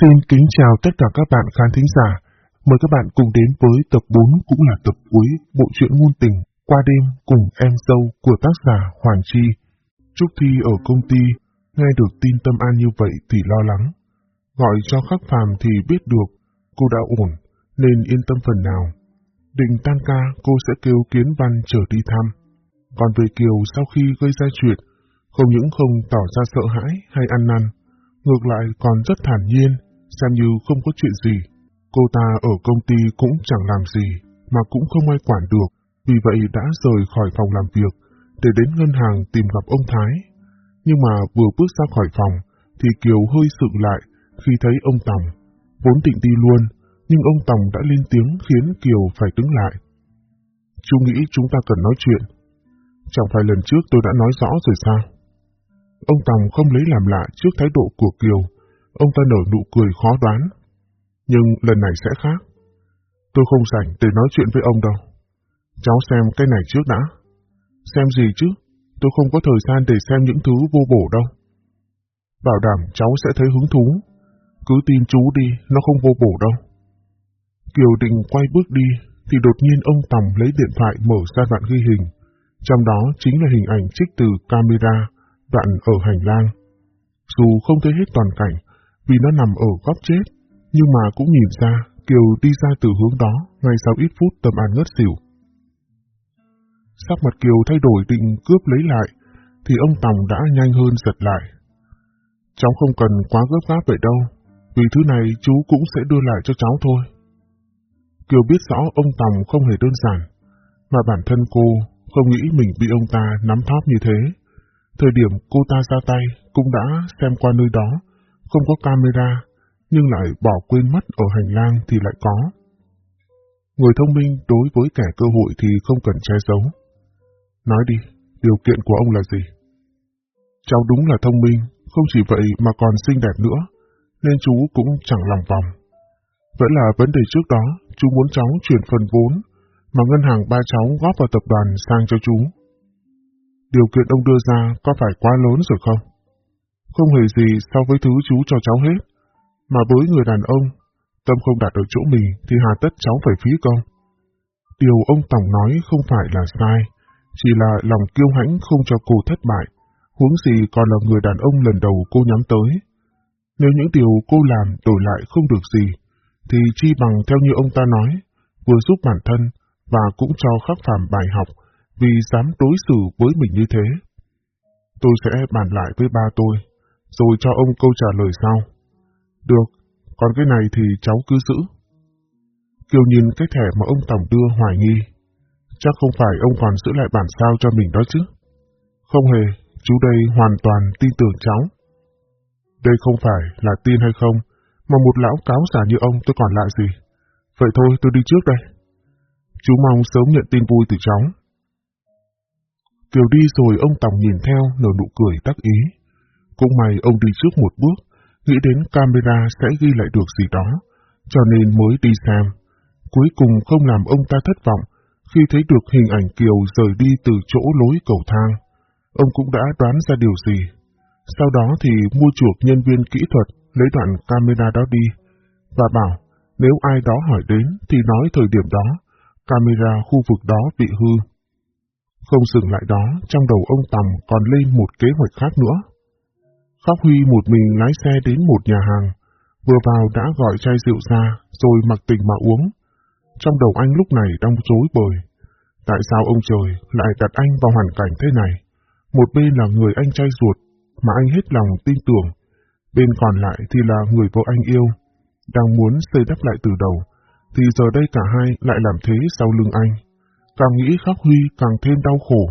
Xin kính chào tất cả các bạn khán thính giả. Mời các bạn cùng đến với tập 4 cũng là tập cuối bộ truyện ngôn tình Qua đêm cùng em dâu của tác giả Hoàng Chi. Trúc Thi ở công ty, nghe được tin Tâm An như vậy thì lo lắng. Gọi cho khắc phàm thì biết được cô đã ổn, nên yên tâm phần nào. Định tan ca cô sẽ kêu Kiến Văn trở đi thăm. Còn về Kiều sau khi gây ra chuyện, không những không tỏ ra sợ hãi hay ăn năn, ngược lại còn rất thản nhiên, xem như không có chuyện gì. Cô ta ở công ty cũng chẳng làm gì, mà cũng không ai quản được, vì vậy đã rời khỏi phòng làm việc, để đến ngân hàng tìm gặp ông Thái. Nhưng mà vừa bước ra khỏi phòng, thì Kiều hơi sựng lại khi thấy ông Tòng. Vốn định đi luôn, nhưng ông Tòng đã lên tiếng khiến Kiều phải đứng lại. Chú nghĩ chúng ta cần nói chuyện. Chẳng phải lần trước tôi đã nói rõ rồi sao? Ông Tòng không lấy làm lạ trước thái độ của Kiều, ông ta nở nụ cười khó đoán. Nhưng lần này sẽ khác. Tôi không rảnh để nói chuyện với ông đâu. Cháu xem cái này trước đã. Xem gì chứ? Tôi không có thời gian để xem những thứ vô bổ đâu. Bảo đảm cháu sẽ thấy hứng thú. Cứ tin chú đi, nó không vô bổ đâu. Kiều định quay bước đi, thì đột nhiên ông Tòng lấy điện thoại mở ra đoạn ghi hình. Trong đó chính là hình ảnh trích từ camera đoạn ở hành lang. Dù không thấy hết toàn cảnh, vì nó nằm ở góc chết, nhưng mà cũng nhìn ra Kiều đi ra từ hướng đó ngay sau ít phút tâm an ngất xỉu. Sắc mặt Kiều thay đổi định cướp lấy lại, thì ông Tòng đã nhanh hơn giật lại. Cháu không cần quá gấp gáp vậy đâu, vì thứ này chú cũng sẽ đưa lại cho cháu thôi. Kiều biết rõ ông Tòng không hề đơn giản, mà bản thân cô không nghĩ mình bị ông ta nắm thóp như thế. Thời điểm cô ta ra tay cũng đã xem qua nơi đó, không có camera, nhưng lại bỏ quên mất ở hành lang thì lại có. Người thông minh đối với kẻ cơ hội thì không cần che giấu. Nói đi, điều kiện của ông là gì? Cháu đúng là thông minh, không chỉ vậy mà còn xinh đẹp nữa, nên chú cũng chẳng lòng vòng. Vẫn là vấn đề trước đó, chú muốn cháu chuyển phần vốn mà ngân hàng ba cháu góp vào tập đoàn sang cho chú. Điều kiện ông đưa ra có phải quá lớn rồi không? Không hề gì so với thứ chú cho cháu hết. Mà với người đàn ông, tâm không đạt ở chỗ mình thì hà tất cháu phải phí công. Điều ông Tổng nói không phải là sai, chỉ là lòng kiêu hãnh không cho cô thất bại, huống gì còn là người đàn ông lần đầu cô nhắm tới. Nếu những điều cô làm đổi lại không được gì, thì chi bằng theo như ông ta nói, vừa giúp bản thân và cũng cho khắc phàm bài học vì dám đối xử với mình như thế. Tôi sẽ bàn lại với ba tôi, rồi cho ông câu trả lời sau. Được, còn cái này thì cháu cứ giữ. Kiều nhìn cái thẻ mà ông Tổng đưa hoài nghi. Chắc không phải ông còn giữ lại bản sao cho mình đó chứ. Không hề, chú đây hoàn toàn tin tưởng cháu. Đây không phải là tin hay không, mà một lão cáo giả như ông tôi còn lại gì. Vậy thôi tôi đi trước đây. Chú mong sớm nhận tin vui từ cháu. Kiều đi rồi ông Tổng nhìn theo nở nụ cười tác ý. Cũng may ông đi trước một bước, nghĩ đến camera sẽ ghi lại được gì đó, cho nên mới đi xem. Cuối cùng không làm ông ta thất vọng khi thấy được hình ảnh Kiều rời đi từ chỗ lối cầu thang. Ông cũng đã đoán ra điều gì. Sau đó thì mua chuộc nhân viên kỹ thuật lấy đoạn camera đó đi, và bảo nếu ai đó hỏi đến thì nói thời điểm đó, camera khu vực đó bị hư. Không dừng lại đó, trong đầu ông Tầm còn lên một kế hoạch khác nữa. Khắc Huy một mình lái xe đến một nhà hàng, vừa vào đã gọi chai rượu ra, rồi mặc tình mà uống. Trong đầu anh lúc này đang rối bời. Tại sao ông trời lại đặt anh vào hoàn cảnh thế này? Một bên là người anh trai ruột, mà anh hết lòng tin tưởng. Bên còn lại thì là người vợ anh yêu, đang muốn xây đắp lại từ đầu, thì giờ đây cả hai lại làm thế sau lưng anh. Càng nghĩ Khắc Huy càng thêm đau khổ,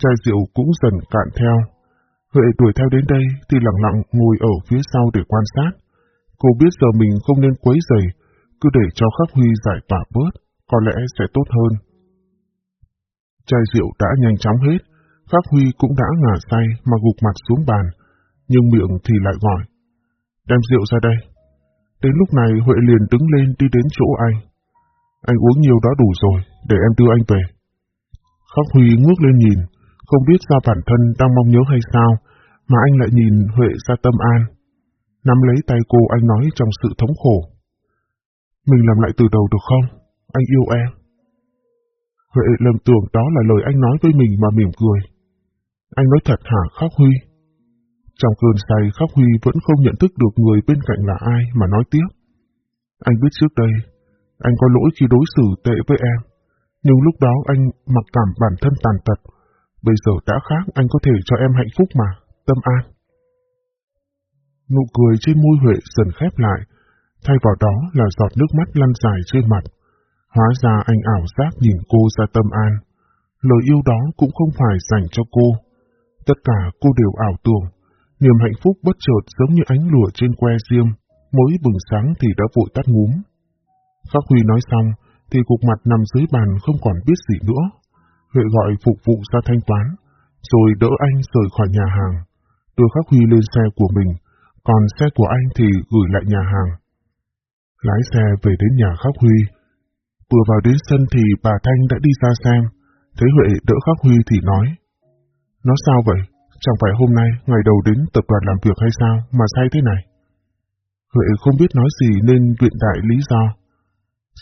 chai rượu cũng dần cạn theo. Huệ đuổi theo đến đây thì lặng lặng ngồi ở phía sau để quan sát. Cô biết giờ mình không nên quấy rầy, cứ để cho Khắc Huy giải tỏa bớt, có lẽ sẽ tốt hơn. Chai rượu đã nhanh chóng hết, Khắc Huy cũng đã ngả say mà gục mặt xuống bàn, nhưng miệng thì lại gọi. Đem rượu ra đây. Đến lúc này Huệ liền đứng lên đi đến chỗ anh. Anh uống nhiều đã đủ rồi, để em đưa anh về. Khắc Huy ngước lên nhìn, không biết do bản thân đang mong nhớ hay sao, mà anh lại nhìn Huệ ra tâm an. Nắm lấy tay cô anh nói trong sự thống khổ. Mình làm lại từ đầu được không? Anh yêu em. Huệ lầm tưởng đó là lời anh nói với mình mà mỉm cười. Anh nói thật hả khóc Huy? Trong cơn say khóc Huy vẫn không nhận thức được người bên cạnh là ai mà nói tiếp. Anh biết trước đây, anh có lỗi khi đối xử tệ với em, nhưng lúc đó anh mặc cảm bản thân tàn tật. Bây giờ đã khác, anh có thể cho em hạnh phúc mà, tâm an. Nụ cười trên môi Huệ dần khép lại, thay vào đó là giọt nước mắt lăn dài trên mặt. Hóa ra anh ảo giác nhìn cô ra tâm an. Lời yêu đó cũng không phải dành cho cô. Tất cả cô đều ảo tưởng. Niềm hạnh phúc bất chợt giống như ánh lửa trên que diêm, mới bừng sáng thì đã vội tắt ngúm. Khắc Huy nói xong, thì cục mặt nằm dưới bàn không còn biết gì nữa. Huệ gọi phục vụ ra thanh toán, rồi đỡ anh rời khỏi nhà hàng, đưa Khắc Huy lên xe của mình, còn xe của anh thì gửi lại nhà hàng. Lái xe về đến nhà Khắc Huy. Vừa vào đến sân thì bà Thanh đã đi ra xem, thấy Huệ đỡ Khắc Huy thì nói. Nó sao vậy? Chẳng phải hôm nay ngày đầu đến tập đoàn làm việc hay sao mà say thế này? Huệ không biết nói gì nên viện đại lý do.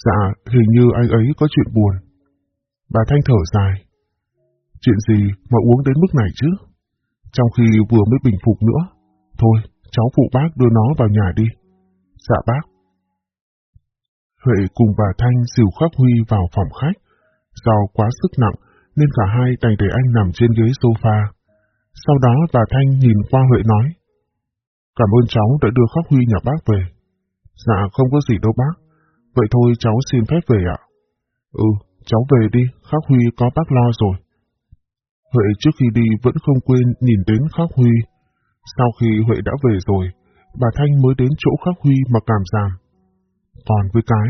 Dạ, hình như anh ấy có chuyện buồn. Bà Thanh thở dài. Chuyện gì mà uống đến mức này chứ? Trong khi vừa mới bình phục nữa. Thôi, cháu phụ bác đưa nó vào nhà đi. Dạ bác. Huệ cùng bà Thanh dìu Khắc Huy vào phòng khách. Do quá sức nặng nên cả hai đành để anh nằm trên ghế sofa. Sau đó bà Thanh nhìn qua Huệ nói. Cảm ơn cháu đã đưa Khắc Huy nhà bác về. Dạ không có gì đâu bác. Vậy thôi cháu xin phép về ạ. Ừ, cháu về đi, Khắc Huy có bác lo rồi. Huệ trước khi đi vẫn không quên nhìn đến Khắc Huy. Sau khi Huệ đã về rồi, bà Thanh mới đến chỗ Khắc Huy mà cảm giảm. Còn với cái,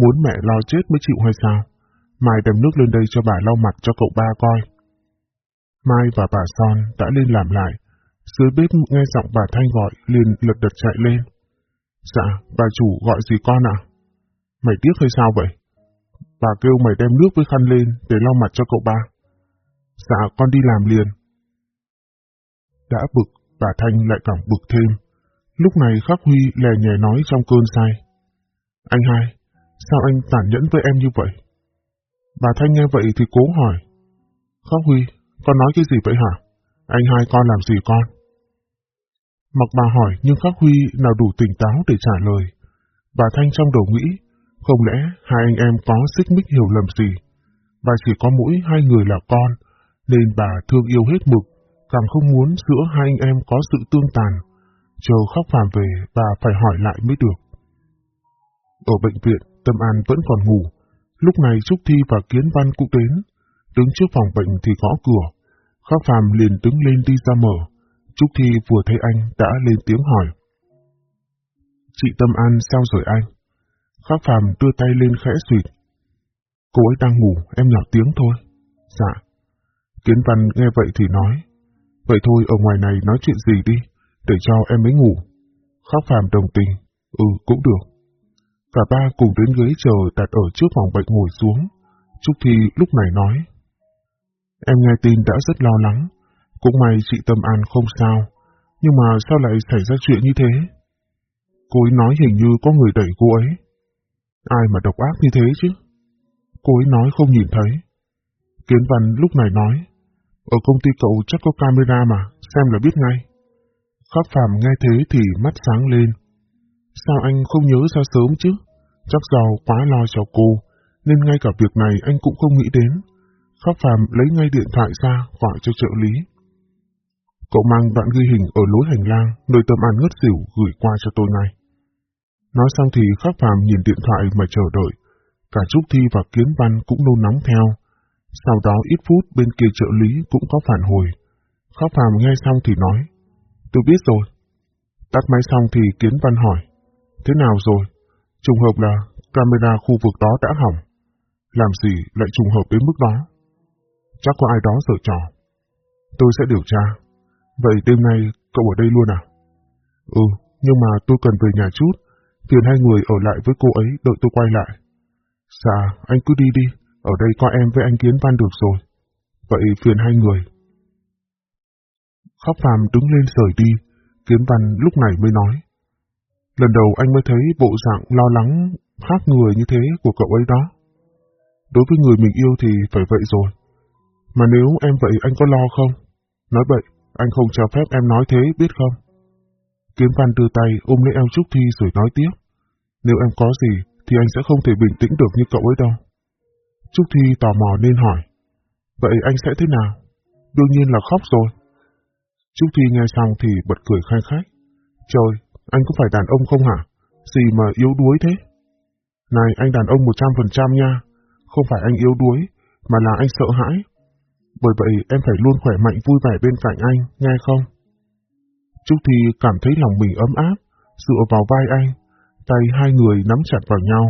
muốn mẹ lo chết mới chịu hay sao? Mai đem nước lên đây cho bà lau mặt cho cậu ba coi. Mai và bà Son đã lên làm lại. Dưới bếp nghe giọng bà Thanh gọi liền lật đật chạy lên. Dạ, bà chủ gọi gì con ạ? Mày tiếc hay sao vậy? Bà kêu mày đem nước với khăn lên để lau mặt cho cậu ba. Dạ, con đi làm liền. Đã bực, bà Thanh lại càng bực thêm. Lúc này Khắc Huy lè nhẹ nói trong cơn say. Anh hai, sao anh tàn nhẫn với em như vậy? Bà Thanh nghe vậy thì cố hỏi. Khắc Huy, con nói cái gì vậy hả? Anh hai con làm gì con? Mặc bà hỏi nhưng Khắc Huy nào đủ tỉnh táo để trả lời. Bà Thanh trong đầu nghĩ, không lẽ hai anh em có xích mích hiểu lầm gì? Bà chỉ có mỗi hai người là con, nên bà thương yêu hết mực, càng không muốn giữa hai anh em có sự tương tàn. Chờ khóc phàm về, bà phải hỏi lại mới được. Ở bệnh viện, Tâm An vẫn còn ngủ. Lúc này Trúc Thi và Kiến Văn cũng đến. Đứng trước phòng bệnh thì gõ cửa. Khóc Phàm liền đứng lên đi ra mở. Trúc Thi vừa thấy anh đã lên tiếng hỏi. Chị Tâm An sao rồi anh? Khác Phàm đưa tay lên khẽ suyệt. Cô ấy đang ngủ, em nhỏ tiếng thôi. Dạ. Kiến Văn nghe vậy thì nói. Vậy thôi ở ngoài này nói chuyện gì đi, để cho em ấy ngủ. Khác Phàm đồng tình. Ừ, cũng được. Cả ba cùng đến ghế chờ đặt ở trước phòng bệnh ngồi xuống. Trúc Thi lúc này nói. Em nghe tin đã rất lo lắng. Cũng may chị Tâm An không sao. Nhưng mà sao lại xảy ra chuyện như thế? Cô ấy nói hình như có người đẩy cô ấy. Ai mà độc ác như thế chứ? Cô ấy nói không nhìn thấy. Kiến Văn lúc này nói. Ở công ty cậu chắc có camera mà, xem là biết ngay. Khắc Phạm nghe thế thì mắt sáng lên. Sao anh không nhớ ra sớm chứ? Chắc giàu quá lo cho cô, nên ngay cả việc này anh cũng không nghĩ đến. Khắc Phạm lấy ngay điện thoại ra gọi cho trợ lý. Cậu mang đoạn ghi hình ở lối hành lang, nơi tâm an ngất xỉu gửi qua cho tôi ngay. Nói xong thì Khắc Phạm nhìn điện thoại mà chờ đợi. Cả Trúc Thi và Kiến Văn cũng nôn nóng theo. Sau đó ít phút bên kia trợ lý cũng có phản hồi. Khắc Phạm nghe xong thì nói. Tôi biết rồi. Tắt máy xong thì Kiến Văn hỏi. Thế nào rồi? Trùng hợp là camera khu vực đó đã hỏng. Làm gì lại trùng hợp đến mức đó? Chắc có ai đó sợ trò. Tôi sẽ điều tra. Vậy đêm nay cậu ở đây luôn à? Ừ, nhưng mà tôi cần về nhà chút. Tiền hai người ở lại với cô ấy đợi tôi quay lại. Dạ, anh cứ đi đi. Ở đây có em với anh Kiến Văn được rồi. Vậy phiền hai người. Khóc phàm đứng lên rời đi. Kiến Văn lúc này mới nói. Lần đầu anh mới thấy bộ dạng lo lắng khác người như thế của cậu ấy đó. Đối với người mình yêu thì phải vậy rồi. Mà nếu em vậy anh có lo không? Nói vậy, anh không cho phép em nói thế, biết không? Kiếm Văn đưa tay ôm lấy eo Trúc Thi rồi nói tiếp. Nếu em có gì, thì anh sẽ không thể bình tĩnh được như cậu ấy đâu. Trúc Thi tò mò nên hỏi. Vậy anh sẽ thế nào? Đương nhiên là khóc rồi. Trúc Thi nghe xong thì bật cười khai khách. Trời, anh có phải đàn ông không hả? Gì mà yếu đuối thế? Này, anh đàn ông 100% nha. Không phải anh yếu đuối, mà là anh sợ hãi. Bởi vậy em phải luôn khỏe mạnh vui vẻ bên cạnh anh, nghe không? Trúc Thi cảm thấy lòng mình ấm áp, dựa vào vai anh, tay hai người nắm chặt vào nhau.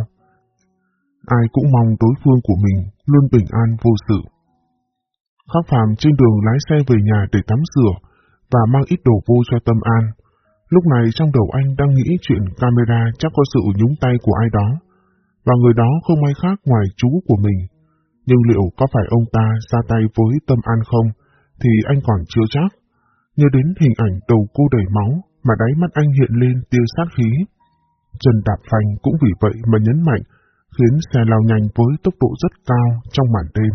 Ai cũng mong đối phương của mình luôn bình an vô sự. Khắc Phạm trên đường lái xe về nhà để tắm rửa và mang ít đồ vô cho Tâm An. Lúc này trong đầu anh đang nghĩ chuyện camera chắc có sự nhúng tay của ai đó, và người đó không ai khác ngoài chú của mình. Nhưng liệu có phải ông ta ra tay với Tâm An không, thì anh còn chưa chắc. Nhớ đến hình ảnh đầu cô đầy máu mà đáy mắt anh hiện lên tia sát khí. Trần đạp phanh cũng vì vậy mà nhấn mạnh, khiến xe lao nhanh với tốc độ rất cao trong màn đêm.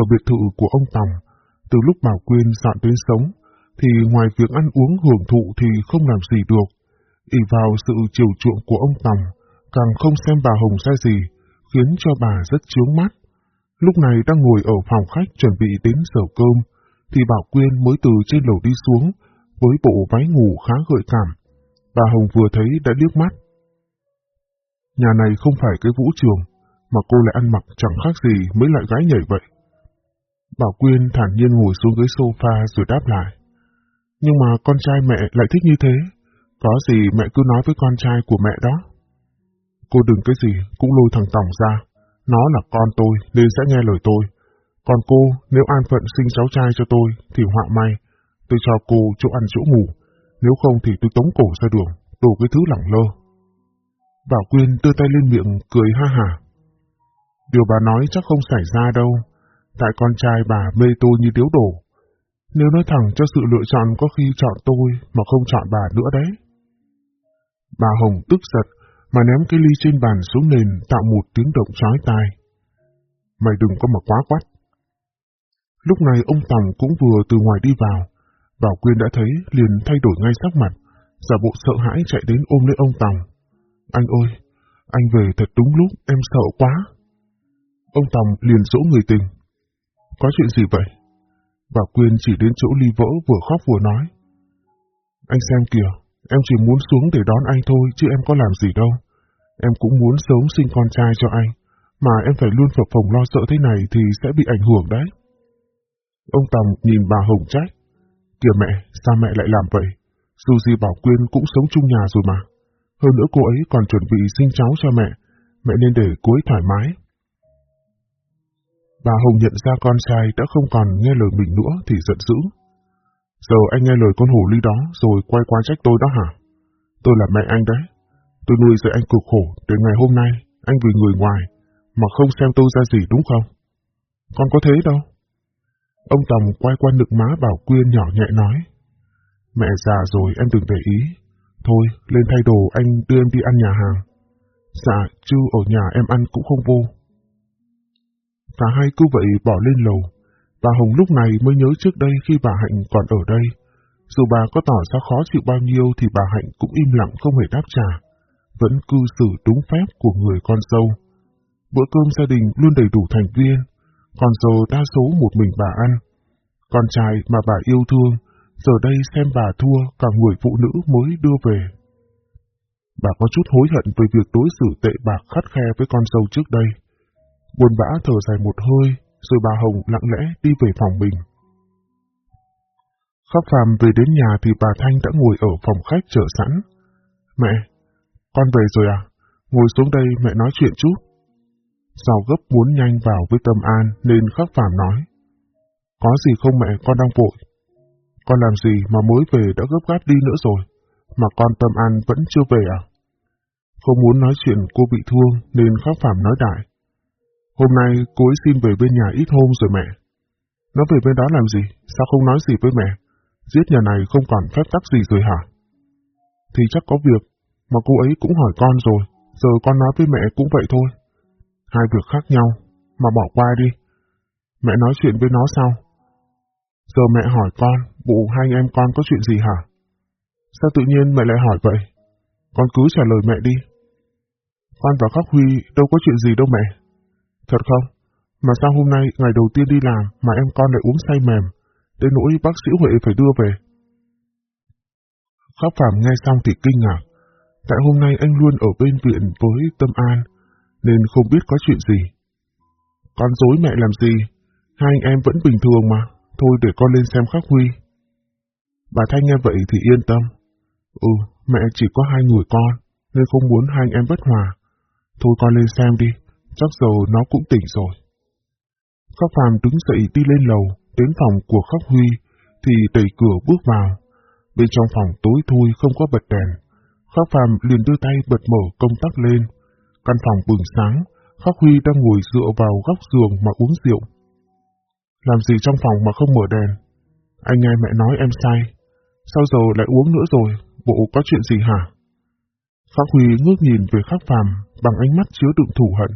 Ở biệt thự của ông Tòng, từ lúc Bảo Quyên dọn đến sống, thì ngoài việc ăn uống hưởng thụ thì không làm gì được. ỉ vào sự chiều chuộng của ông Tòng, càng không xem bà Hồng ra gì, khiến cho bà rất chướng mắt. Lúc này đang ngồi ở phòng khách chuẩn bị đến giờ cơm, thì Bảo Quyên mới từ trên lầu đi xuống, với bộ váy ngủ khá gợi cảm. Bà Hồng vừa thấy đã liếc mắt. Nhà này không phải cái vũ trường, mà cô lại ăn mặc chẳng khác gì mấy loại gái nhảy vậy. Bảo Quyên thản nhiên ngồi xuống ghế sofa rồi đáp lại. Nhưng mà con trai mẹ lại thích như thế. Có gì mẹ cứ nói với con trai của mẹ đó. Cô đừng cái gì cũng lôi thằng Tòng ra. Nó là con tôi nên sẽ nghe lời tôi. Còn cô, nếu an phận sinh cháu trai cho tôi thì họa may. Tôi cho cô chỗ ăn chỗ ngủ. Nếu không thì tôi tống cổ ra đường, đồ cái thứ lẳng lơ. Bảo Quyên đưa tay lên miệng cười ha hả. Điều bà nói chắc không xảy ra đâu tại con trai bà mê tôi như điếu đổ. Nếu nói thẳng cho sự lựa chọn có khi chọn tôi mà không chọn bà nữa đấy. Bà Hồng tức giật mà ném cái ly trên bàn xuống nền tạo một tiếng động chói tai. Mày đừng có mà quá quát. Lúc này ông Tòng cũng vừa từ ngoài đi vào. Bảo Quyên đã thấy liền thay đổi ngay sắc mặt, giả bộ sợ hãi chạy đến ôm lấy ông Tòng. Anh ơi, anh về thật đúng lúc, em sợ quá. Ông Tòng liền dỗ người tình. Có chuyện gì vậy? Bảo Quyên chỉ đến chỗ ly vỡ vừa khóc vừa nói. Anh xem kìa, em chỉ muốn xuống để đón anh thôi chứ em có làm gì đâu. Em cũng muốn sớm sinh con trai cho anh, mà em phải luôn phập phồng lo sợ thế này thì sẽ bị ảnh hưởng đấy. Ông Tòng nhìn bà Hồng trách. Kìa mẹ, sao mẹ lại làm vậy? Dù gì Bảo Quyên cũng sống chung nhà rồi mà. Hơn nữa cô ấy còn chuẩn bị sinh cháu cho mẹ, mẹ nên để cô ấy thoải mái. Bà Hồng nhận ra con trai đã không còn nghe lời mình nữa thì giận dữ. Giờ anh nghe lời con hồ ly đó rồi quay qua trách tôi đó hả? Tôi là mẹ anh đấy. Tôi nuôi dạy anh cực khổ để ngày hôm nay anh vì người ngoài mà không xem tôi ra gì đúng không? Con có thế đâu. Ông Tòng quay qua nực má Bảo Quyên nhỏ nhẹ nói. Mẹ già rồi em đừng để ý. Thôi, lên thay đồ anh đưa em đi ăn nhà hàng. Dạ, chứ ở nhà em ăn cũng không vô. Cả hai cứ vậy bỏ lên lầu. Bà Hồng lúc này mới nhớ trước đây khi bà Hạnh còn ở đây. Dù bà có tỏ ra khó chịu bao nhiêu thì bà Hạnh cũng im lặng không hề đáp trả. Vẫn cư xử đúng phép của người con dâu. Bữa cơm gia đình luôn đầy đủ thành viên, còn giờ đa số một mình bà ăn. Con trai mà bà yêu thương, giờ đây xem bà thua cả người phụ nữ mới đưa về. Bà có chút hối hận về việc đối xử tệ bạc khắt khe với con dâu trước đây. Buồn bã thở dài một hơi, rồi bà Hồng lặng lẽ đi về phòng mình. Khắc Phàm về đến nhà thì bà Thanh đã ngồi ở phòng khách chờ sẵn. Mẹ, con về rồi à? Ngồi xuống đây mẹ nói chuyện chút. Sao gấp muốn nhanh vào với Tâm An nên Khắc Phàm nói. Có gì không mẹ, con đang vội. Con làm gì mà mới về đã gấp gáp đi nữa rồi, mà con Tâm An vẫn chưa về à? Không muốn nói chuyện cô bị thương nên Khắc Phàm nói đại. Hôm nay cô ấy xin về bên nhà ít hôm rồi mẹ. Nó về bên đó làm gì? Sao không nói gì với mẹ? Giết nhà này không còn phép tắc gì rồi hả? thì chắc có việc, mà cô ấy cũng hỏi con rồi, giờ con nói với mẹ cũng vậy thôi. Hai việc khác nhau, mà bỏ qua đi. Mẹ nói chuyện với nó sau. Giờ mẹ hỏi con, bộ hai anh em con có chuyện gì hả? Sao tự nhiên mẹ lại hỏi vậy? Con cứ trả lời mẹ đi. Con và Khắc Huy đâu có chuyện gì đâu mẹ. Thật không? Mà sao hôm nay ngày đầu tiên đi làm mà em con lại uống say mềm, đến nỗi bác sĩ Huệ phải đưa về? Khắc Phạm nghe xong thì kinh ngạc. Tại hôm nay anh luôn ở bên viện với Tâm An, nên không biết có chuyện gì. Con dối mẹ làm gì? Hai anh em vẫn bình thường mà. Thôi để con lên xem Khắc Huy. Bà Thanh nghe vậy thì yên tâm. Ừ, mẹ chỉ có hai người con, nên không muốn hai anh em bất hòa. Thôi con lên xem đi, chắc giờ nó cũng tỉnh rồi. Khắc Phàm đứng dậy đi lên lầu, đến phòng của Khắc Huy, thì đẩy cửa bước vào. Bên trong phòng tối thui không có bật đèn. Khắc Phàm liền đưa tay bật mở công tắc lên. Căn phòng bừng sáng, Khắc Huy đang ngồi dựa vào góc giường mà uống rượu. Làm gì trong phòng mà không mở đèn? Anh nghe mẹ nói em say. Sao giờ lại uống nữa rồi? Bộ có chuyện gì hả? Khắc Huy ngước nhìn về Khắc Phàm bằng ánh mắt chứa đựng thù hận.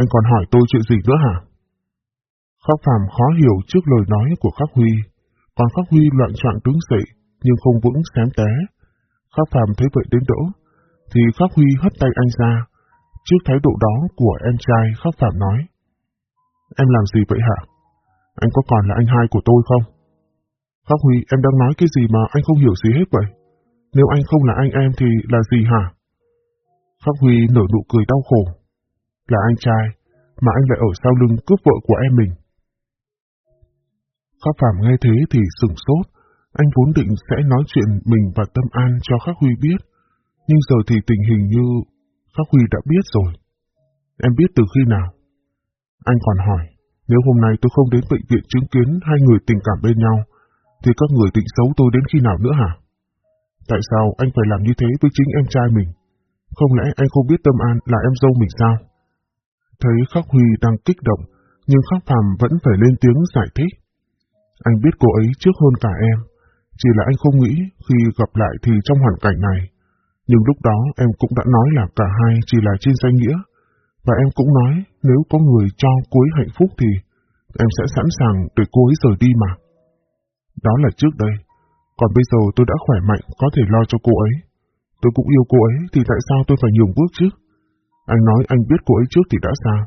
Anh còn hỏi tôi chuyện gì nữa hả? Khắc Phàm khó hiểu trước lời nói của Khắc Huy, còn Khắc Huy loạn trọng đứng dậy, nhưng không vững xém té. Khắc Phàm thấy vậy đến đỗ, thì Khắc Huy hất tay anh ra. Trước thái độ đó của em trai, Khắc phạm nói. Em làm gì vậy hả? Anh có còn là anh hai của tôi không? Khắc Huy, em đang nói cái gì mà anh không hiểu gì hết vậy? Nếu anh không là anh em thì là gì hả? Khắc Huy nở nụ cười đau khổ. Là anh trai, mà anh lại ở sau lưng cướp vợ của em mình. Khắc Phạm nghe thế thì sửng sốt, anh vốn định sẽ nói chuyện mình và Tâm An cho Khắc Huy biết, nhưng giờ thì tình hình như Khắc Huy đã biết rồi. Em biết từ khi nào? Anh còn hỏi, nếu hôm nay tôi không đến bệnh viện chứng kiến hai người tình cảm bên nhau, thì các người định xấu tôi đến khi nào nữa hả? Tại sao anh phải làm như thế với chính em trai mình? Không lẽ anh không biết Tâm An là em dâu mình sao? Thấy Khắc Huy đang kích động, nhưng Khắc Phạm vẫn phải lên tiếng giải thích. Anh biết cô ấy trước hơn cả em, chỉ là anh không nghĩ khi gặp lại thì trong hoàn cảnh này. Nhưng lúc đó em cũng đã nói là cả hai chỉ là trên danh nghĩa, và em cũng nói nếu có người cho cô ấy hạnh phúc thì em sẽ sẵn sàng để cô ấy rời đi mà. Đó là trước đây, còn bây giờ tôi đã khỏe mạnh có thể lo cho cô ấy. Tôi cũng yêu cô ấy thì tại sao tôi phải nhường bước chứ? Anh nói anh biết cô ấy trước thì đã sao?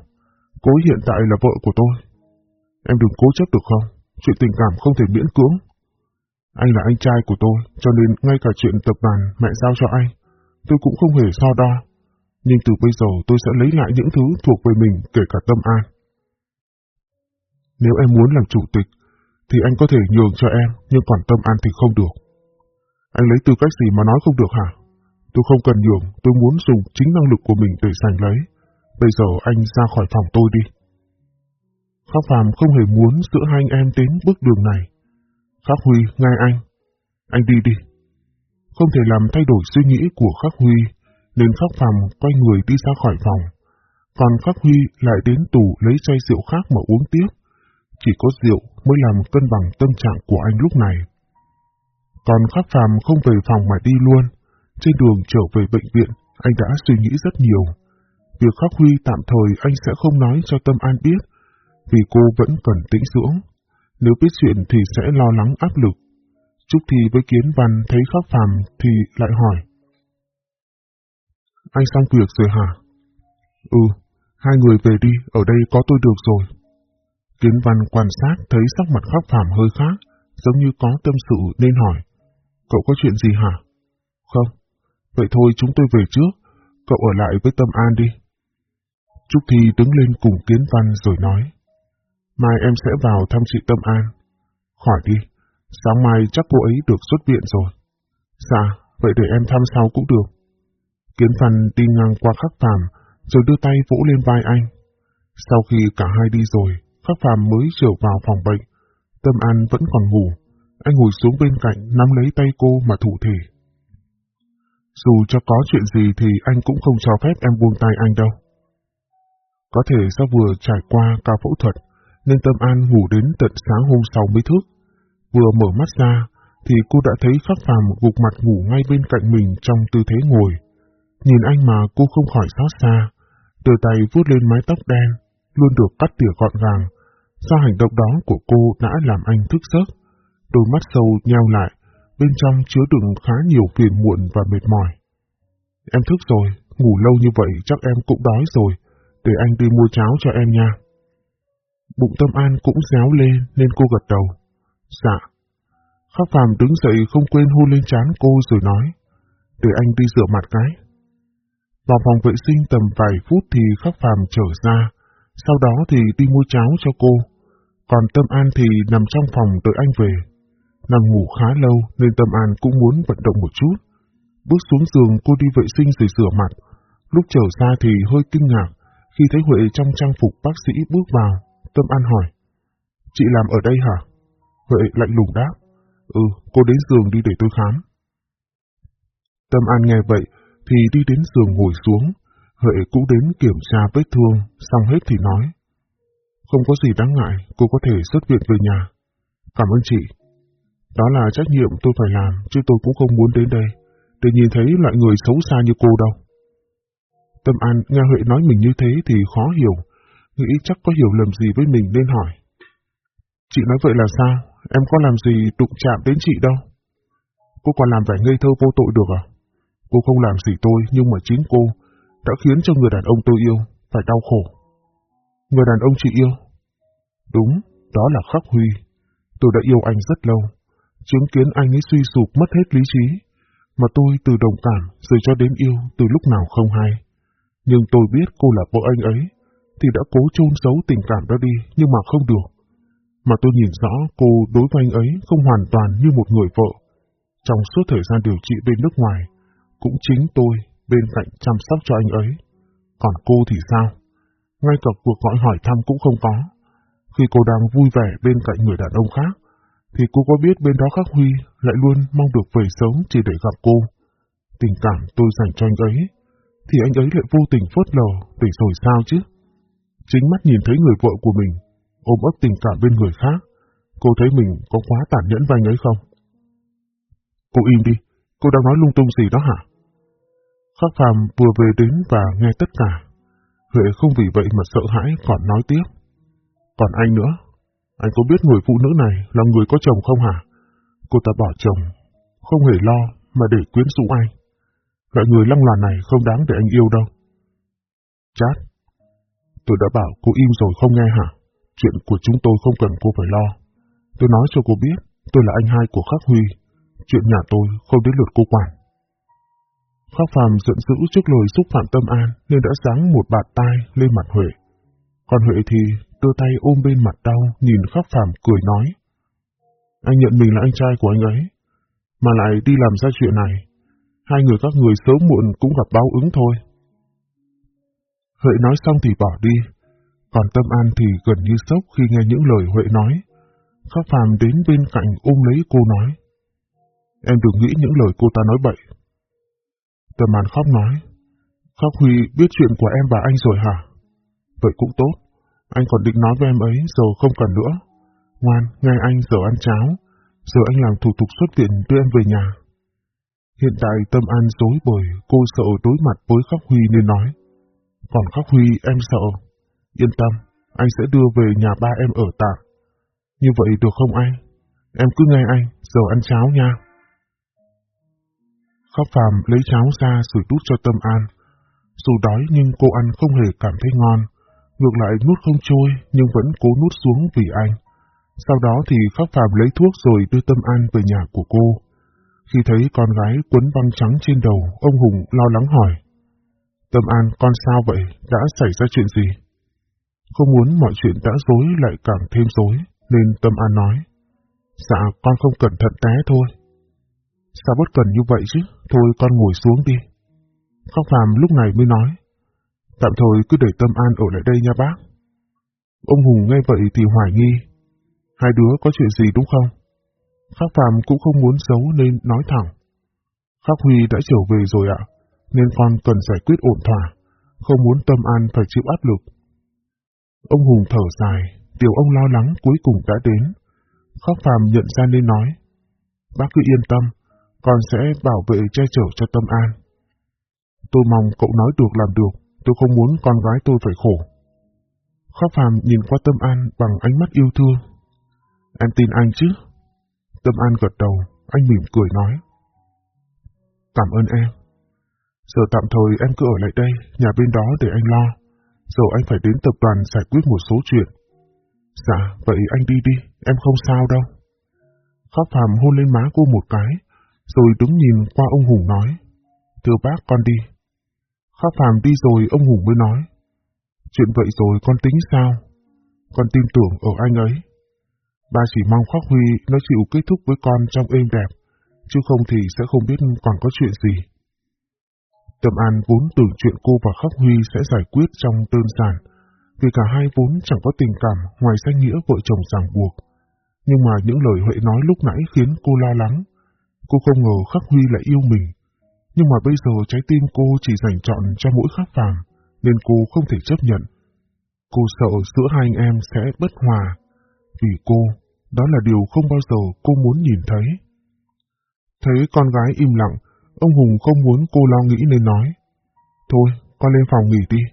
Cô ấy hiện tại là vợ của tôi. Em đừng cố chấp được không? Chuyện tình cảm không thể miễn cưỡng. Anh là anh trai của tôi, cho nên ngay cả chuyện tập đoàn mẹ giao cho anh, tôi cũng không hề so đo. Nhưng từ bây giờ tôi sẽ lấy lại những thứ thuộc về mình kể cả tâm an. Nếu em muốn làm chủ tịch, thì anh có thể nhường cho em, nhưng còn tâm an thì không được. Anh lấy tư cách gì mà nói không được hả? Tôi không cần nhường, tôi muốn dùng chính năng lực của mình để giành lấy. Bây giờ anh ra khỏi phòng tôi đi. Khắc Phàm không hề muốn giữa hai anh em đến bước đường này. Khắc Huy, ngay anh. Anh đi đi. Không thể làm thay đổi suy nghĩ của Khắc Huy, nên Khắc Phàm quay người đi ra khỏi phòng. Còn Khắc Huy lại đến tủ lấy chai rượu khác mà uống tiếp. Chỉ có rượu mới làm cân bằng tâm trạng của anh lúc này. Còn Khắc Phàm không về phòng mà đi luôn. Trên đường trở về bệnh viện, anh đã suy nghĩ rất nhiều. Việc Khắc Huy tạm thời anh sẽ không nói cho Tâm An biết, vì cô vẫn cần tĩnh dưỡng. Nếu biết chuyện thì sẽ lo lắng áp lực. Trúc Thi với Kiến Văn thấy Khắc Phàm thì lại hỏi. Anh sang việc rồi hả? Ừ, hai người về đi, ở đây có tôi được rồi. Kiến Văn quan sát thấy sắc mặt Khắc Phàm hơi khác, giống như có tâm sự nên hỏi. Cậu có chuyện gì hả? Không, Vậy thôi chúng tôi về trước, cậu ở lại với Tâm An đi. Trúc Thi đứng lên cùng Kiến Văn rồi nói. Mai em sẽ vào thăm chị Tâm An. Khỏi đi, sáng mai chắc cô ấy được xuất viện rồi. Dạ, vậy để em thăm sau cũng được. Kiến Phan đi ngang qua khắc phàm, rồi đưa tay vỗ lên vai anh. Sau khi cả hai đi rồi, khắc phàm mới trở vào phòng bệnh. Tâm An vẫn còn ngủ. Anh ngồi xuống bên cạnh nắm lấy tay cô mà thủ thể. Dù cho có chuyện gì thì anh cũng không cho phép em buông tay anh đâu. Có thể do vừa trải qua ca phẫu thuật, nên Tâm An ngủ đến tận sáng hôm sau mới thức. Vừa mở mắt ra, thì cô đã thấy khắc phàm gục mặt ngủ ngay bên cạnh mình trong tư thế ngồi. Nhìn anh mà cô không khỏi xót xa, đưa tay vuốt lên mái tóc đen, luôn được cắt tỉa gọn gàng. Do hành động đó của cô đã làm anh thức giấc, đôi mắt sâu nheo lại, bên trong chứa đựng khá nhiều phiền muộn và mệt mỏi. Em thức rồi, ngủ lâu như vậy chắc em cũng đói rồi, để anh đi mua cháo cho em nha. Bụng tâm an cũng réo lên nên cô gật đầu. Dạ. Khắc phàm đứng dậy không quên hôn lên trán cô rồi nói. Để anh đi rửa mặt cái. Vào phòng vệ sinh tầm vài phút thì khắc phàm trở ra, sau đó thì đi mua cháo cho cô. Còn Tâm An thì nằm trong phòng đợi anh về. Nằm ngủ khá lâu nên Tâm An cũng muốn vận động một chút. Bước xuống giường cô đi vệ sinh rồi rửa mặt. Lúc trở ra thì hơi kinh ngạc khi thấy Huệ trong trang phục bác sĩ bước vào. Tâm An hỏi. Chị làm ở đây hả? Huệ lạnh lùng đáp. Ừ, cô đến giường đi để tôi khám. Tâm An nghe vậy thì đi đến giường ngồi xuống. Huệ cũng đến kiểm tra vết thương, xong hết thì nói. Không có gì đáng ngại, cô có thể xuất viện về nhà. Cảm ơn chị. Đó là trách nhiệm tôi phải làm, chứ tôi cũng không muốn đến đây, để nhìn thấy loại người xấu xa như cô đâu. Tâm An nghe Huệ nói mình như thế thì khó hiểu, nghĩ chắc có hiểu lầm gì với mình nên hỏi. Chị nói vậy là sao? Em có làm gì đụng chạm đến chị đâu? Cô còn làm vẻ ngây thơ vô tội được à? Cô không làm gì tôi, nhưng mà chính cô đã khiến cho người đàn ông tôi yêu phải đau khổ. Người đàn ông chị yêu? Đúng, đó là Khắc Huy. Tôi đã yêu anh rất lâu, chứng kiến anh ấy suy sụp mất hết lý trí, mà tôi từ đồng cảm rồi cho đến yêu từ lúc nào không hay. Nhưng tôi biết cô là vợ anh ấy, thì đã cố chôn giấu tình cảm đó đi, nhưng mà không được. Mà tôi nhìn rõ cô đối với anh ấy không hoàn toàn như một người vợ. Trong suốt thời gian điều trị bên nước ngoài, cũng chính tôi bên cạnh chăm sóc cho anh ấy. Còn cô thì sao? Ngay cả cuộc gọi hỏi thăm cũng không có. Khi cô đang vui vẻ bên cạnh người đàn ông khác, thì cô có biết bên đó Khắc Huy lại luôn mong được về sớm chỉ để gặp cô. Tình cảm tôi dành cho anh ấy, thì anh ấy lại vô tình phớt lờ để rồi sao chứ? Chính mắt nhìn thấy người vợ của mình, ôm ấp tình cảm bên người khác, cô thấy mình có quá tàn nhẫn với anh ấy không? Cô im đi, cô đang nói lung tung gì đó hả? Khắc Phàm vừa về đến và nghe tất cả. Huệ không vì vậy mà sợ hãi còn nói tiếp. Còn anh nữa, anh có biết người phụ nữ này là người có chồng không hả? Cô ta bỏ chồng, không hề lo mà để quyến rũ anh. Loại người lăng loàn này không đáng để anh yêu đâu. Chát, tôi đã bảo cô im rồi không nghe hả? Chuyện của chúng tôi không cần cô phải lo. Tôi nói cho cô biết, tôi là anh hai của Khắc Huy. Chuyện nhà tôi không đến lượt cô quản. Khắc Phàm giận dữ trước lời xúc phạm tâm an nên đã giáng một bạt tai lên mặt Huệ. Còn Huệ thì đưa tay ôm bên mặt đau nhìn Khắc Phàm cười nói. Anh nhận mình là anh trai của anh ấy, mà lại đi làm ra chuyện này. Hai người các người sớm muộn cũng gặp báo ứng thôi. Huệ nói xong thì bỏ đi, còn Tâm An thì gần như sốc khi nghe những lời Huệ nói. Khắc Phàm đến bên cạnh ôm lấy cô nói. Em đừng nghĩ những lời cô ta nói bậy. Tâm An khóc nói. Khắc Huy biết chuyện của em và anh rồi hả? Vậy cũng tốt. Anh còn định nói với em ấy rồi không cần nữa. Ngoan, nghe anh giờ ăn cháo. Giờ anh làm thủ tục xuất viện đưa em về nhà. Hiện tại Tâm An dối bời, cô sợ đối mặt với Khắc Huy nên nói. Còn Khắc Huy em sợ. Yên tâm, anh sẽ đưa về nhà ba em ở tạm. Như vậy được không anh? Em cứ nghe anh, giờ ăn cháo nha. Khắc Phàm lấy cháo ra rồi đút cho Tâm An. Dù đói nhưng cô ăn không hề cảm thấy ngon. Ngược lại nuốt không trôi nhưng vẫn cố nuốt xuống vì anh. Sau đó thì Khắc Phàm lấy thuốc rồi đưa Tâm An về nhà của cô. Khi thấy con gái quấn băng trắng trên đầu, ông Hùng lo lắng hỏi. Tâm An, con sao vậy? Đã xảy ra chuyện gì? Không muốn mọi chuyện đã dối lại càng thêm dối, nên Tâm An nói. Dạ, con không cẩn thận té thôi. Sao bất cần như vậy chứ? Thôi con ngồi xuống đi. Khóc Phàm lúc này mới nói. Tạm thời cứ để Tâm An ở lại đây nha bác. Ông Hùng nghe vậy thì hoài nghi. Hai đứa có chuyện gì đúng không? Khắc Phàm cũng không muốn giấu nên nói thẳng. Khắc Huy đã trở về rồi ạ, nên con cần giải quyết ổn thỏa, không muốn Tâm An phải chịu áp lực. Ông Hùng thở dài, điều ông lo lắng cuối cùng đã đến. Khắc Phàm nhận ra nên nói. Bác cứ yên tâm, con sẽ bảo vệ che chở cho Tâm An. Tôi mong cậu nói được làm được, tôi không muốn con gái tôi phải khổ. Khóc phàm nhìn qua Tâm An bằng ánh mắt yêu thương. Em tin anh chứ? Tâm An gật đầu, anh mỉm cười nói. Cảm ơn em. Giờ tạm thời em cứ ở lại đây, nhà bên đó để anh lo. Giờ anh phải đến tập đoàn giải quyết một số chuyện. Dạ, vậy anh đi đi, em không sao đâu. Khóc phàm hôn lên má cô một cái, rồi đứng nhìn qua ông Hùng nói. Thưa bác, con đi. Khóc phàm đi rồi ông Hùng mới nói. Chuyện vậy rồi con tính sao? Con tin tưởng ở anh ấy. Ba chỉ mong Khắc Huy nó chịu kết thúc với con trong êm đẹp, chứ không thì sẽ không biết còn có chuyện gì. Tâm An vốn tưởng chuyện cô và Khắc Huy sẽ giải quyết trong đơn giản, vì cả hai vốn chẳng có tình cảm ngoài danh nghĩa vợ chồng ràng buộc. Nhưng mà những lời Huệ nói lúc nãy khiến cô lo lắng. Cô không ngờ Khắc Huy lại yêu mình. Nhưng mà bây giờ trái tim cô chỉ dành chọn cho mỗi khắc phàm, nên cô không thể chấp nhận. Cô sợ giữa hai anh em sẽ bất hòa. Vì cô, đó là điều không bao giờ cô muốn nhìn thấy. Thấy con gái im lặng, ông Hùng không muốn cô lo nghĩ nên nói. Thôi, con lên phòng nghỉ đi,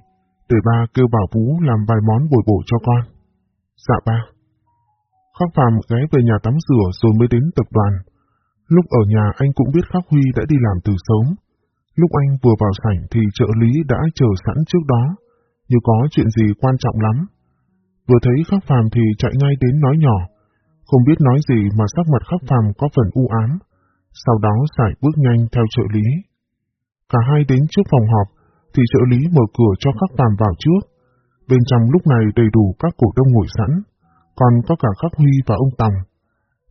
để ba kêu bảo Vũ làm vài món bồi bổ cho con. Dạ ba. Khắc Phạm ghé về nhà tắm rửa rồi mới đến tập đoàn. Lúc ở nhà anh cũng biết Khắc Huy đã đi làm từ sớm. Lúc anh vừa vào sảnh thì trợ lý đã chờ sẵn trước đó, như có chuyện gì quan trọng lắm. Vừa thấy Khắc Phạm thì chạy ngay đến nói nhỏ, không biết nói gì mà sắc mặt Khắc Phạm có phần u ám, sau đó sải bước nhanh theo trợ lý. Cả hai đến trước phòng họp, thì trợ lý mở cửa cho Khắc Phạm vào trước. Bên trong lúc này đầy đủ các cổ đông ngồi sẵn, còn có cả Khắc Huy và ông Tòng.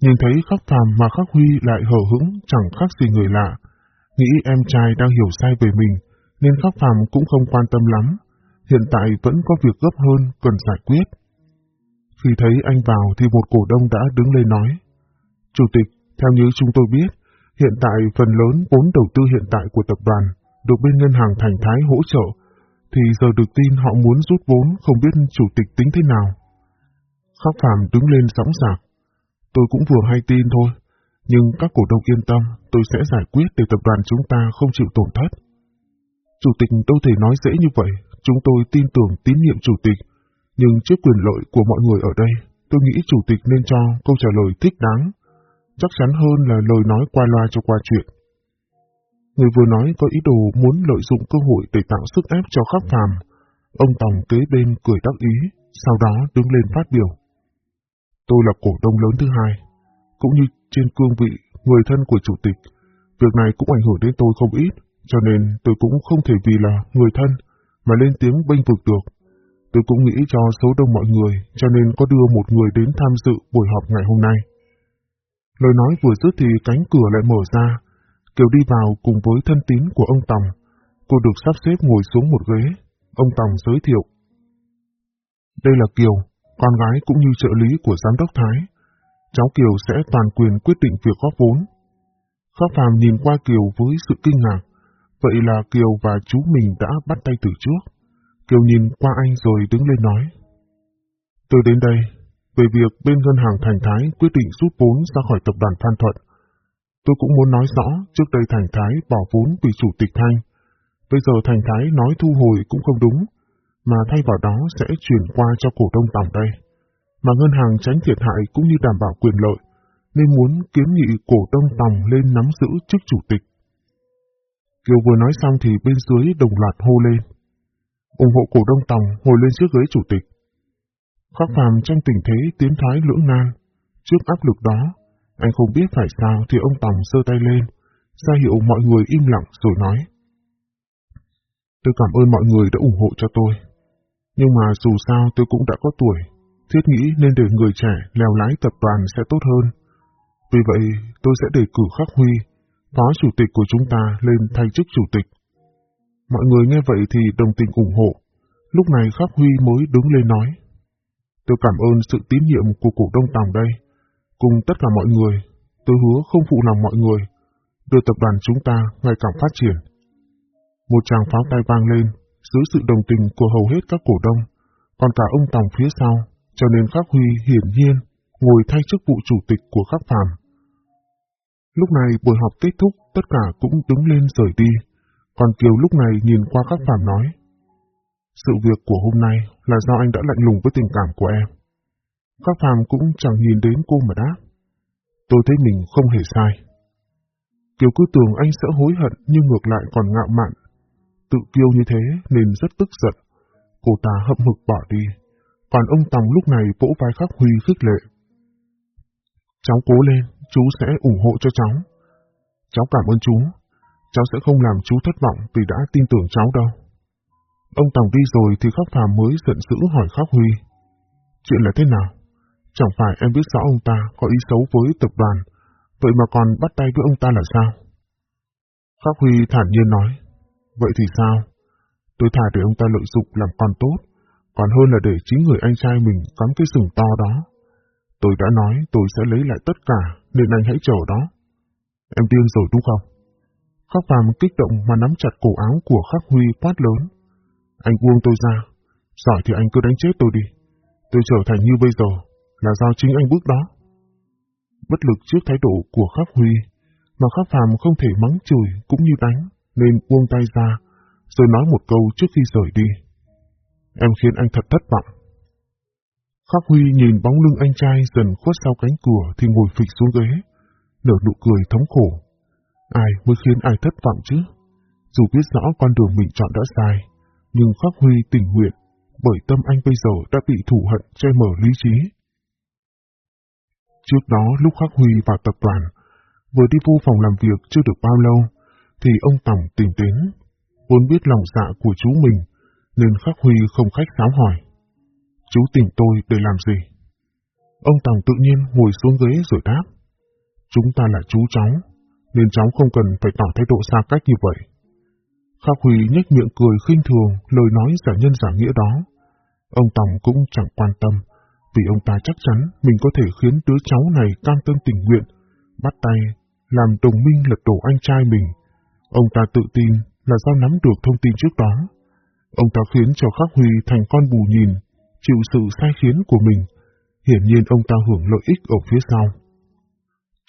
Nhìn thấy Khắc Phàm mà Khắc Huy lại hờ hững chẳng khác gì người lạ, nghĩ em trai đang hiểu sai về mình, nên Khắc Phàm cũng không quan tâm lắm. Hiện tại vẫn có việc gấp hơn cần giải quyết. Khi thấy anh vào thì một cổ đông đã đứng lên nói. Chủ tịch, theo như chúng tôi biết, hiện tại phần lớn vốn đầu tư hiện tại của tập đoàn được bên ngân hàng Thành Thái hỗ trợ, thì giờ được tin họ muốn rút vốn không biết chủ tịch tính thế nào. Khắc Phạm đứng lên sóng sạc. Tôi cũng vừa hay tin thôi, nhưng các cổ đông yên tâm, tôi sẽ giải quyết để tập đoàn chúng ta không chịu tổn thất. Chủ tịch đâu thể nói dễ như vậy, chúng tôi tin tưởng tín nhiệm chủ tịch, nhưng trước quyền lợi của mọi người ở đây, tôi nghĩ chủ tịch nên cho câu trả lời thích đáng, chắc chắn hơn là lời nói qua loa cho qua chuyện. Người vừa nói có ý đồ muốn lợi dụng cơ hội để tạo sức ép cho khắc phàm. Ông Tòng kế bên cười đắc ý, sau đó đứng lên phát biểu. Tôi là cổ đông lớn thứ hai, cũng như trên cương vị người thân của chủ tịch. Việc này cũng ảnh hưởng đến tôi không ít, cho nên tôi cũng không thể vì là người thân mà lên tiếng bênh vực được. Tôi cũng nghĩ cho số đông mọi người, cho nên có đưa một người đến tham dự buổi họp ngày hôm nay. Lời nói vừa dứt thì cánh cửa lại mở ra, Kiều đi vào cùng với thân tín của ông Tòng. Cô được sắp xếp ngồi xuống một ghế. Ông Tòng giới thiệu. Đây là Kiều, con gái cũng như trợ lý của giám đốc Thái. Cháu Kiều sẽ toàn quyền quyết định việc góp vốn. Khắc Phàm nhìn qua Kiều với sự kinh ngạc. Vậy là Kiều và chú mình đã bắt tay từ trước. Kiều nhìn qua anh rồi đứng lên nói. Tôi đến đây, về việc bên ngân hàng Thành Thái quyết định rút vốn ra khỏi tập đoàn Phan Thuận. Tôi cũng muốn nói rõ, trước đây Thành Thái bỏ vốn vì chủ tịch Thanh. Bây giờ Thành Thái nói thu hồi cũng không đúng, mà thay vào đó sẽ chuyển qua cho cổ đông tổng đây. Mà ngân hàng tránh thiệt hại cũng như đảm bảo quyền lợi, nên muốn kiến nghị cổ đông tổng lên nắm giữ chức chủ tịch. Kiều vừa nói xong thì bên dưới đồng loạt hô lên. ủng hộ cổ đông tổng ngồi lên chiếc ghế chủ tịch. Khắc phàm trong tình thế tiến thái lưỡng nan. Trước áp lực đó, anh không biết phải sao thì ông Tòng sơ tay lên, ra hiệu mọi người im lặng rồi nói. Tôi cảm ơn mọi người đã ủng hộ cho tôi. Nhưng mà dù sao tôi cũng đã có tuổi, thiết nghĩ nên để người trẻ lèo lái tập đoàn sẽ tốt hơn. Vì vậy, tôi sẽ đề cử Khắc Huy, phó chủ tịch của chúng ta lên thay chức chủ tịch. Mọi người nghe vậy thì đồng tình ủng hộ. Lúc này Khắc Huy mới đứng lên nói. Tôi cảm ơn sự tín nhiệm của cổ đông Tòng đây. Cùng tất cả mọi người, tôi hứa không phụ lòng mọi người, đưa tập đoàn chúng ta ngày càng phát triển. Một tràng pháo tay vang lên, dưới sự đồng tình của hầu hết các cổ đông, còn cả ông Tòng phía sau, cho nên Khắc Huy hiển nhiên ngồi thay chức vụ chủ tịch của Khắc Phàm. Lúc này buổi họp kết thúc, tất cả cũng đứng lên rời đi. Còn Kiều lúc này nhìn qua khắc phàm nói. Sự việc của hôm nay là do anh đã lạnh lùng với tình cảm của em. Các phàm cũng chẳng nhìn đến cô mà đáp. Tôi thấy mình không hề sai. Kiều cứ tưởng anh sẽ hối hận nhưng ngược lại còn ngạo mạn. Tự kiêu như thế nên rất tức giận. Cô ta hậm hực bỏ đi. Còn ông Tòng lúc này vỗ vai khắc Huy khích lệ. Cháu cố lên, chú sẽ ủng hộ cho cháu. Cháu cảm ơn chú. Cháu sẽ không làm chú thất vọng vì đã tin tưởng cháu đâu. Ông Tòng đi rồi thì khắc phàm mới giận dữ hỏi khắc Huy. Chuyện là thế nào? Chẳng phải em biết rõ ông ta có ý xấu với tập đoàn, vậy mà còn bắt tay với ông ta là sao? Khắc Huy thản nhiên nói, vậy thì sao? Tôi thà để ông ta lợi dụng làm con tốt, còn hơn là để chính người anh trai mình cắm cái sừng to đó. Tôi đã nói tôi sẽ lấy lại tất cả, nên anh hãy chờ đó. Em điên rồi đúng không? Khắc phàm kích động mà nắm chặt cổ áo của Khắc Huy quát lớn. Anh buông tôi ra, giỏi thì anh cứ đánh chết tôi đi. Tôi trở thành như bây giờ, là do chính anh bước đó. Bất lực trước thái độ của Khắc Huy, mà Khắc Phàm không thể mắng chửi cũng như đánh, nên buông tay ra, rồi nói một câu trước khi rời đi. Em khiến anh thật thất vọng. Khắc Huy nhìn bóng lưng anh trai dần khuất sau cánh cửa thì ngồi phịch xuống ghế, nở nụ cười thống khổ. Ai mới khiến ai thất vọng chứ? Dù biết rõ con đường mình chọn đã sai, nhưng Khắc Huy tình nguyện, bởi tâm anh bây giờ đã bị thủ hận che mở lý trí. Trước đó lúc Khắc Huy vào tập đoàn, vừa đi vô phòng làm việc chưa được bao lâu, thì ông Tổng tìm đến, vốn biết lòng dạ của chú mình, nên Khắc Huy không khách sáo hỏi. Chú tìm tôi để làm gì? Ông Tổng tự nhiên ngồi xuống ghế rồi đáp. Chúng ta là chú cháu, nên cháu không cần phải tỏ thái độ xa cách như vậy. Khắc Huy nhếch miệng cười khinh thường lời nói giả nhân giả nghĩa đó. Ông Tòng cũng chẳng quan tâm, vì ông ta chắc chắn mình có thể khiến đứa cháu này cam tâm tình nguyện, bắt tay, làm đồng minh lật đổ anh trai mình. Ông ta tự tin là do nắm được thông tin trước đó. Ông ta khiến cho Khắc Huy thành con bù nhìn, chịu sự sai khiến của mình. Hiển nhiên ông ta hưởng lợi ích ở phía sau.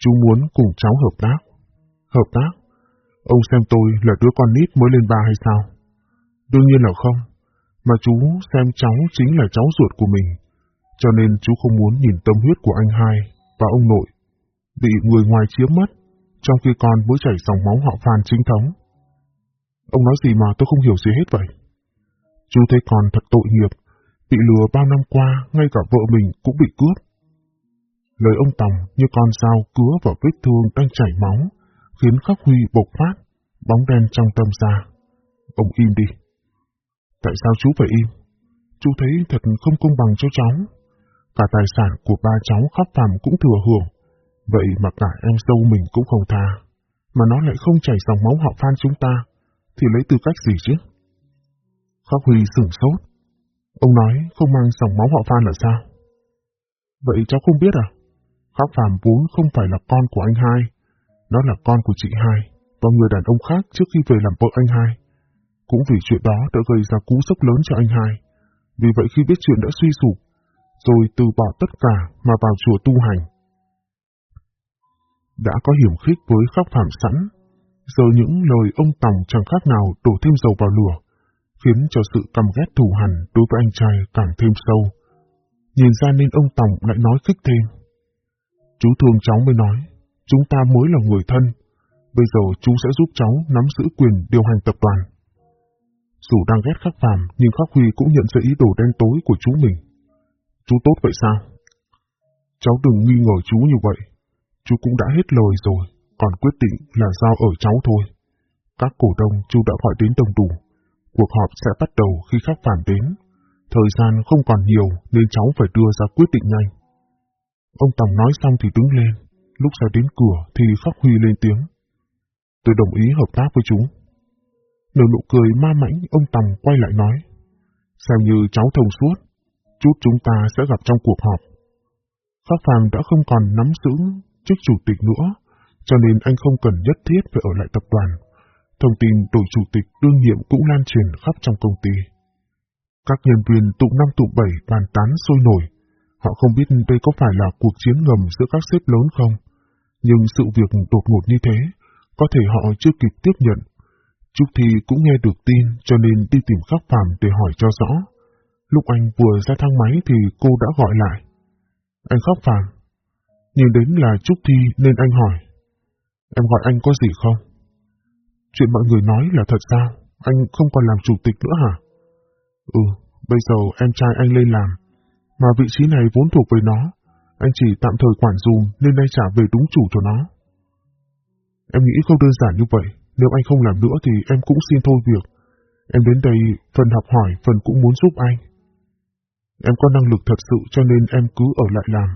Chú muốn cùng cháu hợp tác. Hợp tác? Ông xem tôi là đứa con nít mới lên ba hay sao? Đương nhiên là không. Mà chú xem cháu chính là cháu ruột của mình. Cho nên chú không muốn nhìn tâm huyết của anh hai và ông nội bị người ngoài chiếm mất, trong khi con mới chảy dòng máu họ Phan chính thống. Ông nói gì mà tôi không hiểu gì hết vậy? Chú thấy con thật tội nghiệp, bị lừa bao năm qua, ngay cả vợ mình cũng bị cướp. Lời ông Tòng như con dao cứa vào vết thương đang chảy máu, khiến Khắc Huy bộc phát, bóng đen trong tâm ra. Ông im đi. Tại sao chú phải im? Chú thấy thật không công bằng cho cháu. Cả tài sản của ba cháu khắp phàm cũng thừa hưởng. Vậy mà cả em dâu mình cũng không tha. Mà nó lại không chảy dòng máu họ phan chúng ta. Thì lấy tư cách gì chứ? Khắc Huy sửng sốt. Ông nói không mang dòng máu họ phan là sao? Vậy cháu không biết à? Khắc phàm vốn không phải là con của anh hai. Nó là con của chị hai và người đàn ông khác trước khi về làm vợ anh hai. Cũng vì chuyện đó đã gây ra cú sốc lớn cho anh hai. Vì vậy khi biết chuyện đã suy sụp, rồi từ bỏ tất cả mà vào chùa tu hành. Đã có hiểm khích với khắc phạm sẵn, giờ những lời ông Tòng chẳng khác nào đổ thêm dầu vào lửa, khiến cho sự căm ghét thù hằn đối với anh trai càng thêm sâu. Nhìn ra nên ông Tòng lại nói khích thêm. Chú thương cháu mới nói, chúng ta mới là người thân, bây giờ chú sẽ giúp cháu nắm giữ quyền điều hành tập đoàn. Dù đang ghét khắc phàm, nhưng khắc Huy cũng nhận ra ý đồ đen tối của chú mình. Chú tốt vậy sao? Cháu đừng nghi ngờ chú như vậy. Chú cũng đã hết lời rồi, còn quyết định là giao ở cháu thôi. Các cổ đông chú đã gọi đến đồng đủ. Cuộc họp sẽ bắt đầu khi khắc phàm đến. Thời gian không còn nhiều nên cháu phải đưa ra quyết định nhanh. Ông Tòng nói xong thì đứng lên. Lúc ra đến cửa thì khắc Huy lên tiếng. Tôi đồng ý hợp tác với chúng Nở nụ cười ma mãnh, ông Tòng quay lại nói. sao như cháu thông suốt, chút chúng ta sẽ gặp trong cuộc họp. Pháp phàng đã không còn nắm giữ chức chủ tịch nữa, cho nên anh không cần nhất thiết phải ở lại tập đoàn. Thông tin đổi chủ tịch đương nhiệm cũng lan truyền khắp trong công ty. Các nhân viên tụ năm tụ bảy bàn tán sôi nổi. Họ không biết đây có phải là cuộc chiến ngầm giữa các sếp lớn không? Nhưng sự việc đột ngột như thế, có thể họ chưa kịp tiếp nhận. Trúc Thi cũng nghe được tin cho nên đi tìm khắc phàm để hỏi cho rõ. Lúc anh vừa ra thang máy thì cô đã gọi lại. Anh khắc phàm. Nhìn đến là Trúc Thi nên anh hỏi. Em gọi anh có gì không? Chuyện mọi người nói là thật sao? Anh không còn làm chủ tịch nữa hả? Ừ, bây giờ em trai anh lên làm. Mà vị trí này vốn thuộc về nó. Anh chỉ tạm thời quản dùm nên nay trả về đúng chủ cho nó. Em nghĩ không đơn giản như vậy. Nếu anh không làm nữa thì em cũng xin thôi việc. Em đến đây phần học hỏi, phần cũng muốn giúp anh. Em có năng lực thật sự cho nên em cứ ở lại làm.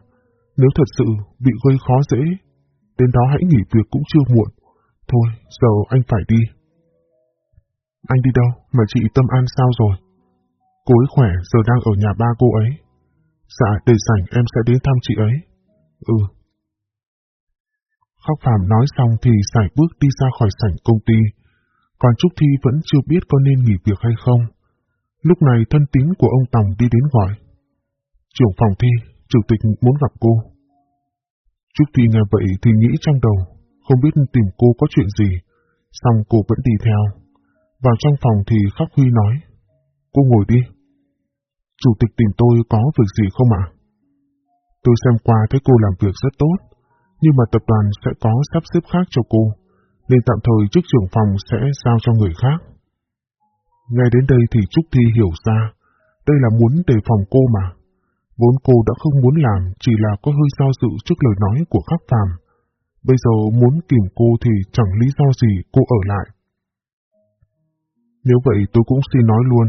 Nếu thật sự bị gây khó dễ, đến đó hãy nghỉ việc cũng chưa muộn. Thôi, giờ anh phải đi. Anh đi đâu mà chị Tâm An sao rồi? Cô ấy khỏe, giờ đang ở nhà ba cô ấy. Dạ, để rảnh em sẽ đến thăm chị ấy. Ừ. Khóc Phạm nói xong thì giải bước đi ra khỏi sảnh công ty. Còn Trúc Thi vẫn chưa biết có nên nghỉ việc hay không. Lúc này thân tín của ông Tòng đi đến gọi. Trưởng phòng thi, chủ tịch muốn gặp cô. Trúc Thi nghe vậy thì nghĩ trong đầu, không biết tìm cô có chuyện gì, xong cô vẫn đi theo. Vào trong phòng thì Khắc Huy nói, cô ngồi đi. Chủ tịch tìm tôi có việc gì không ạ? Tôi xem qua thấy cô làm việc rất tốt, nhưng mà tập đoàn sẽ có sắp xếp khác cho cô, nên tạm thời chức trưởng phòng sẽ giao cho người khác. Ngay đến đây thì Trúc Thi hiểu ra, đây là muốn đề phòng cô mà. Vốn cô đã không muốn làm, chỉ là có hơi do dự trước lời nói của khắc phàm. Bây giờ muốn kìm cô thì chẳng lý do gì cô ở lại. Nếu vậy tôi cũng xin nói luôn,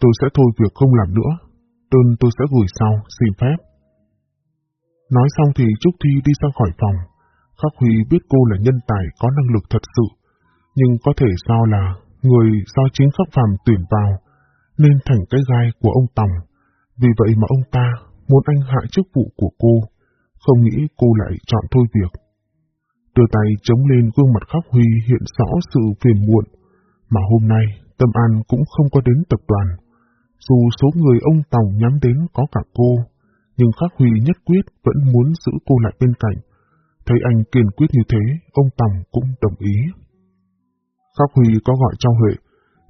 tôi sẽ thôi việc không làm nữa. Đơn tôi sẽ gửi sau, xin phép. Nói xong thì Trúc Thi đi ra khỏi phòng. Khắc Huy biết cô là nhân tài có năng lực thật sự, nhưng có thể do là người do chính khắc phàm tuyển vào, nên thành cái gai của ông Tòng. Vì vậy mà ông ta muốn anh hạ chức vụ của cô, không nghĩ cô lại chọn thôi việc. Đưa tay chống lên gương mặt khắc Huy hiện rõ sự phiền muộn, mà hôm nay Tâm An cũng không có đến tập đoàn. Dù số người ông Tòng nhắm đến có cả cô, nhưng Khắc Huy nhất quyết vẫn muốn giữ cô lại bên cạnh. Thấy anh kiên quyết như thế, ông Tòng cũng đồng ý. Khắc Huy có gọi cho Huệ,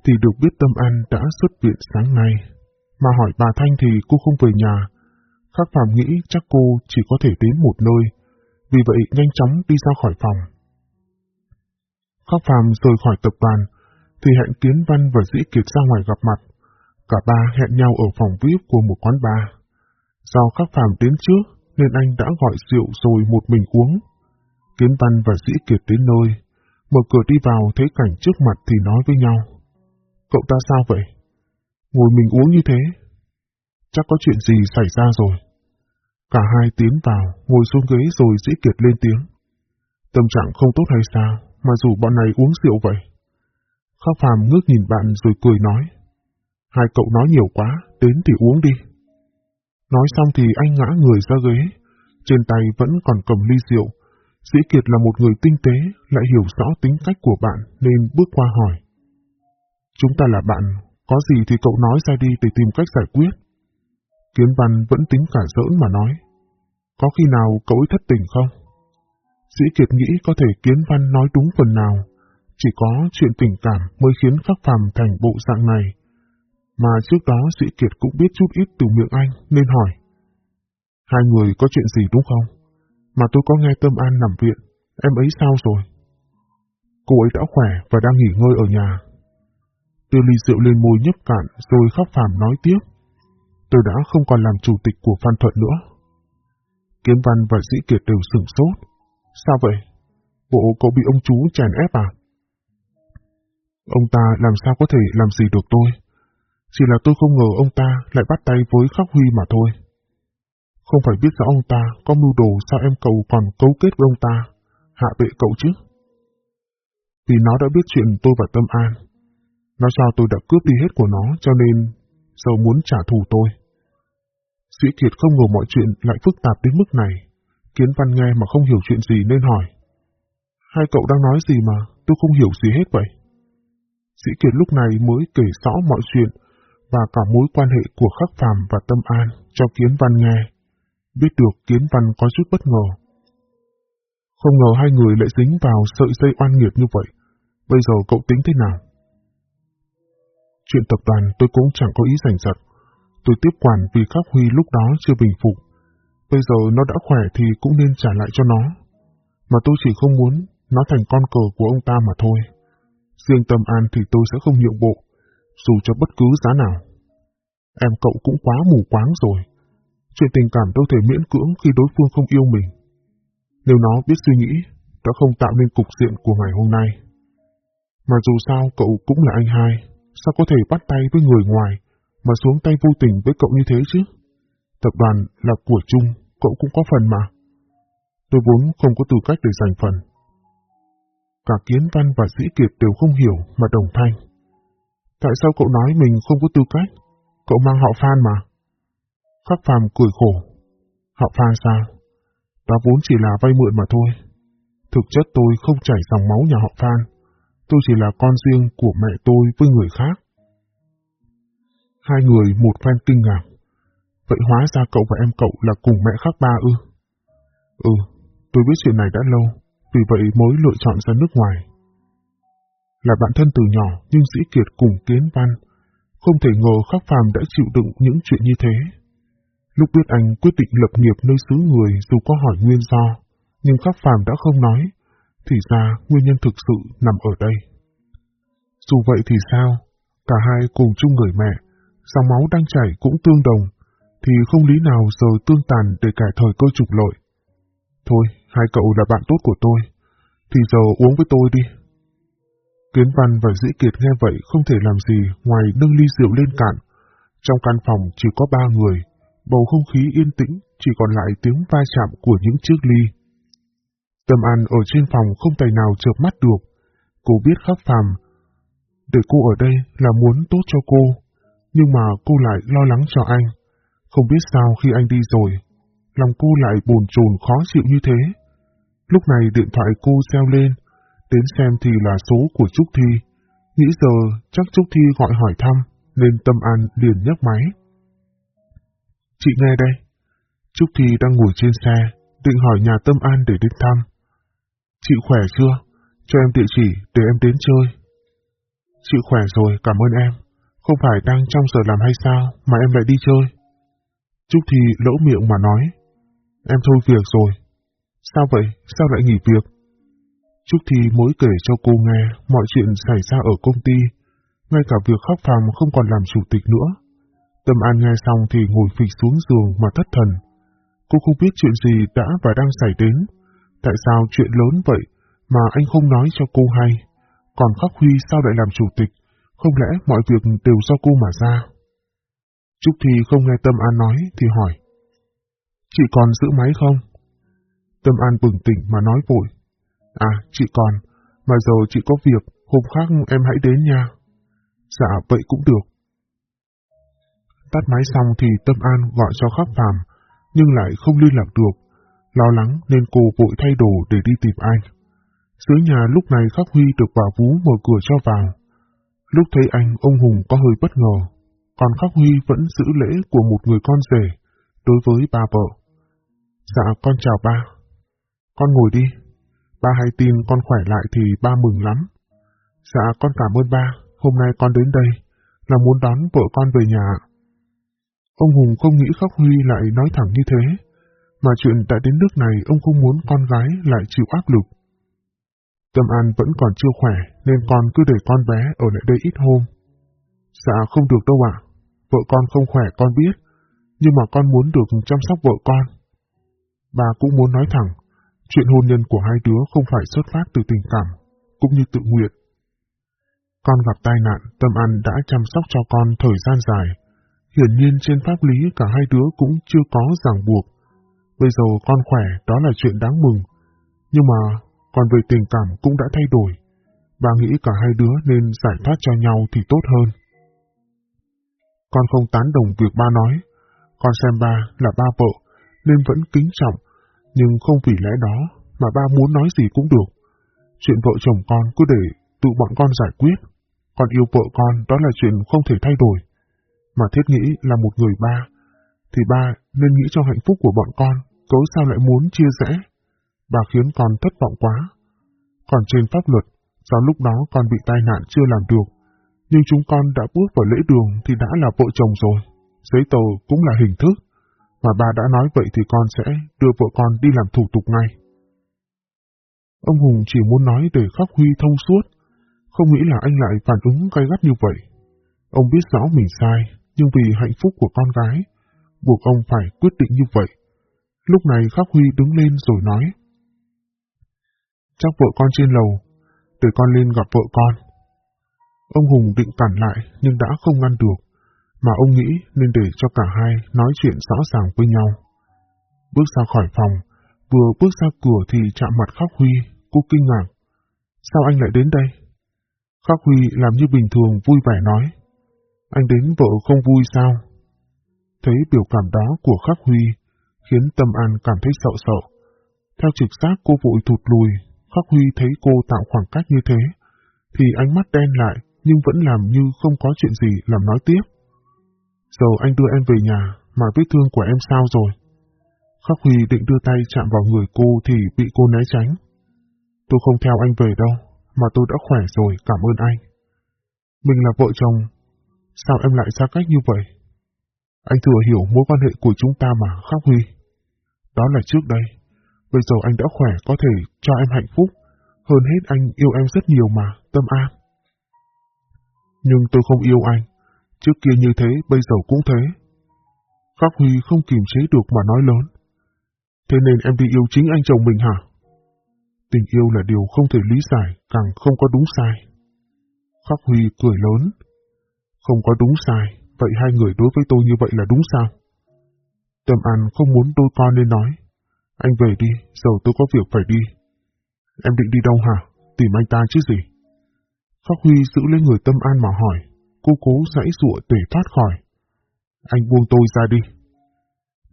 thì được biết Tâm An đã xuất viện sáng nay. Mà hỏi bà Thanh thì cô không về nhà. Khắc Phạm nghĩ chắc cô chỉ có thể đến một nơi, vì vậy nhanh chóng đi ra khỏi phòng. Khắc Phạm rời khỏi tập đoàn, thì hẹn Kiến Văn và Dĩ Kiệt ra ngoài gặp mặt. Cả ba hẹn nhau ở phòng VIP của một quán bar. Do Khắc phàm đến trước, nên anh đã gọi rượu rồi một mình uống. Kiến Văn và Dĩ Kiệt đến nơi, mở cửa đi vào thấy cảnh trước mặt thì nói với nhau. Cậu ta sao vậy? Ngồi mình uống như thế? Chắc có chuyện gì xảy ra rồi. Cả hai tiến vào, ngồi xuống ghế rồi Dĩ Kiệt lên tiếng. Tâm trạng không tốt hay sao, mà dù bọn này uống rượu vậy? Khắc Phàm ngước nhìn bạn rồi cười nói. Hai cậu nói nhiều quá, đến thì uống đi. Nói xong thì anh ngã người ra ghế, trên tay vẫn còn cầm ly rượu. Sĩ Kiệt là một người tinh tế, lại hiểu rõ tính cách của bạn nên bước qua hỏi. Chúng ta là bạn, có gì thì cậu nói ra đi để tìm cách giải quyết. Kiến Văn vẫn tính cả giỡn mà nói. Có khi nào cậu ấy thất tình không? Sĩ Kiệt nghĩ có thể Kiến Văn nói đúng phần nào, chỉ có chuyện tình cảm mới khiến khắc phàm thành bộ dạng này. Mà trước đó Sĩ Kiệt cũng biết chút ít từ miệng anh nên hỏi. Hai người có chuyện gì đúng không? Mà tôi có nghe Tâm An nằm viện, em ấy sao rồi? Cô ấy đã khỏe và đang nghỉ ngơi ở nhà. Đưa ly rượu lên môi nhấp cạn rồi khóc phàm nói tiếp. Tôi đã không còn làm chủ tịch của Phan Thuận nữa. Kiến Văn và Sĩ Kiệt đều sửng sốt. Sao vậy? Bộ cậu bị ông chú chèn ép à? Ông ta làm sao có thể làm gì được tôi? Chỉ là tôi không ngờ ông ta lại bắt tay với Khắc Huy mà thôi. Không phải biết rõ ông ta có mưu đồ sao em cậu còn cấu kết với ông ta, hạ bệ cậu chứ? Vì nó đã biết chuyện tôi và Tâm An. Nó sao tôi đã cướp đi hết của nó cho nên giờ muốn trả thù tôi. Sĩ Kiệt không ngờ mọi chuyện lại phức tạp đến mức này. Kiến Văn nghe mà không hiểu chuyện gì nên hỏi. Hai cậu đang nói gì mà tôi không hiểu gì hết vậy? Sĩ Kiệt lúc này mới kể rõ mọi chuyện và cả mối quan hệ của Khắc Phàm và Tâm An cho Kiến Văn nghe. Biết được Kiến Văn có chút bất ngờ. Không ngờ hai người lại dính vào sợi dây oan nghiệt như vậy. Bây giờ cậu tính thế nào? Chuyện tập đoàn tôi cũng chẳng có ý giành giật. Tôi tiếp quản vì Khắc Huy lúc đó chưa bình phục. Bây giờ nó đã khỏe thì cũng nên trả lại cho nó. Mà tôi chỉ không muốn nó thành con cờ của ông ta mà thôi. Riêng Tâm An thì tôi sẽ không nhượng bộ, dù cho bất cứ giá nào. Em cậu cũng quá mù quáng rồi. Chuyện tình cảm đâu thể miễn cưỡng khi đối phương không yêu mình. Nếu nó biết suy nghĩ, đã không tạo nên cục diện của ngày hôm nay. Mà dù sao cậu cũng là anh hai, sao có thể bắt tay với người ngoài mà xuống tay vô tình với cậu như thế chứ? Tập đoàn là của chung, cậu cũng có phần mà. Tôi vốn không có tư cách để giành phần. Cả Kiến Văn và Sĩ Kiệt đều không hiểu mà đồng thanh. Tại sao cậu nói mình không có tư cách? Cậu mang họ Phan mà. Khắc Phàm cười khổ. Họ Phan sao? Ta vốn chỉ là vay mượn mà thôi. Thực chất tôi không chảy dòng máu nhà họ Phan. Tôi chỉ là con riêng của mẹ tôi với người khác. Hai người một phen kinh ngạc. Vậy hóa ra cậu và em cậu là cùng mẹ khác ba ư? Ừ, tôi biết chuyện này đã lâu, vì vậy mới lựa chọn ra nước ngoài. Là bạn thân từ nhỏ nhưng Dĩ Kiệt cùng Kiến Văn, không thể ngờ Khắc Phàm đã chịu đựng những chuyện như thế. Lúc biết anh quyết định lập nghiệp nơi xứ người dù có hỏi nguyên do, nhưng Khắc Phàm đã không nói, thì ra nguyên nhân thực sự nằm ở đây. Dù vậy thì sao? Cả hai cùng chung người mẹ, dòng máu đang chảy cũng tương đồng, thì không lý nào giờ tương tàn để cải thời cơ trục lội. Thôi, hai cậu là bạn tốt của tôi, thì giờ uống với tôi đi. Kiến Văn và Dĩ Kiệt nghe vậy không thể làm gì ngoài nâng ly rượu lên cạn. Trong căn phòng chỉ có ba người, bầu không khí yên tĩnh, chỉ còn lại tiếng va chạm của những chiếc ly. Tâm An ở trên phòng không tài nào chợp mắt được. Cô biết khắc phàm. Để cô ở đây là muốn tốt cho cô, nhưng mà cô lại lo lắng cho anh. Không biết sao khi anh đi rồi, lòng cô lại bồn chồn khó chịu như thế. Lúc này điện thoại cô reo lên, đến xem thì là số của Trúc Thi. Nghĩ giờ chắc Trúc Thi gọi hỏi thăm, nên Tâm An liền nhấc máy. Chị nghe đây. Trúc Thi đang ngồi trên xe, định hỏi nhà Tâm An để đến thăm. Chị khỏe chưa? Cho em địa chỉ để em đến chơi. Chị khỏe rồi, cảm ơn em. Không phải đang trong giờ làm hay sao mà em lại đi chơi? Trúc Thi lỗ miệng mà nói. Em thôi việc rồi. Sao vậy? Sao lại nghỉ việc? Trúc Thi mới kể cho cô nghe mọi chuyện xảy ra ở công ty. Ngay cả việc khắc phàm không còn làm chủ tịch nữa. Tâm An nghe xong thì ngồi phịch xuống giường mà thất thần. Cô không biết chuyện gì đã và đang xảy đến. Tại sao chuyện lớn vậy mà anh không nói cho cô hay? Còn Khắc Huy sao lại làm chủ tịch? Không lẽ mọi việc đều do cô mà ra? Trúc Thi không nghe Tâm An nói thì hỏi. Chị còn giữ máy không? Tâm An bừng tỉnh mà nói vội. À, chị còn, mà giờ chị có việc, hôm khác em hãy đến nha. Dạ, vậy cũng được. Tắt máy xong thì Tâm An gọi cho Khắc Phàm, nhưng lại không liên lạc được. Lo lắng nên cô vội thay đồ để đi tìm anh. Dưới nhà lúc này Khắc Huy được bà Vú mở cửa cho vào. Lúc thấy anh, ông Hùng có hơi bất ngờ, còn Khắc Huy vẫn giữ lễ của một người con rể đối với ba vợ. Dạ, con chào ba. Con ngồi đi. Ba hay tin con khỏe lại thì ba mừng lắm. Dạ, con cảm ơn ba. Hôm nay con đến đây là muốn đón vợ con về nhà. Ông Hùng không nghĩ Khắc Huy lại nói thẳng như thế, mà chuyện đã đến nước này ông không muốn con gái lại chịu áp lực. Tâm An vẫn còn chưa khỏe, nên con cứ để con bé ở lại đây ít hôm. Dạ không được đâu ạ, vợ con không khỏe con biết, nhưng mà con muốn được chăm sóc vợ con. Bà cũng muốn nói thẳng, chuyện hôn nhân của hai đứa không phải xuất phát từ tình cảm, cũng như tự nguyện. Con gặp tai nạn, Tâm An đã chăm sóc cho con thời gian dài. Hiển nhiên trên pháp lý cả hai đứa cũng chưa có ràng buộc. Bây giờ con khỏe, đó là chuyện đáng mừng. Nhưng mà, còn về tình cảm cũng đã thay đổi. Bà nghĩ cả hai đứa nên giải thoát cho nhau thì tốt hơn. Con không tán đồng việc ba nói. Con xem ba là ba vợ, nên vẫn kính trọng, nhưng không vì lẽ đó mà ba muốn nói gì cũng được. Chuyện vợ chồng con cứ để tự bọn con giải quyết. Con yêu vợ con đó là chuyện không thể thay đổi. Mà thiết nghĩ là một người ba, thì ba nên nghĩ cho hạnh phúc của bọn con, cớ sao lại muốn chia rẽ. Bà khiến con thất vọng quá. Còn trên pháp luật, do lúc đó con bị tai nạn chưa làm được, nhưng chúng con đã bước vào lễ đường thì đã là vợ chồng rồi. Giấy tờ cũng là hình thức, mà bà đã nói vậy thì con sẽ đưa vợ con đi làm thủ tục ngay. Ông Hùng chỉ muốn nói để khắc huy thông suốt, không nghĩ là anh lại phản ứng gay gắt như vậy. Ông biết rõ mình sai, nhưng vì hạnh phúc của con gái, buộc ông phải quyết định như vậy. Lúc này Khắc Huy đứng lên rồi nói. Chắc vợ con trên lầu, để con lên gặp vợ con. Ông Hùng định cản lại nhưng đã không ngăn được, mà ông nghĩ nên để cho cả hai nói chuyện rõ ràng với nhau. Bước ra khỏi phòng, vừa bước ra cửa thì chạm mặt Khắc Huy, cô kinh ngạc. Sao anh lại đến đây? Khắc Huy làm như bình thường vui vẻ nói. Anh đến vợ không vui sao? Thấy biểu cảm đó của Khắc Huy, khiến Tâm An cảm thấy sợ sợ. Theo trực giác cô vội thụt lùi, Khắc Huy thấy cô tạo khoảng cách như thế, thì ánh mắt đen lại nhưng vẫn làm như không có chuyện gì làm nói tiếp. Giờ anh đưa em về nhà, mà vết thương của em sao rồi? Khắc Huy định đưa tay chạm vào người cô thì bị cô né tránh. Tôi không theo anh về đâu, mà tôi đã khỏe rồi, cảm ơn anh. Mình là vợ chồng, sao em lại xa cách như vậy? Anh thừa hiểu mối quan hệ của chúng ta mà, Khắc Huy. Đó là trước đây. Bây giờ anh đã khỏe có thể cho em hạnh phúc. Hơn hết anh yêu em rất nhiều mà, tâm an. Nhưng tôi không yêu anh. Trước kia như thế, bây giờ cũng thế. Khắc Huy không kiềm chế được mà nói lớn. Thế nên em đi yêu chính anh chồng mình hả? Tình yêu là điều không thể lý giải, càng không có đúng sai. Khắc Huy cười lớn. Không có đúng sai, vậy hai người đối với tôi như vậy là đúng sao? Tâm An không muốn đôi con nên nói. Anh về đi, giờ tôi có việc phải đi. Em định đi đâu hả? Tìm anh ta chứ gì? Khắc Huy giữ lấy người Tâm An mà hỏi. Cô cố giãy giụa để thoát khỏi. Anh buông tôi ra đi.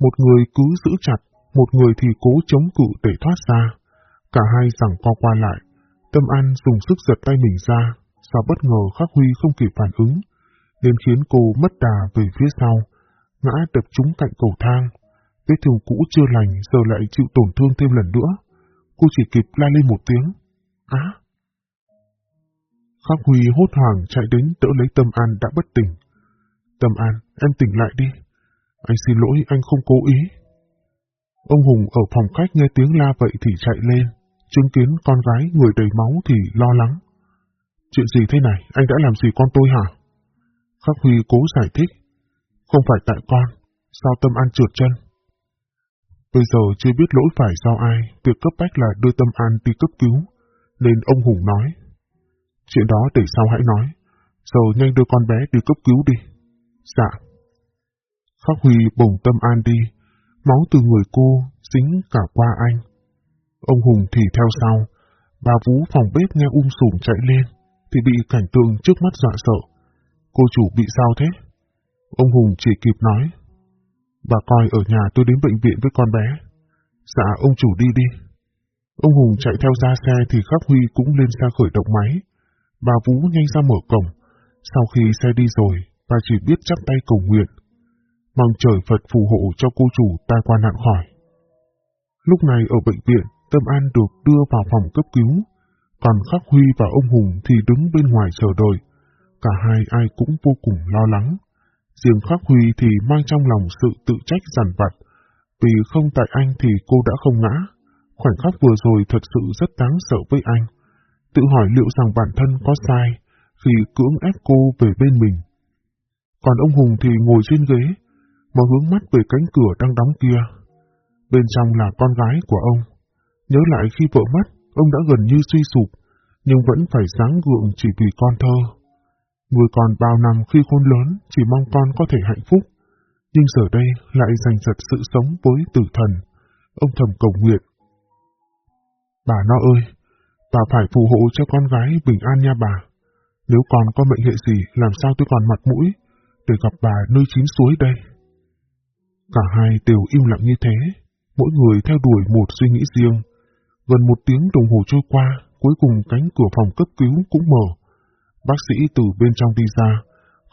Một người cứ giữ chặt, một người thì cố chống cự để thoát ra. Cả hai rằng co qua lại. Tâm An dùng sức giật tay mình ra, sao bất ngờ Khắc Huy không kịp phản ứng, nên khiến cô mất đà về phía sau, ngã đập trúng cạnh cầu thang. Vết thương cũ chưa lành giờ lại chịu tổn thương thêm lần nữa. Cô chỉ kịp la lên một tiếng. Á! Khắc Huy hốt hoảng chạy đến đỡ lấy Tâm An đã bất tỉnh. Tâm An, em tỉnh lại đi. Anh xin lỗi, anh không cố ý. Ông Hùng ở phòng khách nghe tiếng la vậy thì chạy lên, chứng kiến con gái người đầy máu thì lo lắng. Chuyện gì thế này, anh đã làm gì con tôi hả? Khắc Huy cố giải thích. Không phải tại con, sao Tâm An trượt chân? Bây giờ chưa biết lỗi phải do ai, việc cấp bách là đưa Tâm An đi cấp cứu, nên ông Hùng nói. Chuyện đó từ sau hãy nói, rồi nhanh đưa con bé đi cấp cứu đi. Dạ. Khắc Huy bồng Tâm An đi, máu từ người cô dính cả qua anh. Ông Hùng thì theo sau, bà Vú phòng bếp nghe um sùm chạy lên, thì bị cảnh tượng trước mắt dọa sợ. Cô chủ bị sao thế? Ông Hùng chỉ kịp nói. Bà coi ở nhà tôi đến bệnh viện với con bé. Dạ, ông chủ đi đi. Ông Hùng chạy theo ra xe thì Khắc Huy cũng lên xe khởi động máy. Bà vũ nhanh ra mở cổng. Sau khi xe đi rồi, bà chỉ biết chắp tay cầu nguyện. Mong trời Phật phù hộ cho cô chủ tai qua nạn khỏi. Lúc này ở bệnh viện, Tâm An được đưa vào phòng cấp cứu, còn Khắc Huy và ông Hùng thì đứng bên ngoài chờ đợi. Cả hai ai cũng vô cùng lo lắng. Riêng Khắc Huy thì mang trong lòng sự tự trách giản vặt, vì không tại anh thì cô đã không ngã. Khoảnh khắc vừa rồi thật sự rất đáng sợ với anh. Tự hỏi liệu rằng bản thân có sai khi cưỡng ép cô về bên mình. Còn ông Hùng thì ngồi trên ghế, mà hướng mắt về cánh cửa đang đóng kia. Bên trong là con gái của ông. Nhớ lại khi vợ mất, ông đã gần như suy sụp, nhưng vẫn phải sáng gượng chỉ vì con thơ. Người còn bao năm khi khôn lớn chỉ mong con có thể hạnh phúc, nhưng giờ đây lại giành giật sự sống với tử thần. Ông thầm cầu nguyện. Bà nó ơi, và phải phù hộ cho con gái bình an nha bà. Nếu còn có mệnh hệ gì, làm sao tôi còn mặt mũi để gặp bà nơi chín suối đây? Cả hai đều im lặng như thế, mỗi người theo đuổi một suy nghĩ riêng. Gần một tiếng đồng hồ trôi qua, cuối cùng cánh cửa phòng cấp cứu cũng mở. Bác sĩ từ bên trong đi ra,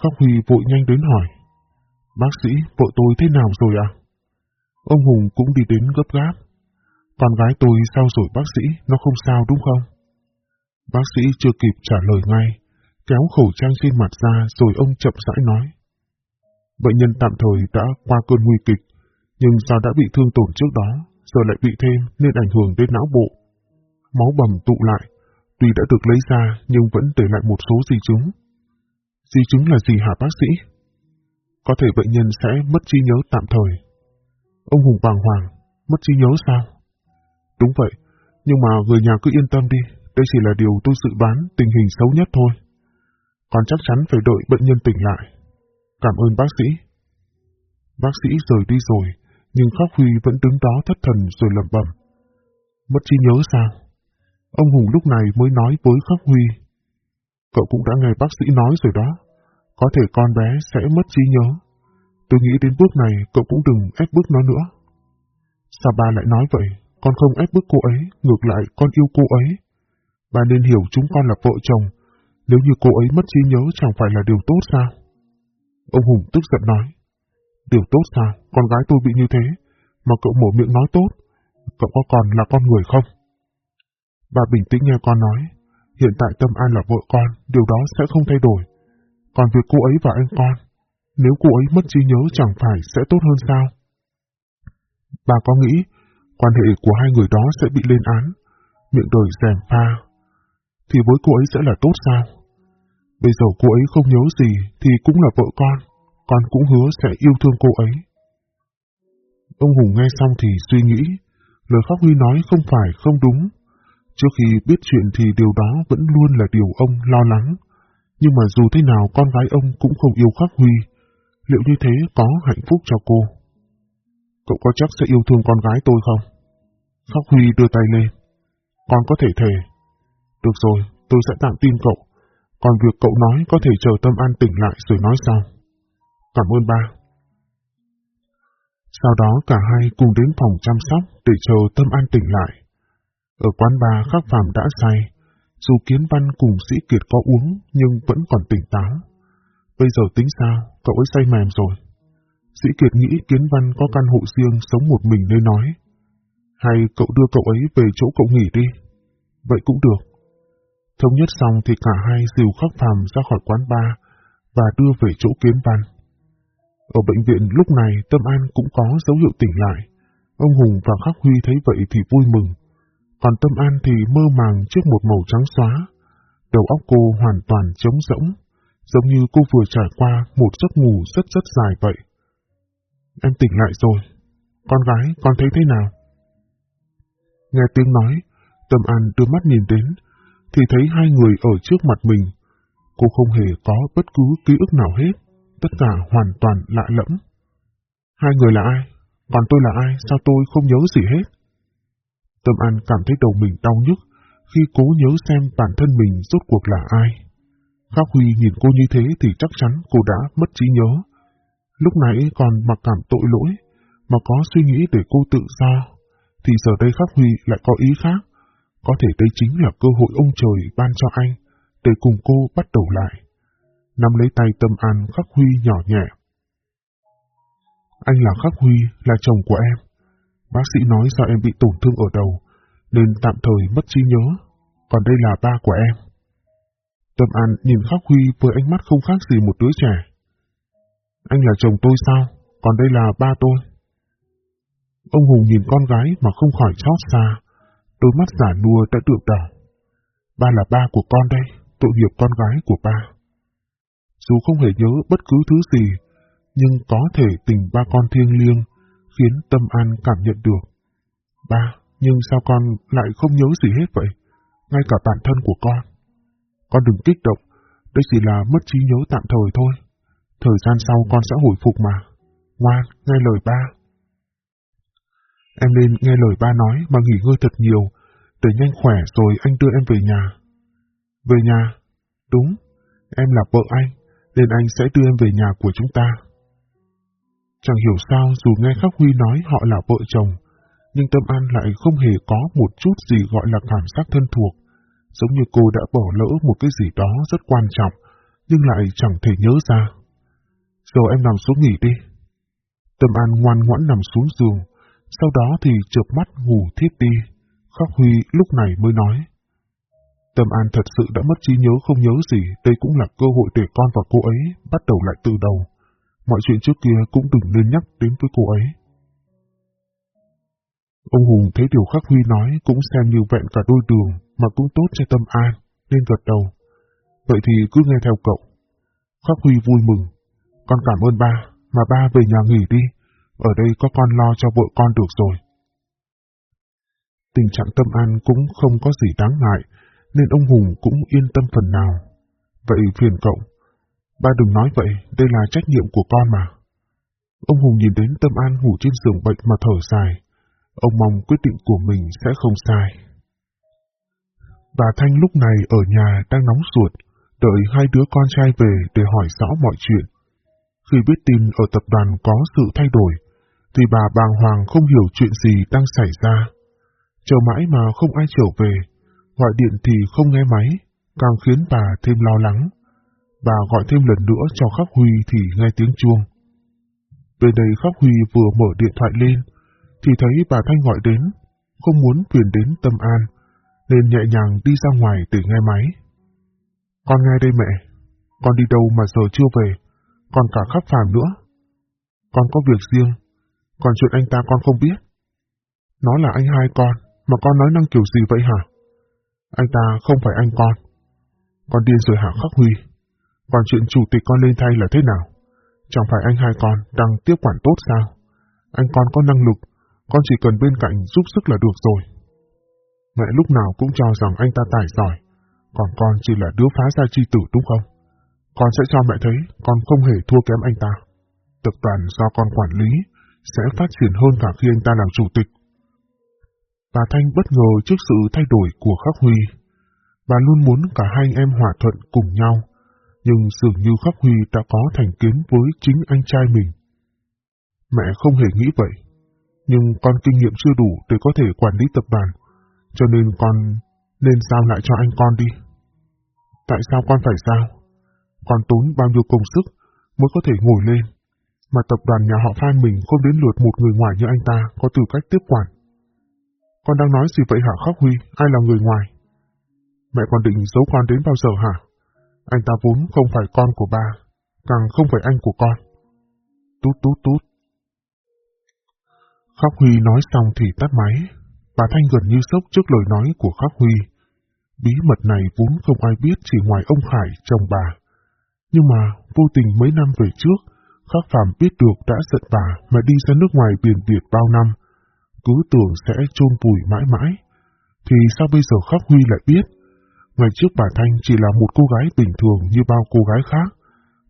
Khắc Huy vội nhanh đến hỏi. Bác sĩ, vợ tôi thế nào rồi ạ? Ông Hùng cũng đi đến gấp gáp. Con gái tôi sao rồi bác sĩ, nó không sao đúng không? Bác sĩ chưa kịp trả lời ngay, kéo khẩu trang trên mặt ra rồi ông chậm rãi nói. Bệnh nhân tạm thời đã qua cơn nguy kịch, nhưng do đã bị thương tổn trước đó, giờ lại bị thêm nên ảnh hưởng đến não bộ. Máu bầm tụ lại, tuy đã được lấy ra nhưng vẫn để lại một số di chứng. Di chứng là gì hả bác sĩ? Có thể bệnh nhân sẽ mất trí nhớ tạm thời. Ông Hùng bàng hoàng, mất trí nhớ sao? Đúng vậy, nhưng mà người nhà cứ yên tâm đi, đây chỉ là điều tôi dự đoán tình hình xấu nhất thôi. Còn chắc chắn phải đợi bệnh nhân tỉnh lại. Cảm ơn bác sĩ. Bác sĩ rời đi rồi, nhưng Khắc Huy vẫn đứng đó thất thần rồi lẩm bẩm. Mất trí nhớ sao? Ông Hùng lúc này mới nói với Khắc Huy. Cậu cũng đã nghe bác sĩ nói rồi đó. Có thể con bé sẽ mất trí nhớ. Tôi nghĩ đến bước này cậu cũng đừng ép bước nó nữa. Sao ba lại nói vậy? Con không ép bước cô ấy, ngược lại con yêu cô ấy. Bà nên hiểu chúng con là vợ chồng. Nếu như cô ấy mất trí nhớ chẳng phải là điều tốt sao? Ông Hùng tức giận nói. Điều tốt sao? Con gái tôi bị như thế. Mà cậu mổ miệng nói tốt. Cậu có còn là con người không? Bà bình tĩnh nghe con nói. Hiện tại Tâm An là vợ con, điều đó sẽ không thay đổi. Còn việc cô ấy và anh con, nếu cô ấy mất trí nhớ chẳng phải sẽ tốt hơn sao? Bà có nghĩ quan hệ của hai người đó sẽ bị lên án, miệng đời rèm pha, thì với cô ấy sẽ là tốt sao? Bây giờ cô ấy không nhớ gì thì cũng là vợ con, con cũng hứa sẽ yêu thương cô ấy. Ông Hùng nghe xong thì suy nghĩ, lời Khắc Huy nói không phải không đúng. Trước khi biết chuyện thì điều đó vẫn luôn là điều ông lo lắng. Nhưng mà dù thế nào con gái ông cũng không yêu Khắc Huy. Liệu như thế có hạnh phúc cho cô? Cậu có chắc sẽ yêu thương con gái tôi không? Khắc Huy đưa tay lên. Con có thể thề. Được rồi, tôi sẽ tạm tin cậu. Còn việc cậu nói có thể chờ Tâm An tỉnh lại rồi nói sao? Cảm ơn ba. Sau đó cả hai cùng đến phòng chăm sóc để chờ Tâm An tỉnh lại. Ở quán bar khắc phàm đã say, dù Kiến Văn cùng Sĩ Kiệt có uống nhưng vẫn còn tỉnh táo. Bây giờ tính sao, cậu ấy say mềm rồi. Sĩ Kiệt nghĩ Kiến Văn có căn hộ riêng sống một mình nên nói. Hay cậu đưa cậu ấy về chỗ cậu nghỉ đi. Vậy cũng được. Thống nhất xong thì cả hai dìu khắc phàm ra khỏi quán bar và đưa về chỗ Kiến Văn. Ở bệnh viện lúc này Tâm An cũng có dấu hiệu tỉnh lại. Ông Hùng và Khắc Huy thấy vậy thì vui mừng. Còn Tâm An thì mơ màng trước một màu trắng xóa. Đầu óc cô hoàn toàn trống rỗng, giống như cô vừa trải qua một giấc ngủ rất rất dài vậy. Em tỉnh lại rồi. Con gái, con thấy thế nào? Nghe tiếng nói, Tâm An đưa mắt nhìn đến, thì thấy hai người ở trước mặt mình. Cô không hề có bất cứ ký ức nào hết, tất cả hoàn toàn lạ lẫm. Hai người là ai? Còn tôi là ai? Sao tôi không nhớ gì hết? Tâm An cảm thấy đầu mình đau nhức khi cố nhớ xem bản thân mình rốt cuộc là ai. Khắc Huy nhìn cô như thế thì chắc chắn cô đã mất trí nhớ. Lúc nãy còn mặc cảm tội lỗi, mà có suy nghĩ để cô tự do, thì giờ đây Khắc Huy lại có ý khác. Có thể đây chính là cơ hội ông trời ban cho anh, để cùng cô bắt đầu lại. Nắm lấy tay Tâm An Khắc Huy nhỏ nhẹ. Anh là Khắc Huy, là chồng của em. Bác sĩ nói do em bị tổn thương ở đầu, nên tạm thời mất trí nhớ, còn đây là ba của em. Tâm An nhìn Khắc Huy với ánh mắt không khác gì một đứa trẻ. Anh là chồng tôi sao? Còn đây là ba tôi. Ông Hùng nhìn con gái mà không khỏi chót xa, đôi mắt giả nua đã được tả. Ba là ba của con đây, tội nghiệp con gái của ba. Dù không hề nhớ bất cứ thứ gì, nhưng có thể tình ba con thiêng liêng khiến Tâm An cảm nhận được. Ba, nhưng sao con lại không nhớ gì hết vậy? Ngay cả bản thân của con. Con đừng kích động, đây chỉ là mất trí nhớ tạm thời thôi. Thời gian sau con sẽ hồi phục mà. Ngoan, nghe lời ba. Em nên nghe lời ba nói mà nghỉ ngơi thật nhiều, để nhanh khỏe rồi anh đưa em về nhà. Về nhà? Đúng, em là vợ anh, nên anh sẽ đưa em về nhà của chúng ta. Chẳng hiểu sao dù nghe Khắc Huy nói họ là vợ chồng, nhưng Tâm An lại không hề có một chút gì gọi là cảm giác thân thuộc, giống như cô đã bỏ lỡ một cái gì đó rất quan trọng, nhưng lại chẳng thể nhớ ra. Rồi em nằm xuống nghỉ đi. Tâm An ngoan ngoãn nằm xuống giường, sau đó thì chợp mắt ngủ thiếp đi. Khắc Huy lúc này mới nói. Tâm An thật sự đã mất trí nhớ không nhớ gì, đây cũng là cơ hội để con và cô ấy bắt đầu lại từ đầu. Mọi chuyện trước kia cũng đừng nên nhắc đến với cô ấy. Ông Hùng thấy điều Khắc Huy nói cũng xem như vẹn cả đôi đường mà cũng tốt cho Tâm An, nên gật đầu. Vậy thì cứ nghe theo cậu. Khắc Huy vui mừng. Con cảm ơn ba, mà ba về nhà nghỉ đi. Ở đây có con lo cho vợ con được rồi. Tình trạng Tâm An cũng không có gì đáng ngại, nên ông Hùng cũng yên tâm phần nào. Vậy phiền cậu. Ba đừng nói vậy, đây là trách nhiệm của con mà. Ông Hùng nhìn đến Tâm An ngủ trên giường bệnh mà thở dài. Ông mong quyết định của mình sẽ không sai. Bà Thanh lúc này ở nhà đang nóng ruột, đợi hai đứa con trai về để hỏi rõ mọi chuyện. Khi biết tin ở tập đoàn có sự thay đổi, thì bà bàng hoàng không hiểu chuyện gì đang xảy ra. Chờ mãi mà không ai trở về, gọi điện thì không nghe máy, càng khiến bà thêm lo lắng. Bà gọi thêm lần nữa cho Khắc Huy thì nghe tiếng chuông. Bên đây Khắc Huy vừa mở điện thoại lên, thì thấy bà Thanh gọi đến, không muốn phiền đến Tâm An, nên nhẹ nhàng đi ra ngoài để nghe máy. Con nghe đây mẹ, con đi đâu mà giờ chưa về, còn cả khắc phàm nữa. Con có việc riêng, còn chuyện anh ta con không biết. Nó là anh hai con, mà con nói năng kiểu gì vậy hả? Anh ta không phải anh con. Con điên rồi hả Khắc Huy? Còn chuyện chủ tịch con lên thay là thế nào? Chẳng phải anh hai con đang tiếp quản tốt sao? Anh con có năng lực, con chỉ cần bên cạnh giúp sức là được rồi. Mẹ lúc nào cũng cho rằng anh ta tài giỏi, còn con chỉ là đứa phá gia chi tử đúng không? Con sẽ cho mẹ thấy con không hề thua kém anh ta. Tập đoàn do con quản lý sẽ phát triển hơn cả khi anh ta làm chủ tịch. Bà Thanh bất ngờ trước sự thay đổi của Khắc Huy. Bà luôn muốn cả hai anh em hòa thuận cùng nhau, nhưng dường như Khắc Huy đã có thành kiến với chính anh trai mình. Mẹ không hề nghĩ vậy, nhưng con kinh nghiệm chưa đủ để có thể quản lý tập đoàn, cho nên con nên giao lại cho anh con đi. Tại sao con phải giao? Con tốn bao nhiêu công sức mới có thể ngồi lên, mà tập đoàn nhà họ Phan mình không đến lượt một người ngoài như anh ta có tư cách tiếp quản. Con đang nói gì vậy hả Khắc Huy? Ai là người ngoài? Mẹ còn định giấu con đến bao giờ hả? Anh ta vốn không phải con của ba, càng không phải anh của con. Tút tút tút. Khắc Huy nói xong thì tắt máy. Bà Thanh gần như sốc trước lời nói của Khắc Huy. Bí mật này vốn không ai biết chỉ ngoài ông Khải, chồng bà. Nhưng mà, vô tình mấy năm về trước, Khắc Phạm biết được đã giận bà mà đi ra nước ngoài biển biệt bao năm, cứ tưởng sẽ chôn vùi mãi mãi. Thì sao bây giờ Khắc Huy lại biết? Ngày trước bà Thanh chỉ là một cô gái bình thường như bao cô gái khác,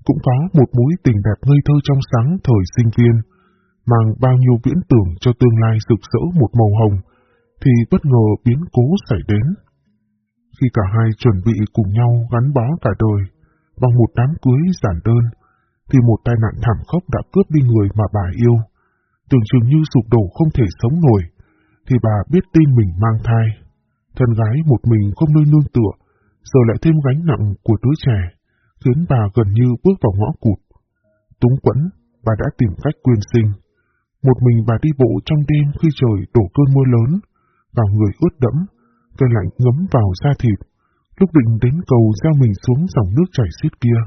cũng có một mối tình đẹp ngây thơ trong sáng thời sinh viên, mang bao nhiêu viễn tưởng cho tương lai rực rỡ một màu hồng, thì bất ngờ biến cố xảy đến. Khi cả hai chuẩn bị cùng nhau gắn bó cả đời, bằng một đám cưới giản đơn, thì một tai nạn thảm khốc đã cướp đi người mà bà yêu. Tưởng chừng như sụp đổ không thể sống nổi, thì bà biết tin mình mang thai. Thân gái một mình không nơi nương tựa, giờ lại thêm gánh nặng của đứa trẻ, khiến bà gần như bước vào ngõ cụt. Túng quẫn, bà đã tìm cách quyên sinh. Một mình bà đi bộ trong đêm khi trời đổ cơn mưa lớn, vào người ướt đẫm, cơn lạnh ngấm vào da thịt. Lúc định đến cầu gieo mình xuống dòng nước chảy xiết kia,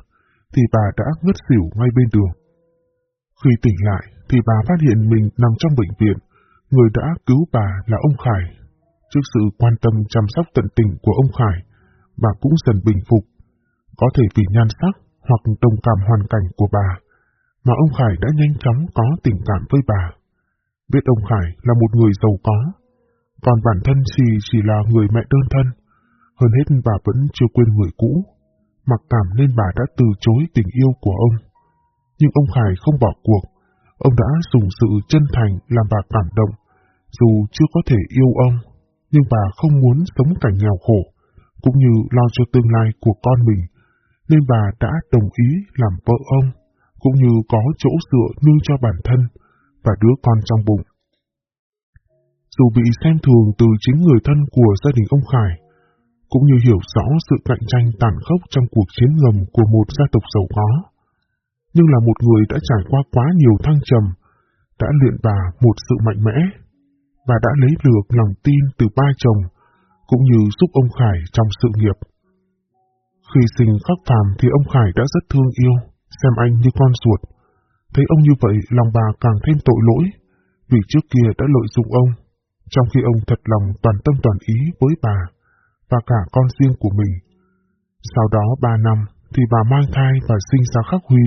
thì bà đã ngất xỉu ngay bên đường. Khi tỉnh lại, thì bà phát hiện mình nằm trong bệnh viện. Người đã cứu bà là ông Khải. Trước sự quan tâm chăm sóc tận tình của ông Khải, bà cũng dần bình phục. Có thể vì nhan sắc hoặc đồng cảm hoàn cảnh của bà, mà ông Khải đã nhanh chóng có tình cảm với bà. Biết ông Khải là một người giàu có, còn bản thân chị chỉ là người mẹ đơn thân. Hơn hết bà vẫn chưa quên người cũ, mặc cảm nên bà đã từ chối tình yêu của ông. Nhưng ông Khải không bỏ cuộc, ông đã dùng sự chân thành làm bà cảm động, dù chưa có thể yêu ông, nhưng bà không muốn sống cảnh nghèo khổ, cũng như lo cho tương lai của con mình, nên bà đã đồng ý làm vợ ông, cũng như có chỗ dựa nuôi cho bản thân và đứa con trong bụng. Dù bị xem thường từ chính người thân của gia đình ông Khải, cũng như hiểu rõ sự cạnh tranh tàn khốc trong cuộc chiến ngầm của một gia tộc giàu có, nhưng là một người đã trải qua quá nhiều thăng trầm, đã luyện bà một sự mạnh mẽ và đã lấy được lòng tin từ ba chồng, cũng như giúp ông Khải trong sự nghiệp. Khi sinh khắc phàm thì ông Khải đã rất thương yêu, xem anh như con ruột. Thấy ông như vậy, lòng bà càng thêm tội lỗi, vì trước kia đã lợi dụng ông, trong khi ông thật lòng toàn tâm toàn ý với bà và cả con riêng của mình. Sau đó ba năm thì bà mang thai và sinh ra Khắc Huy.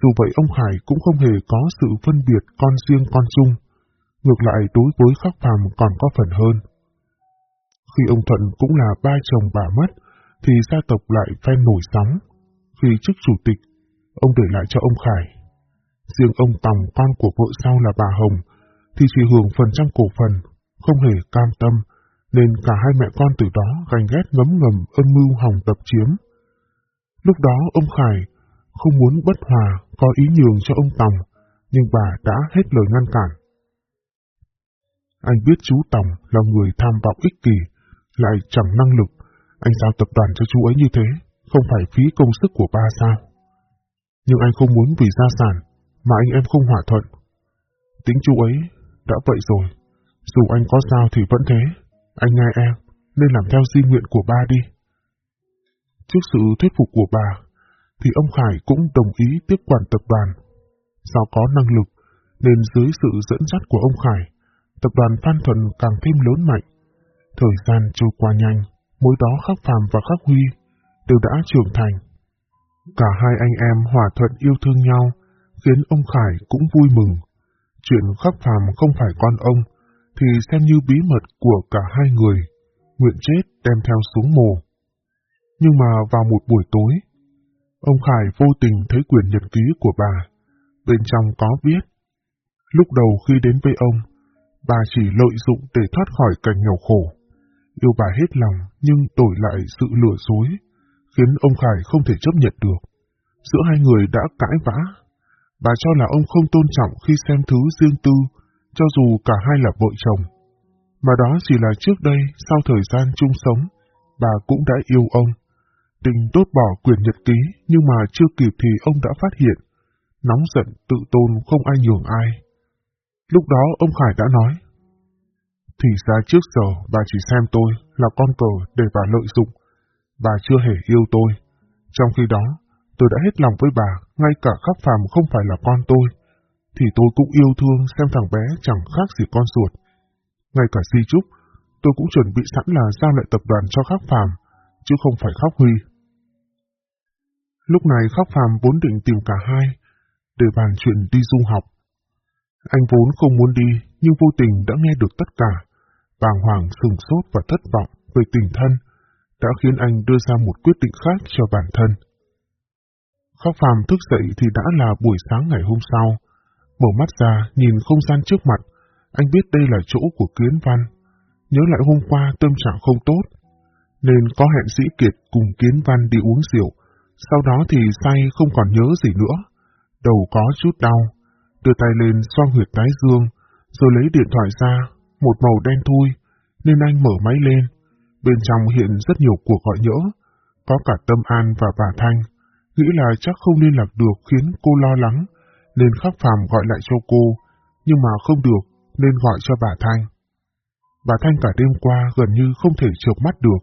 Dù vậy ông Khải cũng không hề có sự phân biệt con riêng con chung, ngược lại đối với Khắc Phàm còn có phần hơn. Khi ông Thuận cũng là ba chồng bà mất, thì gia tộc lại phen nổi sóng. Khi chức chủ tịch, ông để lại cho ông Khải. Riêng ông Tòng, con của vợ sau là bà Hồng, thì chỉ hưởng phần trăm cổ phần, không hề cam tâm, nên cả hai mẹ con từ đó ganh ghét ngấm ngầm âm mưu hòng tập chiếm. Lúc đó ông Khải không muốn bất hòa có ý nhường cho ông Tòng, nhưng bà đã hết lời ngăn cản. Anh biết chú Tòng là người tham vọng ích kỷ, lại chẳng năng lực, anh giao tập đoàn cho chú ấy như thế, không phải phí công sức của ba sao. Nhưng anh không muốn vì gia sản mà anh em không hòa thuận. Tính chú ấy đã vậy rồi, dù anh có sao thì vẫn thế, anh nghe em, nên làm theo di nguyện của ba đi. Trước sự thuyết phục của bà, thì ông Khải cũng đồng ý tiếp quản tập đoàn. Do có năng lực, nên dưới sự dẫn dắt của ông Khải, tập đoàn Phan Thuận càng thêm lớn mạnh. Thời gian trôi qua nhanh, mối đó Khắc Phàm và Khắc Huy đều đã trưởng thành. Cả hai anh em hòa thuận yêu thương nhau, khiến ông Khải cũng vui mừng. Chuyện Khắc Phàm không phải con ông, thì xem như bí mật của cả hai người, nguyện chết đem theo xuống mồ. Nhưng mà vào một buổi tối, ông Khải vô tình thấy quyển nhật ký của bà, bên trong có viết. Lúc đầu khi đến với ông, bà chỉ lợi dụng để thoát khỏi cảnh nghèo khổ. Yêu bà hết lòng nhưng đổi lại sự lừa dối, khiến ông Khải không thể chấp nhận được. Giữa hai người đã cãi vã. Bà cho là ông không tôn trọng khi xem thứ riêng tư, cho dù cả hai là vợ chồng. Mà đó chỉ là trước đây, sau thời gian chung sống, bà cũng đã yêu ông. Tình tốt bỏ quyền nhật ký, nhưng mà chưa kịp thì ông đã phát hiện. Nóng giận, tự tôn không ai nhường ai. Lúc đó ông Khải đã nói, Thì ra trước giờ bà chỉ xem tôi là con cờ để bà lợi dụng. Bà chưa hề yêu tôi. Trong khi đó, tôi đã hết lòng với bà, ngay cả khắc phàm không phải là con tôi. Thì tôi cũng yêu thương xem thằng bé chẳng khác gì con ruột. Ngay cả di trúc, tôi cũng chuẩn bị sẵn là giao lại tập đoàn cho khắc phàm, chứ không phải khắc huy. Lúc này khắc phàm vốn định tìm cả hai, để bàn chuyện đi du học. Anh vốn không muốn đi, nhưng vô tình đã nghe được tất cả, bàng hoàng sừng sốt và thất vọng về tình thân, đã khiến anh đưa ra một quyết định khác cho bản thân. Khắc phàm thức dậy thì đã là buổi sáng ngày hôm sau. Mở mắt ra, nhìn không gian trước mặt, anh biết đây là chỗ của Kiến Văn. Nhớ lại hôm qua tâm trạng không tốt, nên có hẹn Sĩ Kiệt cùng Kiến Văn đi uống rượu, sau đó thì say không còn nhớ gì nữa. Đầu có chút đau, đưa tay lên xoang huyệt tái dương, rồi lấy điện thoại ra, một màu đen thui, nên anh mở máy lên. Bên trong hiện rất nhiều cuộc gọi nhỡ, có cả Tâm An và bà Thanh. Nghĩ là chắc không liên lạc được khiến cô lo lắng, nên khắc phàm gọi lại cho cô, nhưng mà không được nên gọi cho bà Thanh. Bà Thanh cả đêm qua gần như không thể chợp mắt được,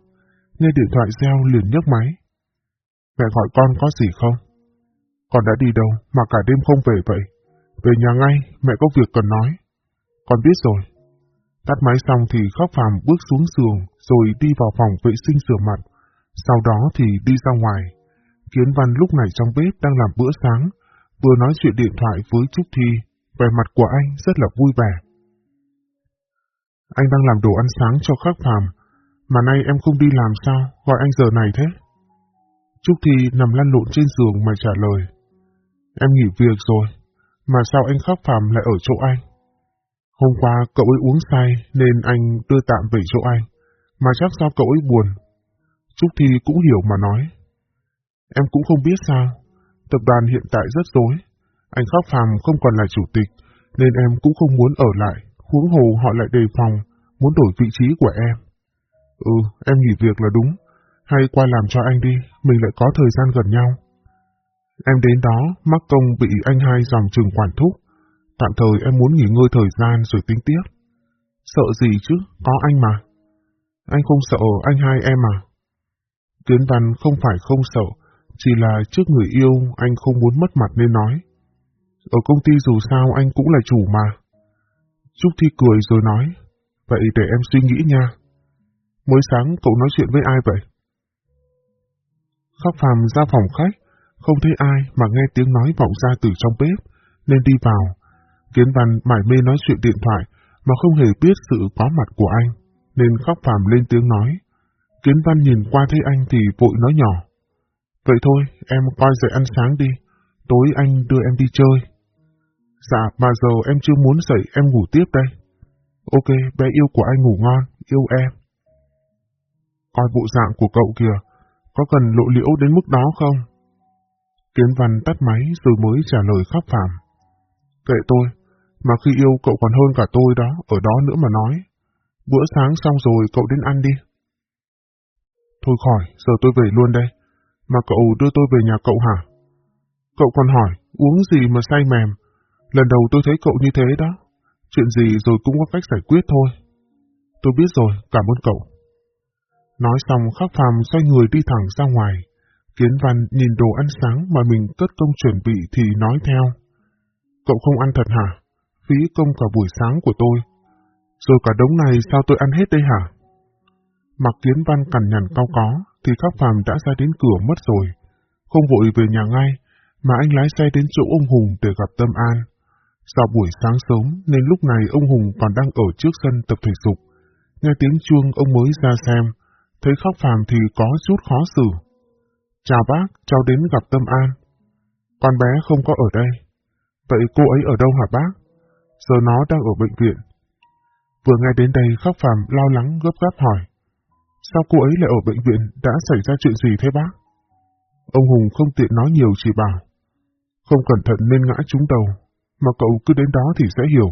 nghe điện thoại reo liền nhấc máy. Mẹ gọi con có gì không? Con đã đi đâu mà cả đêm không về vậy? Về nhà ngay, mẹ có việc cần nói. Con biết rồi. Tắt máy xong thì khóc phàm bước xuống giường rồi đi vào phòng vệ sinh rửa mặt. Sau đó thì đi ra ngoài. Kiến Văn lúc này trong bếp đang làm bữa sáng, vừa nói chuyện điện thoại với Trúc Thi. Vẻ mặt của anh rất là vui vẻ. Anh đang làm đồ ăn sáng cho khắc phàm, mà nay em không đi làm sao, gọi anh giờ này thế? Trúc Thi nằm lăn lộn trên giường mà trả lời. Em nghỉ việc rồi, mà sao anh khắc phàm lại ở chỗ anh? Hôm qua cậu ấy uống say nên anh đưa tạm về chỗ anh, mà chắc sao cậu ấy buồn. Trúc Thi cũng hiểu mà nói. Em cũng không biết sao, tập đoàn hiện tại rất rối, Anh khắc phàm không còn là chủ tịch, nên em cũng không muốn ở lại, huống hồ họ lại đề phòng, muốn đổi vị trí của em. Ừ, em nghỉ việc là đúng, hay qua làm cho anh đi, mình lại có thời gian gần nhau. Em đến đó, mắc công bị anh hai dòng trường quản thúc. Tạm thời em muốn nghỉ ngơi thời gian rồi tính tiếp. Sợ gì chứ, có anh mà. Anh không sợ anh hai em à? Tiến Văn không phải không sợ, chỉ là trước người yêu anh không muốn mất mặt nên nói. Ở công ty dù sao anh cũng là chủ mà. Trúc Thi cười rồi nói, vậy để em suy nghĩ nha. Mới sáng cậu nói chuyện với ai vậy? Khắc phàm ra phòng khách, không thấy ai mà nghe tiếng nói vọng ra từ trong bếp, nên đi vào. Kiến Văn mải mê nói chuyện điện thoại mà không hề biết sự có mặt của anh, nên khắc phàm lên tiếng nói. Kiến Văn nhìn qua thấy anh thì vội nói nhỏ. Vậy thôi, em coi dậy ăn sáng đi, tối anh đưa em đi chơi. Dạ, mà giờ em chưa muốn dậy, em ngủ tiếp đây. Ok, bé yêu của anh ngủ ngon, yêu em. Coi bộ dạng của cậu kìa, có cần lộ liễu đến mức đó không? Kiến Văn tắt máy rồi mới trả lời khắc phàm. Kệ tôi, mà khi yêu cậu còn hơn cả tôi đó, ở đó nữa mà nói. Bữa sáng xong rồi cậu đến ăn đi. Thôi khỏi, giờ tôi về luôn đây. Mà cậu đưa tôi về nhà cậu hả? Cậu còn hỏi, uống gì mà say mềm? Lần đầu tôi thấy cậu như thế đó. Chuyện gì rồi cũng có cách giải quyết thôi. Tôi biết rồi, cảm ơn cậu. Nói xong khắc phàm xoay người đi thẳng ra ngoài. Kiến văn nhìn đồ ăn sáng mà mình cất công chuẩn bị thì nói theo. Cậu không ăn thật hả? Phí công cả buổi sáng của tôi. Rồi cả đống này sao tôi ăn hết đây hả? Mặc kiến văn cằn nhằn cao có, thì khắc phàm đã ra đến cửa mất rồi. Không vội về nhà ngay, mà anh lái xe đến chỗ ông Hùng để gặp Tâm An. Do buổi sáng sớm nên lúc này ông Hùng còn đang ở trước sân tập thể dục. Nghe tiếng chuông ông mới ra xem, thấy khóc phàm thì có chút khó xử. Chào bác, cháu đến gặp Tâm An. Con bé không có ở đây. Vậy cô ấy ở đâu hả bác? Giờ nó đang ở bệnh viện. Vừa nghe đến đây khóc phàm lo lắng gấp gáp hỏi. Sao cô ấy lại ở bệnh viện, đã xảy ra chuyện gì thế bác? Ông Hùng không tiện nói nhiều chỉ bảo. Không cẩn thận nên ngã trúng đầu, mà cậu cứ đến đó thì sẽ hiểu.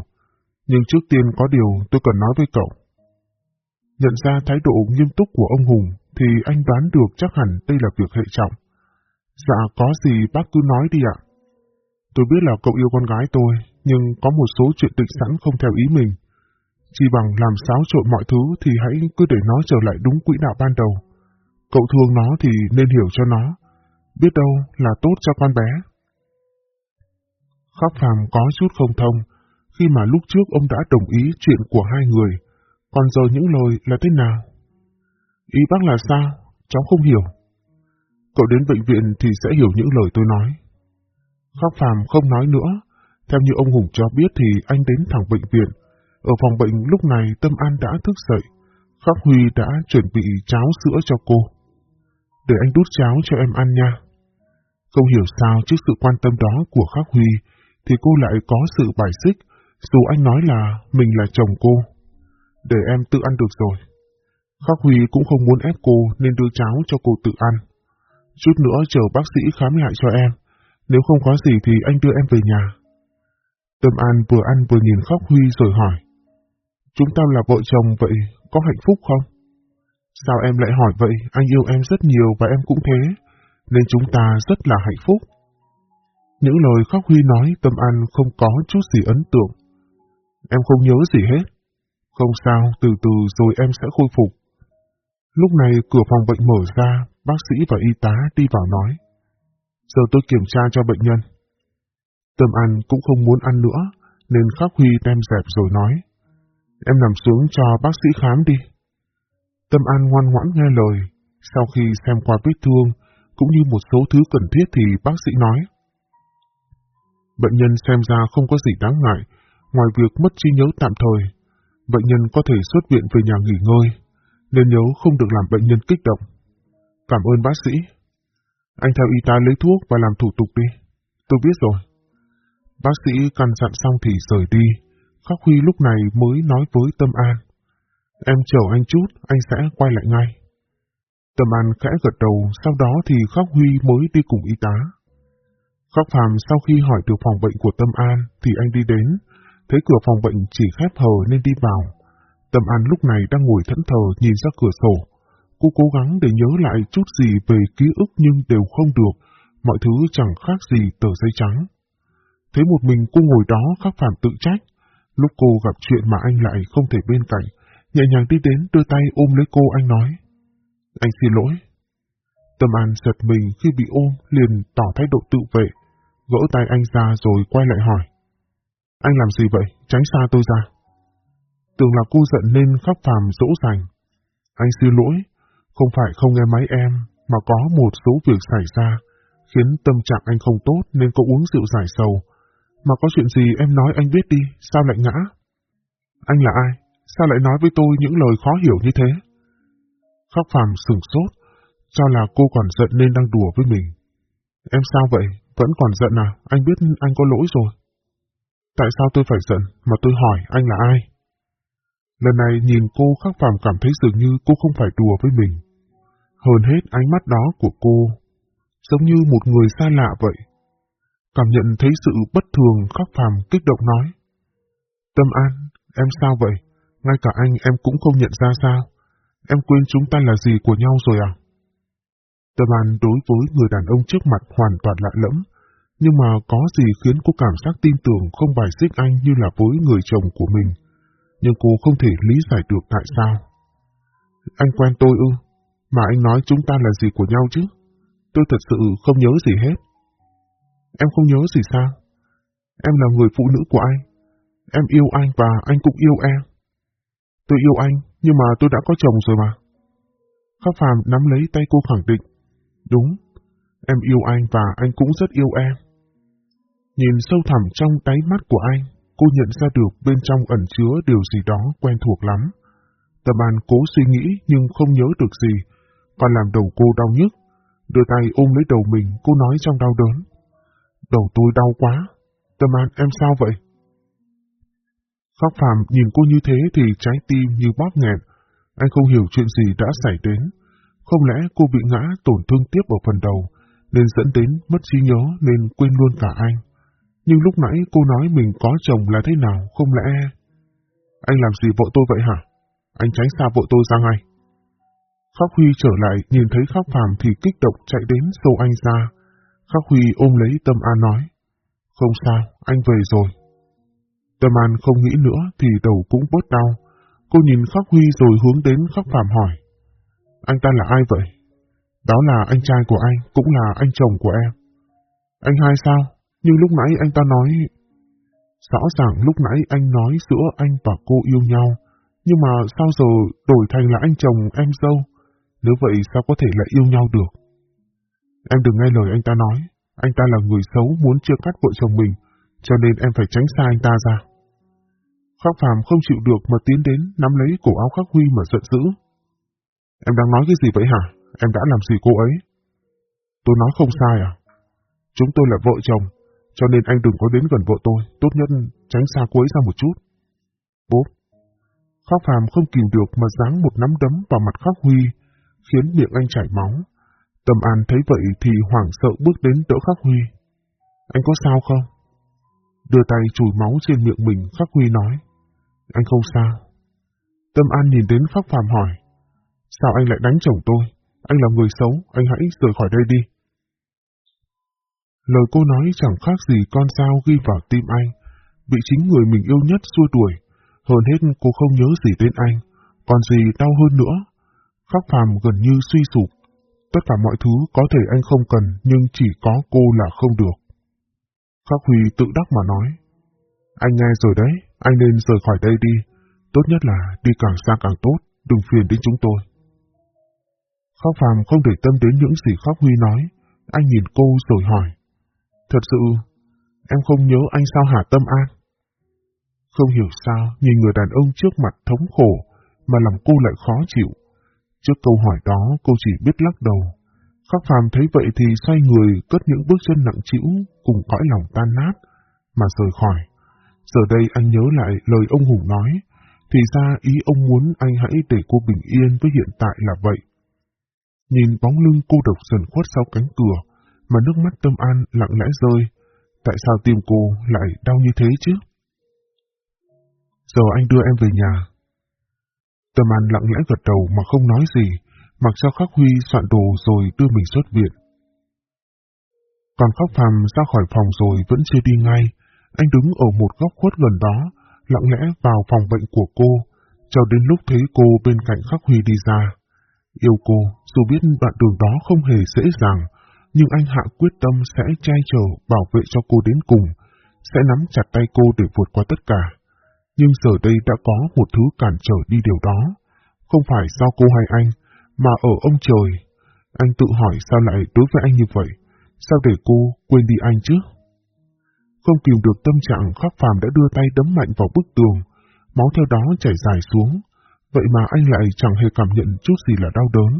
Nhưng trước tiên có điều tôi cần nói với cậu. Nhận ra thái độ nghiêm túc của ông Hùng, thì anh đoán được chắc hẳn đây là việc hệ trọng. Dạ, có gì bác cứ nói đi ạ. Tôi biết là cậu yêu con gái tôi, nhưng có một số chuyện định sẵn không theo ý mình. Chỉ bằng làm xáo trộn mọi thứ thì hãy cứ để nó trở lại đúng quỹ đạo ban đầu. Cậu thương nó thì nên hiểu cho nó. Biết đâu là tốt cho con bé. Khắc phàm có chút không thông, khi mà lúc trước ông đã đồng ý chuyện của hai người, còn giờ những lời là thế nào? Ý bác là sao? Cháu không hiểu. Cậu đến bệnh viện thì sẽ hiểu những lời tôi nói. Khắc phàm không nói nữa, theo như ông Hùng cho biết thì anh đến thẳng bệnh viện. Ở phòng bệnh lúc này Tâm An đã thức dậy, Khắc Huy đã chuẩn bị cháo sữa cho cô. Để anh đút cháo cho em ăn nha. Không hiểu sao trước sự quan tâm đó của Khắc Huy, thì cô lại có sự bài xích, dù anh nói là mình là chồng cô. Để em tự ăn được rồi. Khắc Huy cũng không muốn ép cô nên đưa cháo cho cô tự ăn. Chút nữa chờ bác sĩ khám lại cho em. Nếu không có gì thì anh đưa em về nhà. Tâm An vừa ăn vừa nhìn Khắc Huy rồi hỏi. Chúng ta là vợ chồng vậy, có hạnh phúc không? Sao em lại hỏi vậy? Anh yêu em rất nhiều và em cũng thế, nên chúng ta rất là hạnh phúc. Những lời Khắc Huy nói Tâm An không có chút gì ấn tượng. Em không nhớ gì hết. Không sao, từ từ rồi em sẽ khôi phục. Lúc này cửa phòng bệnh mở ra, bác sĩ và y tá đi vào nói. Giờ tôi kiểm tra cho bệnh nhân. Tâm An cũng không muốn ăn nữa, nên Khắc Huy đem dẹp rồi nói. Em nằm xuống cho bác sĩ khám đi. Tâm An ngoan ngoãn nghe lời, sau khi xem qua vết thương, cũng như một số thứ cần thiết thì bác sĩ nói. Bệnh nhân xem ra không có gì đáng ngại, ngoài việc mất trí nhớ tạm thời. Bệnh nhân có thể xuất viện về nhà nghỉ ngơi, nên nhớ không được làm bệnh nhân kích động. Cảm ơn bác sĩ. Anh theo y tá lấy thuốc và làm thủ tục đi. Tôi biết rồi. Bác sĩ căn dặn xong thì rời đi. Khắc Huy lúc này mới nói với Tâm An. Em chờ anh chút, anh sẽ quay lại ngay. Tâm An khẽ gật đầu, sau đó thì Khắc Huy mới đi cùng y tá. Khắc Phàm sau khi hỏi được phòng bệnh của Tâm An thì anh đi đến, thấy cửa phòng bệnh chỉ khép hờ nên đi vào. Tâm An lúc này đang ngồi thẫn thờ nhìn ra cửa sổ. Cô cố gắng để nhớ lại chút gì về ký ức nhưng đều không được, mọi thứ chẳng khác gì tờ giấy trắng. Thấy một mình cô ngồi đó Khắc Phạm tự trách, Lúc cô gặp chuyện mà anh lại không thể bên cạnh, nhẹ nhàng đi đến đưa tay ôm lấy cô anh nói. Anh xin lỗi. Tâm An giật mình khi bị ôm liền tỏ thái độ tự vệ, gỡ tay anh ra rồi quay lại hỏi. Anh làm gì vậy? Tránh xa tôi ra. Tưởng là cô giận nên khóc phàm dỗ dành. Anh xin lỗi, không phải không nghe máy em, mà có một số việc xảy ra, khiến tâm trạng anh không tốt nên có uống rượu giải sầu. Mà có chuyện gì em nói anh biết đi, sao lại ngã? Anh là ai? Sao lại nói với tôi những lời khó hiểu như thế? Khóc phàm sừng sốt, cho là cô còn giận nên đang đùa với mình. Em sao vậy? Vẫn còn giận à? Anh biết anh có lỗi rồi. Tại sao tôi phải giận mà tôi hỏi anh là ai? Lần này nhìn cô khắc phàm cảm thấy dường như cô không phải đùa với mình. Hơn hết ánh mắt đó của cô, giống như một người xa lạ vậy. Cảm nhận thấy sự bất thường khắc phàm kích động nói. Tâm An, em sao vậy? Ngay cả anh em cũng không nhận ra sao? Em quên chúng ta là gì của nhau rồi à? Tâm An đối với người đàn ông trước mặt hoàn toàn lạ lẫm, nhưng mà có gì khiến cô cảm giác tin tưởng không bài xích anh như là với người chồng của mình. Nhưng cô không thể lý giải được tại sao. Anh quen tôi ư, mà anh nói chúng ta là gì của nhau chứ? Tôi thật sự không nhớ gì hết. Em không nhớ gì sao? Em là người phụ nữ của anh. Em yêu anh và anh cũng yêu em. Tôi yêu anh, nhưng mà tôi đã có chồng rồi mà. Khắc Phàm nắm lấy tay cô khẳng định. Đúng, em yêu anh và anh cũng rất yêu em. Nhìn sâu thẳm trong đáy mắt của anh, cô nhận ra được bên trong ẩn chứa điều gì đó quen thuộc lắm. Tầm bàn cố suy nghĩ nhưng không nhớ được gì, và làm đầu cô đau nhức. Đưa tay ôm lấy đầu mình, cô nói trong đau đớn. Đầu tôi đau quá. Tâm An, em sao vậy? Khóc Phạm nhìn cô như thế thì trái tim như bóp nghẹn. Anh không hiểu chuyện gì đã xảy đến. Không lẽ cô bị ngã tổn thương tiếp ở phần đầu, nên dẫn đến mất trí nhớ nên quên luôn cả anh. Nhưng lúc nãy cô nói mình có chồng là thế nào, không lẽ... Anh làm gì vợ tôi vậy hả? Anh tránh xa vợ tôi ra ngay. Khắc Huy trở lại nhìn thấy Khắc Phàm thì kích động chạy đến xô anh ra. Khắc Huy ôm lấy Tâm An nói. Không sao, anh về rồi. Tâm An không nghĩ nữa thì đầu cũng bớt đau. Cô nhìn Khắc Huy rồi hướng đến Khắc Phạm hỏi. Anh ta là ai vậy? Đó là anh trai của anh, cũng là anh chồng của em. Anh hai sao? Nhưng lúc nãy anh ta nói... Rõ ràng lúc nãy anh nói giữa anh và cô yêu nhau, nhưng mà sao giờ đổi thành là anh chồng em dâu? Nếu vậy sao có thể lại yêu nhau được? Em đừng nghe lời anh ta nói, anh ta là người xấu muốn chia cắt vợ chồng mình, cho nên em phải tránh xa anh ta ra. Khắc Phạm không chịu được mà tiến đến nắm lấy cổ áo Khắc Huy mà giận dữ. Em đang nói cái gì vậy hả? Em đã làm gì cô ấy? Tôi nói không sai à? Chúng tôi là vợ chồng, cho nên anh đừng có đến gần vợ tôi, tốt nhất tránh xa cô ấy ra một chút. Bốp. Khắc Phạm không kìm được mà giáng một nắm đấm vào mặt Khắc Huy, khiến miệng anh chảy máu. Tâm An thấy vậy thì hoảng sợ bước đến đỡ Khắc Huy. Anh có sao không? Đưa tay chùi máu trên miệng mình, Khắc Huy nói. Anh không sao. Tâm An nhìn đến Khắc Phàm hỏi. Sao anh lại đánh chồng tôi? Anh là người xấu, anh hãy rời khỏi đây đi. Lời cô nói chẳng khác gì con sao ghi vào tim anh, bị chính người mình yêu nhất xua đuổi. Hơn hết cô không nhớ gì đến anh, còn gì đau hơn nữa. Khắc phàm gần như suy sụp. Tất cả mọi thứ có thể anh không cần, nhưng chỉ có cô là không được. Khắc Huy tự đắc mà nói. Anh nghe rồi đấy, anh nên rời khỏi đây đi. Tốt nhất là đi càng xa càng tốt, đừng phiền đến chúng tôi. Khắc Phàm không để tâm đến những gì Khắc Huy nói. Anh nhìn cô rồi hỏi. Thật sự, em không nhớ anh sao hả Tâm An? Không hiểu sao, nhìn người đàn ông trước mặt thống khổ, mà làm cô lại khó chịu. Trước câu hỏi đó, cô chỉ biết lắc đầu. Khắc Phàm thấy vậy thì xoay người cất những bước chân nặng trĩu cùng cõi lòng tan nát, mà rời khỏi. Giờ đây anh nhớ lại lời ông Hùng nói, thì ra ý ông muốn anh hãy để cô bình yên với hiện tại là vậy. Nhìn bóng lưng cô độc dần khuất sau cánh cửa, mà nước mắt tâm an lặng lẽ rơi. Tại sao tim cô lại đau như thế chứ? Giờ anh đưa em về nhà. Tâm an lặng lẽ gật đầu mà không nói gì, mặc cho Khắc Huy soạn đồ rồi đưa mình xuất viện. Còn Khắc Phàm ra khỏi phòng rồi vẫn chưa đi ngay, anh đứng ở một góc khuất gần đó, lặng lẽ vào phòng bệnh của cô, cho đến lúc thấy cô bên cạnh Khắc Huy đi ra. Yêu cô, dù biết đoạn đường đó không hề dễ dàng, nhưng anh Hạ quyết tâm sẽ che chở bảo vệ cho cô đến cùng, sẽ nắm chặt tay cô để vượt qua tất cả. Nhưng giờ đây đã có một thứ cản trở đi điều đó, không phải do cô hay anh, mà ở ông trời. Anh tự hỏi sao lại đối với anh như vậy, sao để cô quên đi anh chứ? Không kìm được tâm trạng khắc phàm đã đưa tay đấm mạnh vào bức tường, máu theo đó chảy dài xuống, vậy mà anh lại chẳng hề cảm nhận chút gì là đau đớn,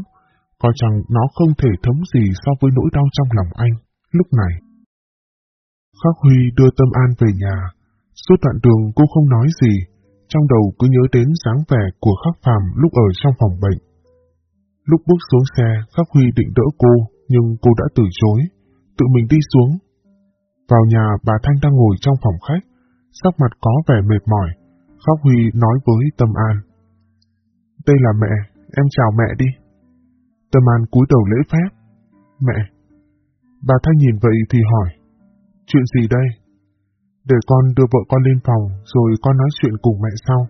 có chẳng nó không thể thấm gì so với nỗi đau trong lòng anh, lúc này. Khắc Huy đưa Tâm An về nhà, suốt đoạn đường cô không nói gì, trong đầu cứ nhớ đến dáng vẻ của Khắc Phàm lúc ở trong phòng bệnh. Lúc bước xuống xe, Khắc Huy định đỡ cô, nhưng cô đã từ chối, tự mình đi xuống. Vào nhà, bà Thanh đang ngồi trong phòng khách, sắc mặt có vẻ mệt mỏi. Khắc Huy nói với Tâm An. Đây là mẹ, em chào mẹ đi. Tâm An cúi đầu lễ phép. Mẹ. Bà Thanh nhìn vậy thì hỏi. Chuyện gì đây? Để con đưa vợ con lên phòng rồi con nói chuyện cùng mẹ sau.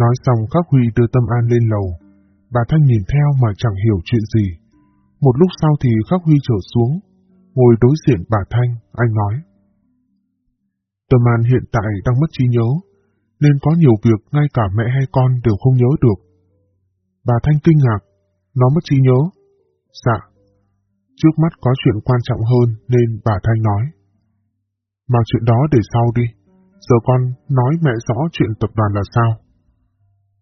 Nói xong Khắc Huy đưa Tâm An lên lầu. Bà Thanh nhìn theo mà chẳng hiểu chuyện gì. Một lúc sau thì Khắc Huy trở xuống, ngồi đối diện bà Thanh, anh nói. Tâm An hiện tại đang mất trí nhớ, nên có nhiều việc ngay cả mẹ hay con đều không nhớ được. Bà Thanh kinh ngạc, nó mất trí nhớ. Dạ. Trước mắt có chuyện quan trọng hơn nên bà Thanh nói. Mà chuyện đó để sau đi. Giờ con nói mẹ rõ chuyện tập đoàn là sao?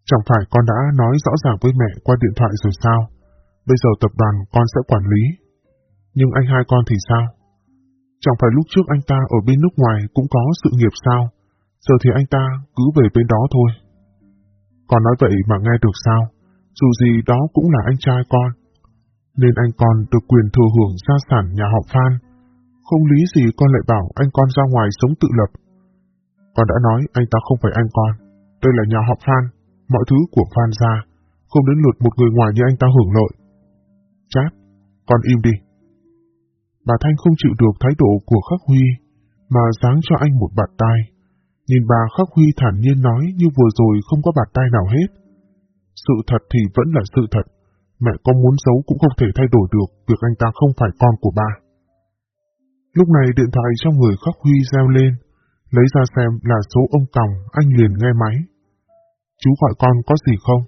Chẳng phải con đã nói rõ ràng với mẹ qua điện thoại rồi sao? Bây giờ tập đoàn con sẽ quản lý. Nhưng anh hai con thì sao? Chẳng phải lúc trước anh ta ở bên nước ngoài cũng có sự nghiệp sao? Giờ thì anh ta cứ về bên đó thôi. Con nói vậy mà nghe được sao? Dù gì đó cũng là anh trai con. Nên anh con được quyền thừa hưởng gia sản nhà họ Phan. Không lý gì con lại bảo anh con ra ngoài sống tự lập. Con đã nói anh ta không phải anh con. Đây là nhà họ Phan. Mọi thứ của Phan ra. Không đến lượt một người ngoài như anh ta hưởng lợi. Chát, con im đi. Bà Thanh không chịu được thái độ của Khắc Huy, mà giáng cho anh một bạt tai. Nhìn bà Khắc Huy thản nhiên nói như vừa rồi không có bạt tai nào hết. Sự thật thì vẫn là sự thật, mẹ có muốn giấu cũng không thể thay đổi được việc anh ta không phải con của bà. Lúc này điện thoại trong người Khắc Huy reo lên, lấy ra xem là số ông Còng, anh liền nghe máy. Chú gọi con có gì không?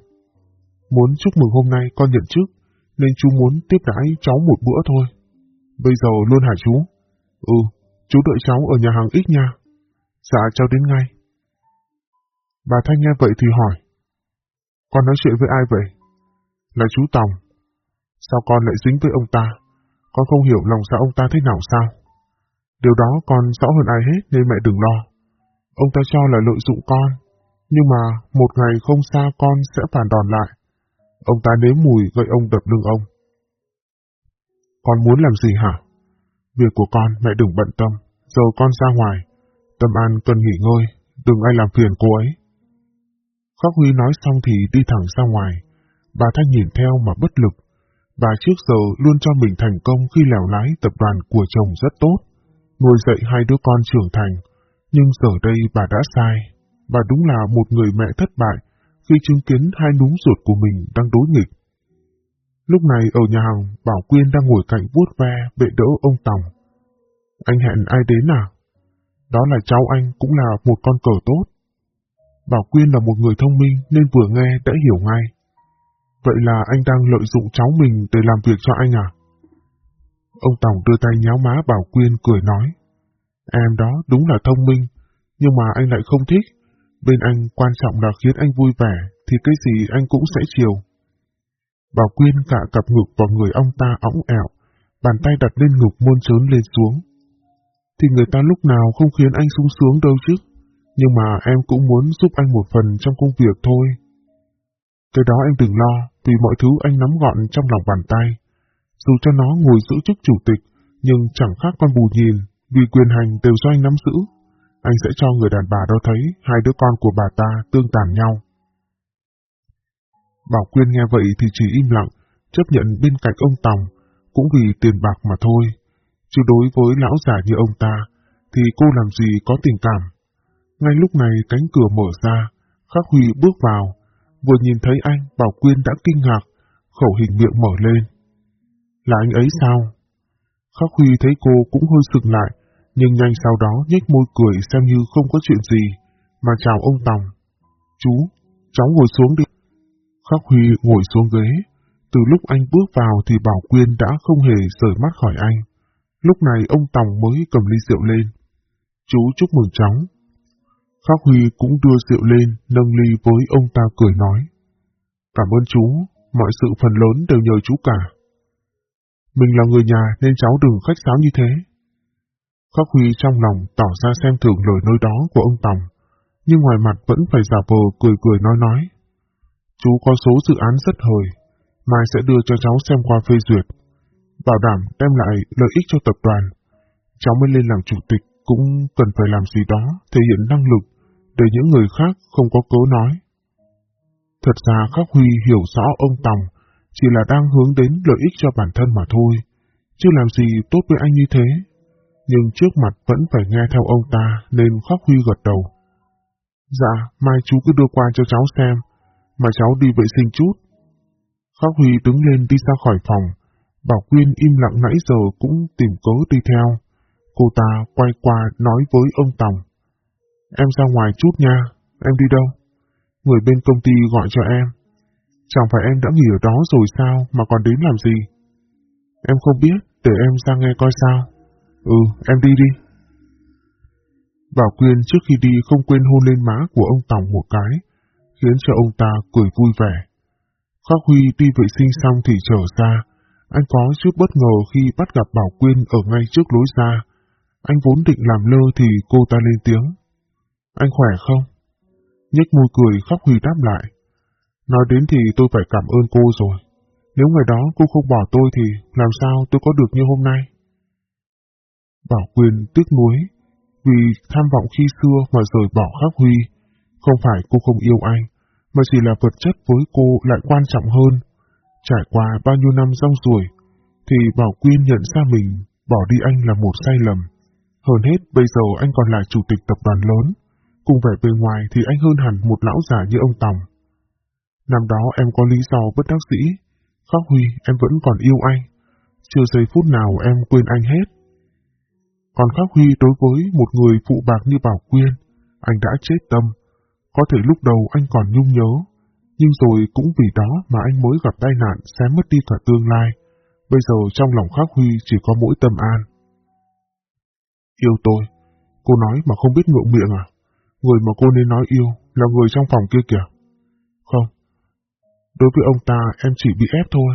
Muốn chúc mừng hôm nay con nhận trước, nên chú muốn tiếp đãi cháu một bữa thôi. Bây giờ luôn hả chú? Ừ, chú đợi cháu ở nhà hàng ít nha. Dạ cháu đến ngay. Bà Thanh nghe vậy thì hỏi. Con nói chuyện với ai vậy? Là chú Tòng. Sao con lại dính với ông ta? Con không hiểu lòng dạ ông ta thế nào sao? Điều đó con rõ hơn ai hết nên mẹ đừng lo. Ông ta cho là lợi dụng con. Nhưng mà một ngày không xa con sẽ phản đòn lại. Ông ta nếm mùi gây ông đập lưng ông. Con muốn làm gì hả? Việc của con, mẹ đừng bận tâm. Giờ con ra ngoài. Tâm An cần nghỉ ngơi. Đừng ai làm phiền cô ấy. Khắc Huy nói xong thì đi thẳng ra ngoài. Bà Thanh nhìn theo mà bất lực. Bà trước giờ luôn cho mình thành công khi lèo lái tập đoàn của chồng rất tốt. Nuôi dạy hai đứa con trưởng thành. Nhưng giờ đây bà đã sai. Bà đúng là một người mẹ thất bại khi chứng kiến hai núm ruột của mình đang đối nghịch. Lúc này ở nhà hàng, Bảo Quyên đang ngồi cạnh vuốt ve bệ đỡ ông Tòng. Anh hẹn ai đến à? Đó là cháu anh cũng là một con cờ tốt. Bảo Quyên là một người thông minh nên vừa nghe đã hiểu ngay. Vậy là anh đang lợi dụng cháu mình để làm việc cho anh à? Ông Tòng đưa tay nháo má Bảo Quyên cười nói. Em đó đúng là thông minh, nhưng mà anh lại không thích. Bên anh quan trọng là khiến anh vui vẻ, thì cái gì anh cũng sẽ chiều. Bảo Quyên cả cặp ngực vào người ông ta óng ẹo, bàn tay đặt lên ngực muôn trớn lên xuống. Thì người ta lúc nào không khiến anh sung sướng đâu chứ, nhưng mà em cũng muốn giúp anh một phần trong công việc thôi. Cái đó em đừng lo, vì mọi thứ anh nắm gọn trong lòng bàn tay. Dù cho nó ngồi giữ chức chủ tịch, nhưng chẳng khác con bù nhìn, vì quyền hành đều do anh nắm giữ. Anh sẽ cho người đàn bà đó thấy hai đứa con của bà ta tương tàn nhau. Bảo Quyên nghe vậy thì chỉ im lặng, chấp nhận bên cạnh ông Tòng, cũng vì tiền bạc mà thôi. Chứ đối với lão già như ông ta, thì cô làm gì có tình cảm. Ngay lúc này cánh cửa mở ra, Khắc Huy bước vào, vừa nhìn thấy anh, Bảo Quyên đã kinh ngạc, khẩu hình miệng mở lên. Là anh ấy sao? Khắc Huy thấy cô cũng hơi sực lại, nhưng nhanh sau đó nhếch môi cười xem như không có chuyện gì, mà chào ông Tòng. Chú, cháu ngồi xuống đi. Khắc Huy ngồi xuống ghế, từ lúc anh bước vào thì Bảo Quyên đã không hề rời mắt khỏi anh. Lúc này ông Tòng mới cầm ly rượu lên. Chú chúc mừng cháu. Khắc Huy cũng đưa rượu lên, nâng ly với ông ta cười nói. Cảm ơn chú, mọi sự phần lớn đều nhờ chú cả. Mình là người nhà nên cháu đừng khách sáo như thế. Khắc Huy trong lòng tỏ ra xem thường lời nơi đó của ông Tòng, nhưng ngoài mặt vẫn phải giả vờ cười cười nói nói. Chú có số dự án rất hời, mai sẽ đưa cho cháu xem qua phê duyệt, bảo đảm đem lại lợi ích cho tập đoàn. Cháu mới lên làm chủ tịch cũng cần phải làm gì đó thể hiện năng lực để những người khác không có cớ nói. Thật ra Khắc Huy hiểu rõ ông Tòng chỉ là đang hướng đến lợi ích cho bản thân mà thôi, chứ làm gì tốt với anh như thế. Nhưng trước mặt vẫn phải nghe theo ông ta nên Khắc Huy gật đầu. Dạ, mai chú cứ đưa qua cho cháu xem, mà cháu đi vệ sinh chút. Khắc Huy đứng lên đi ra khỏi phòng, Bảo Quyên im lặng nãy giờ cũng tìm cớ đi theo. Cô ta quay qua nói với ông Tòng. Em ra ngoài chút nha, em đi đâu? Người bên công ty gọi cho em. Chẳng phải em đã nghỉ ở đó rồi sao mà còn đến làm gì? Em không biết, để em ra nghe coi sao. Ừ, em đi đi. Bảo Quyên trước khi đi không quên hôn lên má của ông Tòng một cái, khiến cho ông ta cười vui vẻ. Khắc Huy đi vệ sinh xong thì trở ra, anh có chút bất ngờ khi bắt gặp Bảo Quyên ở ngay trước lối ra. Anh vốn định làm lơ thì cô ta lên tiếng. Anh khỏe không? Nhếch môi cười Khắc Huy đáp lại. Nói đến thì tôi phải cảm ơn cô rồi. Nếu ngày đó cô không bỏ tôi thì làm sao tôi có được như hôm nay? Bảo Quyên tiếc nuối, vì tham vọng khi xưa mà rời bỏ Khắc Huy. Không phải cô không yêu anh, mà chỉ là vật chất với cô lại quan trọng hơn. Trải qua bao nhiêu năm rong ruổi, thì Bảo Quyên nhận ra mình bỏ đi anh là một sai lầm. Hơn hết bây giờ anh còn là chủ tịch tập đoàn lớn, cùng vẻ bề ngoài thì anh hơn hẳn một lão già như ông Tòng. Năm đó em có lý do bất đắc dĩ, Khắc Huy em vẫn còn yêu anh, chưa giây phút nào em quên anh hết. Còn Khắc Huy đối với một người phụ bạc như Bảo Quyên, anh đã chết tâm. Có thể lúc đầu anh còn nhung nhớ, nhưng rồi cũng vì đó mà anh mới gặp tai nạn sẽ mất đi cả tương lai. Bây giờ trong lòng Khắc Huy chỉ có mỗi tâm an. Yêu tôi, cô nói mà không biết ngượng miệng à? Người mà cô nên nói yêu là người trong phòng kia kìa. Đối với ông ta em chỉ bị ép thôi.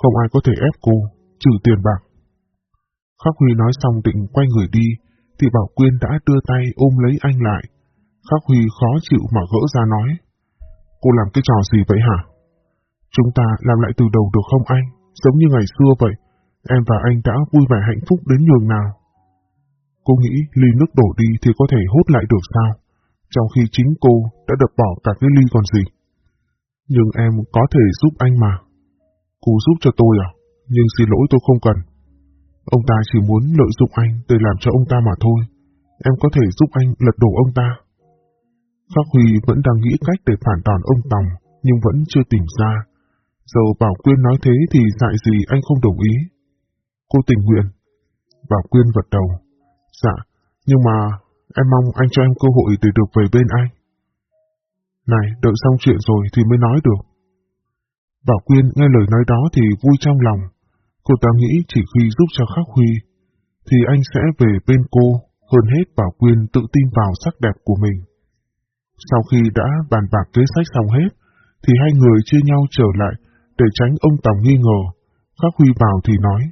Không ai có thể ép cô, trừ tiền bạc. Khắc Huy nói xong định quay người đi, thì Bảo Quyên đã đưa tay ôm lấy anh lại. Khắc Huy khó chịu mà gỡ ra nói. Cô làm cái trò gì vậy hả? Chúng ta làm lại từ đầu được không anh? Giống như ngày xưa vậy. Em và anh đã vui vẻ hạnh phúc đến nhường nào. Cô nghĩ ly nước đổ đi thì có thể hút lại được sao? Trong khi chính cô đã đập bỏ cả cái ly còn gì. Nhưng em có thể giúp anh mà. Cô giúp cho tôi à? Nhưng xin lỗi tôi không cần. Ông ta chỉ muốn lợi dụng anh để làm cho ông ta mà thôi. Em có thể giúp anh lật đổ ông ta. Khắc Huy vẫn đang nghĩ cách để phản đòn ông Tòng, nhưng vẫn chưa tìm ra. Giờ Bảo Quyên nói thế thì dại gì anh không đồng ý. Cô tình nguyện. Bảo Quyên vật đầu. Dạ, nhưng mà em mong anh cho em cơ hội để được về bên anh. Này, đợi xong chuyện rồi thì mới nói được. Bảo Quyên nghe lời nói đó thì vui trong lòng. Cô ta nghĩ chỉ khi giúp cho Khắc Huy, thì anh sẽ về bên cô, hơn hết Bảo Quyên tự tin vào sắc đẹp của mình. Sau khi đã bàn bạc kế sách xong hết, thì hai người chia nhau trở lại để tránh ông Tòng nghi ngờ. Khắc Huy vào thì nói,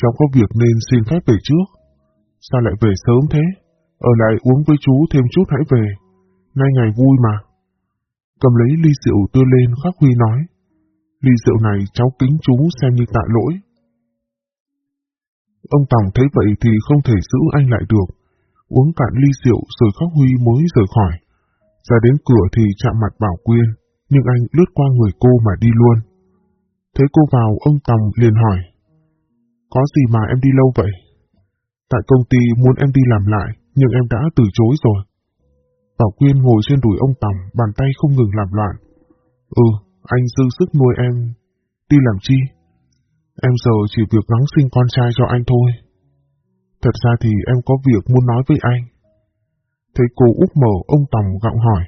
cháu có việc nên xin phép về trước. Sao lại về sớm thế? Ở lại uống với chú thêm chút hãy về. Nay ngày vui mà. Cầm lấy ly rượu đưa lên Khắc Huy nói, ly rượu này cháu kính chú xem như tạ lỗi. Ông Tòng thấy vậy thì không thể giữ anh lại được. Uống cạn ly rượu rồi Khắc Huy mới rời khỏi. Ra đến cửa thì chạm mặt Bảo Quyên, nhưng anh lướt qua người cô mà đi luôn. Thấy cô vào, ông Tòng liền hỏi. Có gì mà em đi lâu vậy? Tại công ty muốn em đi làm lại, nhưng em đã từ chối rồi. Bảo Quyên ngồi trên đùi ông Tòng, bàn tay không ngừng làm loạn. Ừ, anh dư sức nuôi em. Đi làm chi? Em giờ chỉ việc gắng sinh con trai cho anh thôi. Thật ra thì em có việc muốn nói với anh. Thấy cô úp mở, ông Tòng gặng hỏi.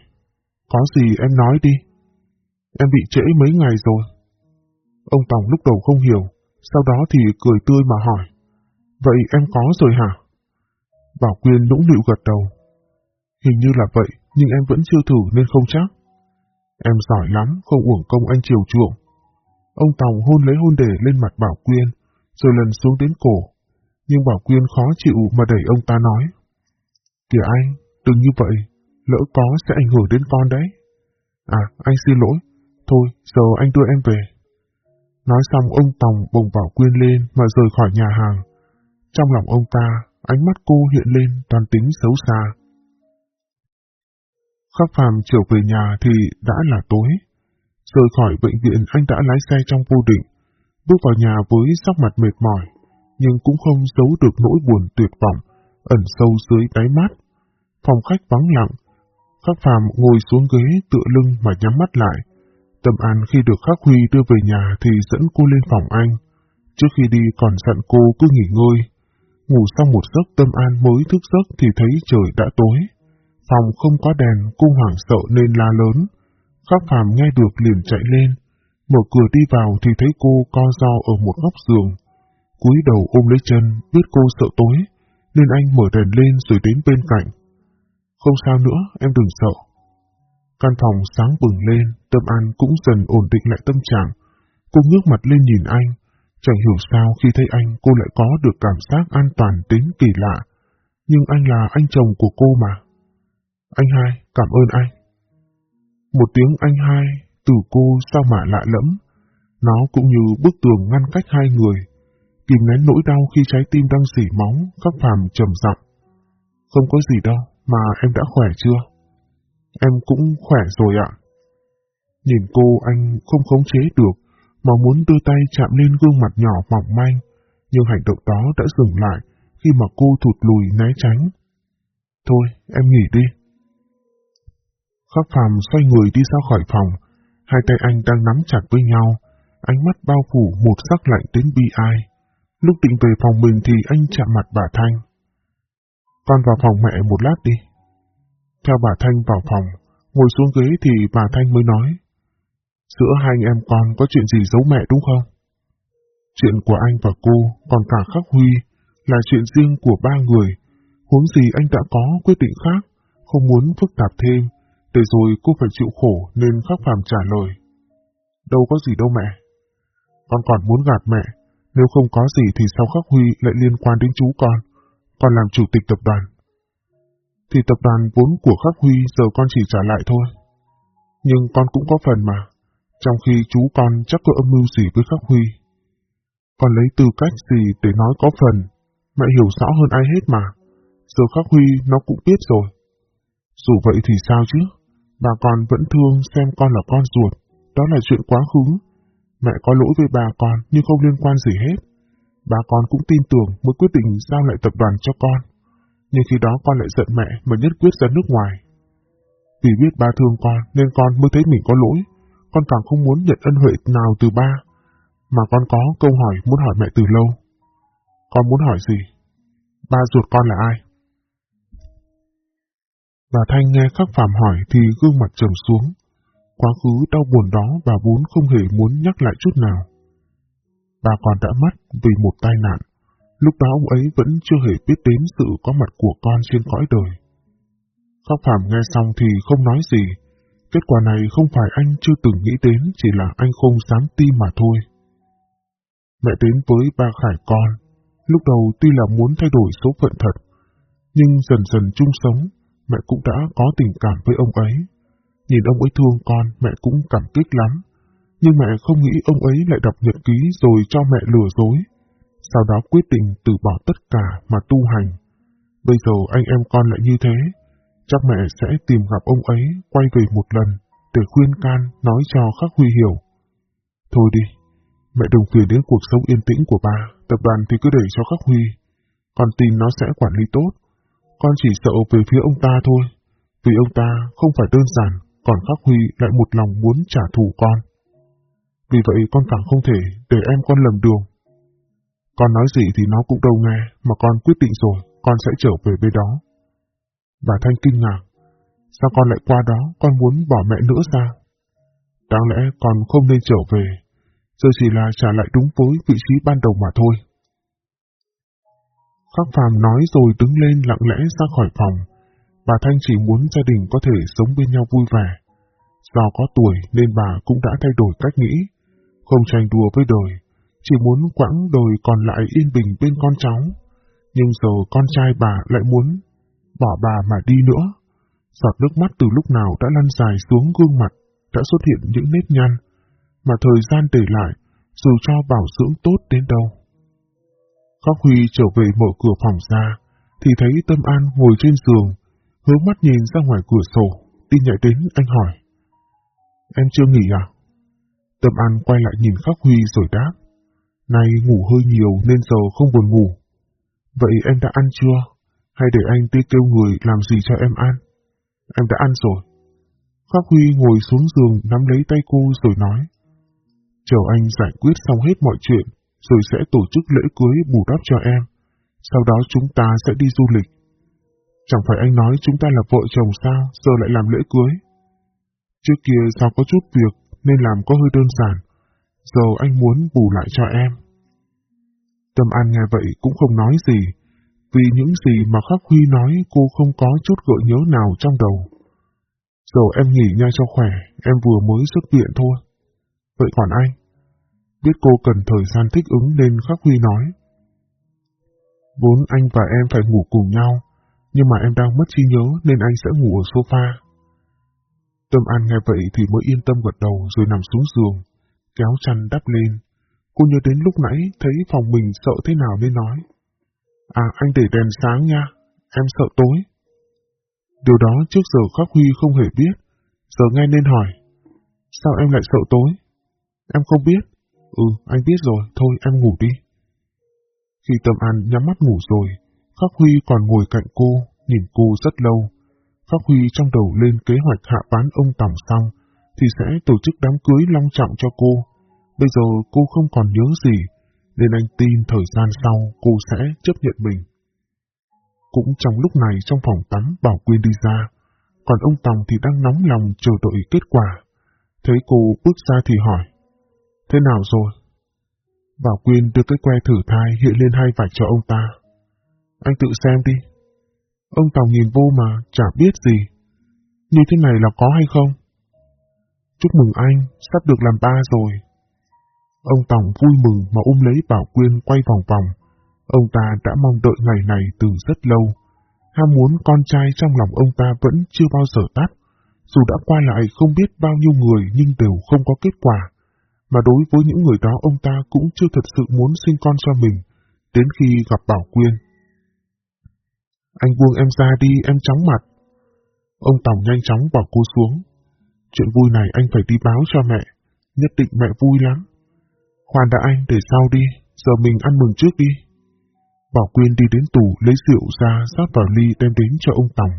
Có gì em nói đi. Em bị trễ mấy ngày rồi. Ông Tòng lúc đầu không hiểu, sau đó thì cười tươi mà hỏi. Vậy em có rồi hả? Bảo Quyên nũng nịu gật đầu. Hình như là vậy, nhưng em vẫn chưa thử nên không chắc. Em giỏi lắm, không uổng công anh chiều chuộng. Ông Tòng hôn lấy hôn đề lên mặt Bảo Quyên, rồi lần xuống đến cổ. Nhưng Bảo Quyên khó chịu mà đẩy ông ta nói. Kìa anh, đừng như vậy, lỡ có sẽ ảnh hưởng đến con đấy. À, anh xin lỗi, thôi, giờ anh đưa em về. Nói xong ông Tòng bồng Bảo Quyên lên mà rời khỏi nhà hàng. Trong lòng ông ta, ánh mắt cô hiện lên toàn tính xấu xa. Khắc phàm trở về nhà thì đã là tối. Rời khỏi bệnh viện anh đã lái xe trong vô định, bước vào nhà với sắc mặt mệt mỏi, nhưng cũng không giấu được nỗi buồn tuyệt vọng, ẩn sâu dưới đáy mắt. Phòng khách vắng lặng, Khắc phàm ngồi xuống ghế tựa lưng mà nhắm mắt lại. Tâm An khi được Khắc Huy đưa về nhà thì dẫn cô lên phòng anh. Trước khi đi còn dặn cô cứ nghỉ ngơi. Ngủ xong một giấc Tâm An mới thức giấc thì thấy trời đã tối. Phòng không có đèn, cô hoảng sợ nên la lớn. Khắc phàm nghe được liền chạy lên. Mở cửa đi vào thì thấy cô co do ở một góc giường. cúi đầu ôm lấy chân, biết cô sợ tối, nên anh mở đèn lên rồi đến bên cạnh. Không sao nữa, em đừng sợ. Căn phòng sáng bừng lên, Tâm An cũng dần ổn định lại tâm trạng. Cô ngước mặt lên nhìn anh. Chẳng hiểu sao khi thấy anh cô lại có được cảm giác an toàn đến kỳ lạ. Nhưng anh là anh chồng của cô mà. Anh hai, cảm ơn anh. Một tiếng anh hai từ cô sao mà lạ lẫm. Nó cũng như bức tường ngăn cách hai người. Kìm nén nỗi đau khi trái tim đang dỉ máu, các phàm trầm giọng. Không có gì đâu, mà em đã khỏe chưa? Em cũng khỏe rồi ạ. Nhìn cô anh không khống chế được, mà muốn đưa tay chạm lên gương mặt nhỏ mỏng manh, nhưng hành động đó đã dừng lại khi mà cô thụt lùi né tránh. Thôi, em nghỉ đi. Khắc phàm xoay người đi ra khỏi phòng, hai tay anh đang nắm chặt với nhau, ánh mắt bao phủ một sắc lạnh đến bi ai. Lúc định về phòng mình thì anh chạm mặt bà Thanh. Con vào phòng mẹ một lát đi. Theo bà Thanh vào phòng, ngồi xuống ghế thì bà Thanh mới nói. Giữa hai anh em con có chuyện gì giấu mẹ đúng không? Chuyện của anh và cô, còn cả Khắc Huy, là chuyện riêng của ba người. Huống gì anh đã có quyết định khác, không muốn phức tạp thêm, để rồi cô phải chịu khổ nên Khắc Phàm trả lời. Đâu có gì đâu mẹ. Con còn muốn gạt mẹ, nếu không có gì thì sao Khắc Huy lại liên quan đến chú con, con làm chủ tịch tập đoàn. Thì tập đoàn vốn của Khắc Huy giờ con chỉ trả lại thôi. Nhưng con cũng có phần mà, trong khi chú con chắc có âm mưu gì với Khắc Huy. Con lấy tư cách gì để nói có phần, mẹ hiểu rõ hơn ai hết mà. Giờ Khắc Huy nó cũng biết rồi. Dù vậy thì sao chứ? Bà con vẫn thương xem con là con ruột, đó là chuyện quá khứ. Mẹ có lỗi với bà con nhưng không liên quan gì hết. Bà con cũng tin tưởng mới quyết định giao lại tập đoàn cho con. Nhưng khi đó con lại giận mẹ mà nhất quyết ra nước ngoài. Vì biết ba thương con nên con mới thấy mình có lỗi. Con càng không muốn nhận ân huệ nào từ ba. Mà con có câu hỏi muốn hỏi mẹ từ lâu. Con muốn hỏi gì? Ba ruột con là ai? Bà Thanh nghe khắc phạm hỏi thì gương mặt trầm xuống. Quá khứ đau buồn đó bà vốn không hề muốn nhắc lại chút nào. Bà còn đã mất vì một tai nạn. Lúc đó ông ấy vẫn chưa hề biết đến sự có mặt của con trên cõi đời. Khắc phạm nghe xong thì không nói gì. Kết quả này không phải anh chưa từng nghĩ đến, chỉ là anh không dám tin mà thôi. Mẹ đến với ba khải con. Lúc đầu tuy là muốn thay đổi số phận thật, nhưng dần dần chung sống, mẹ cũng đã có tình cảm với ông ấy. Nhìn ông ấy thương con, mẹ cũng cảm kích lắm. Nhưng mẹ không nghĩ ông ấy lại đọc nhật ký rồi cho mẹ lừa dối. Sau đó quyết định từ bỏ tất cả mà tu hành. Bây giờ anh em con lại như thế. Chắc mẹ sẽ tìm gặp ông ấy, quay về một lần, để khuyên can, nói cho Khắc Huy hiểu. Thôi đi, mẹ đừng phiền đến cuộc sống yên tĩnh của ba, tập đoàn thì cứ để cho Khắc Huy. Con tin nó sẽ quản lý tốt. Con chỉ sợ về phía ông ta thôi, vì ông ta không phải đơn giản, còn Khắc Huy lại một lòng muốn trả thù con. Vì vậy con càng không thể để em con lầm đường. Con nói gì thì nó cũng đâu nghe, mà con quyết định rồi, con sẽ trở về bên đó. Bà Thanh kinh ngạc. Sao con lại qua đó, con muốn bỏ mẹ nữa sao? Đáng lẽ con không nên trở về, giờ chỉ là trả lại đúng với vị trí ban đầu mà thôi. Khắc Phàm nói rồi đứng lên lặng lẽ ra khỏi phòng. Bà Thanh chỉ muốn gia đình có thể sống bên nhau vui vẻ. Do có tuổi nên bà cũng đã thay đổi cách nghĩ, không tranh đùa với đời, chỉ muốn quãng đời còn lại yên bình bên con cháu. Nhưng giờ con trai bà lại muốn bỏ bà mà đi nữa. Giọt nước mắt từ lúc nào đã lăn dài xuống gương mặt, đã xuất hiện những nếp nhăn, mà thời gian để lại, dù cho bảo dưỡng tốt đến đâu. Khắc Huy trở về mở cửa phòng ra, thì thấy Tâm An ngồi trên giường, hướng mắt nhìn ra ngoài cửa sổ, Tin nhảy đến anh hỏi. Em chưa nghỉ à? Tâm An quay lại nhìn Khắc Huy rồi đáp. Nay ngủ hơi nhiều nên giờ không buồn ngủ. Vậy em đã ăn chưa? Hay để anh đi kêu người làm gì cho em ăn? Em đã ăn rồi. Khắc Huy ngồi xuống giường nắm lấy tay cô rồi nói. Chờ anh giải quyết xong hết mọi chuyện, rồi sẽ tổ chức lễ cưới bù đắp cho em. Sau đó chúng ta sẽ đi du lịch. Chẳng phải anh nói chúng ta là vợ chồng sao, giờ lại làm lễ cưới? Trước kia sao có chút việc nên làm có hơi đơn giản. Giờ anh muốn bù lại cho em. Tâm An nghe vậy cũng không nói gì, vì những gì mà Khắc Huy nói cô không có chút gợi nhớ nào trong đầu. Giờ em nghỉ nha cho khỏe, em vừa mới xuất viện thôi. Vậy còn anh? Biết cô cần thời gian thích ứng nên Khắc Huy nói. Vốn anh và em phải ngủ cùng nhau, nhưng mà em đang mất trí nhớ nên anh sẽ ngủ ở sofa. Tâm An nghe vậy thì mới yên tâm gật đầu rồi nằm xuống giường, kéo chăn đắp lên. Cô nhớ đến lúc nãy thấy phòng mình sợ thế nào nên nói. À anh để đèn sáng nha, em sợ tối. Điều đó trước giờ Khắc Huy không hề biết, giờ nghe nên hỏi. Sao em lại sợ tối? Em không biết. Ừ, anh biết rồi, thôi em ngủ đi. Khi Tâm An nhắm mắt ngủ rồi, Khắc Huy còn ngồi cạnh cô, nhìn cô rất lâu. Khắc Huy trong đầu lên kế hoạch hạ bán ông tòng xong, thì sẽ tổ chức đám cưới long trọng cho cô. Bây giờ cô không còn nhớ gì, nên anh tin thời gian sau cô sẽ chấp nhận mình. Cũng trong lúc này trong phòng tắm Bảo Quyên đi ra, còn ông Tòng thì đang nóng lòng chờ đợi kết quả. Thấy cô bước ra thì hỏi, thế nào rồi? Bảo Quyên đưa cái que thử thai hiện lên hai vạch cho ông ta. Anh tự xem đi. Ông Tòng nhìn vô mà chả biết gì. Như thế này là có hay không? Chúc mừng anh, sắp được làm ba rồi. Ông Tòng vui mừng mà ôm lấy Bảo Quyên quay vòng vòng. Ông ta đã mong đợi ngày này từ rất lâu. Ham muốn con trai trong lòng ông ta vẫn chưa bao giờ tắt. Dù đã qua lại không biết bao nhiêu người nhưng đều không có kết quả. Mà đối với những người đó ông ta cũng chưa thật sự muốn sinh con cho mình, đến khi gặp Bảo Quyên. Anh buông em ra đi, em chóng mặt. Ông Tòng nhanh chóng bỏ cô xuống. Chuyện vui này anh phải đi báo cho mẹ, nhất định mẹ vui lắm. Khoan đã anh, để sau đi, giờ mình ăn mừng trước đi. Bảo Quyên đi đến tủ lấy rượu ra rót vào ly đem đến cho ông Tòng.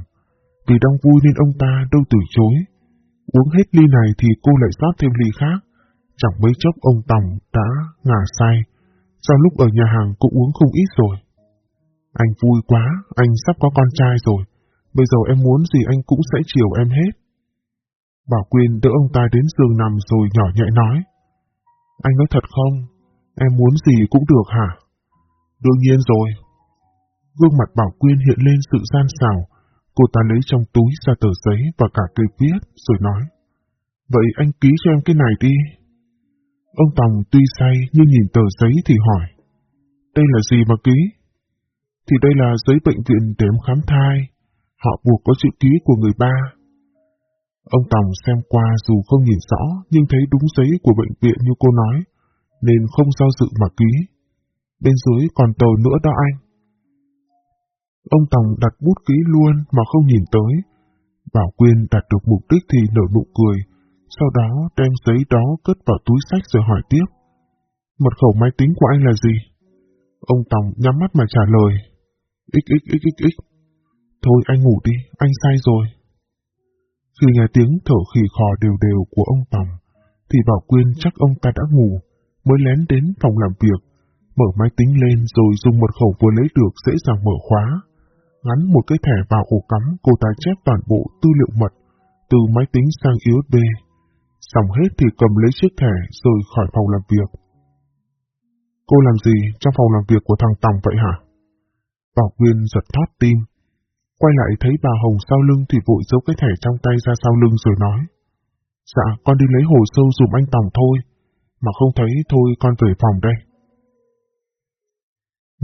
Vì đang vui nên ông ta đâu từ chối. Uống hết ly này thì cô lại rót thêm ly khác. Chẳng mấy chốc ông Tòng đã ngả say. Sau lúc ở nhà hàng cũng uống không ít rồi. Anh vui quá, anh sắp có con trai rồi. Bây giờ em muốn gì anh cũng sẽ chiều em hết. Bảo Quyên đỡ ông ta đến giường nằm rồi nhỏ nhẹ nói. Anh nói thật không? Em muốn gì cũng được hả? Đương nhiên rồi. Gương mặt Bảo Quyên hiện lên sự gian xảo. Cô ta lấy trong túi ra tờ giấy và cả cây viết rồi nói. Vậy anh ký cho em cái này đi. Ông Tòng tuy say nhưng nhìn tờ giấy thì hỏi. Đây là gì mà ký? Thì đây là giấy bệnh viện để em khám thai. Họ buộc có chữ ký của người ba. Ông Tòng xem qua dù không nhìn rõ nhưng thấy đúng giấy của bệnh viện như cô nói, nên không do dự mà ký. Bên dưới còn tờ nữa đó anh. Ông Tòng đặt bút ký luôn mà không nhìn tới. Bảo Quyên đạt được mục đích thì nở nụ cười, sau đó đem giấy đó cất vào túi sách rồi hỏi tiếp. Mật khẩu máy tính của anh là gì? Ông Tòng nhắm mắt mà trả lời. XXXXX. Thôi anh ngủ đi, anh sai rồi. Khi nghe tiếng thở khì khò đều đều của ông Tòng, thì Bảo Quyên chắc ông ta đã ngủ, mới lén đến phòng làm việc, mở máy tính lên rồi dùng mật khẩu vừa lấy được dễ dàng mở khóa. Ngắn một cái thẻ vào ổ cắm, cô ta chép toàn bộ tư liệu mật, từ máy tính sang USB. Xong hết thì cầm lấy chiếc thẻ rồi khỏi phòng làm việc. Cô làm gì trong phòng làm việc của thằng Tòng vậy hả? Bảo Quyên giật thót tim. Quay lại thấy bà Hồng sau lưng thì vội giấu cái thẻ trong tay ra sau lưng rồi nói. Dạ, con đi lấy hồ sơ dùm anh Tòng thôi. Mà không thấy thôi con về phòng đây.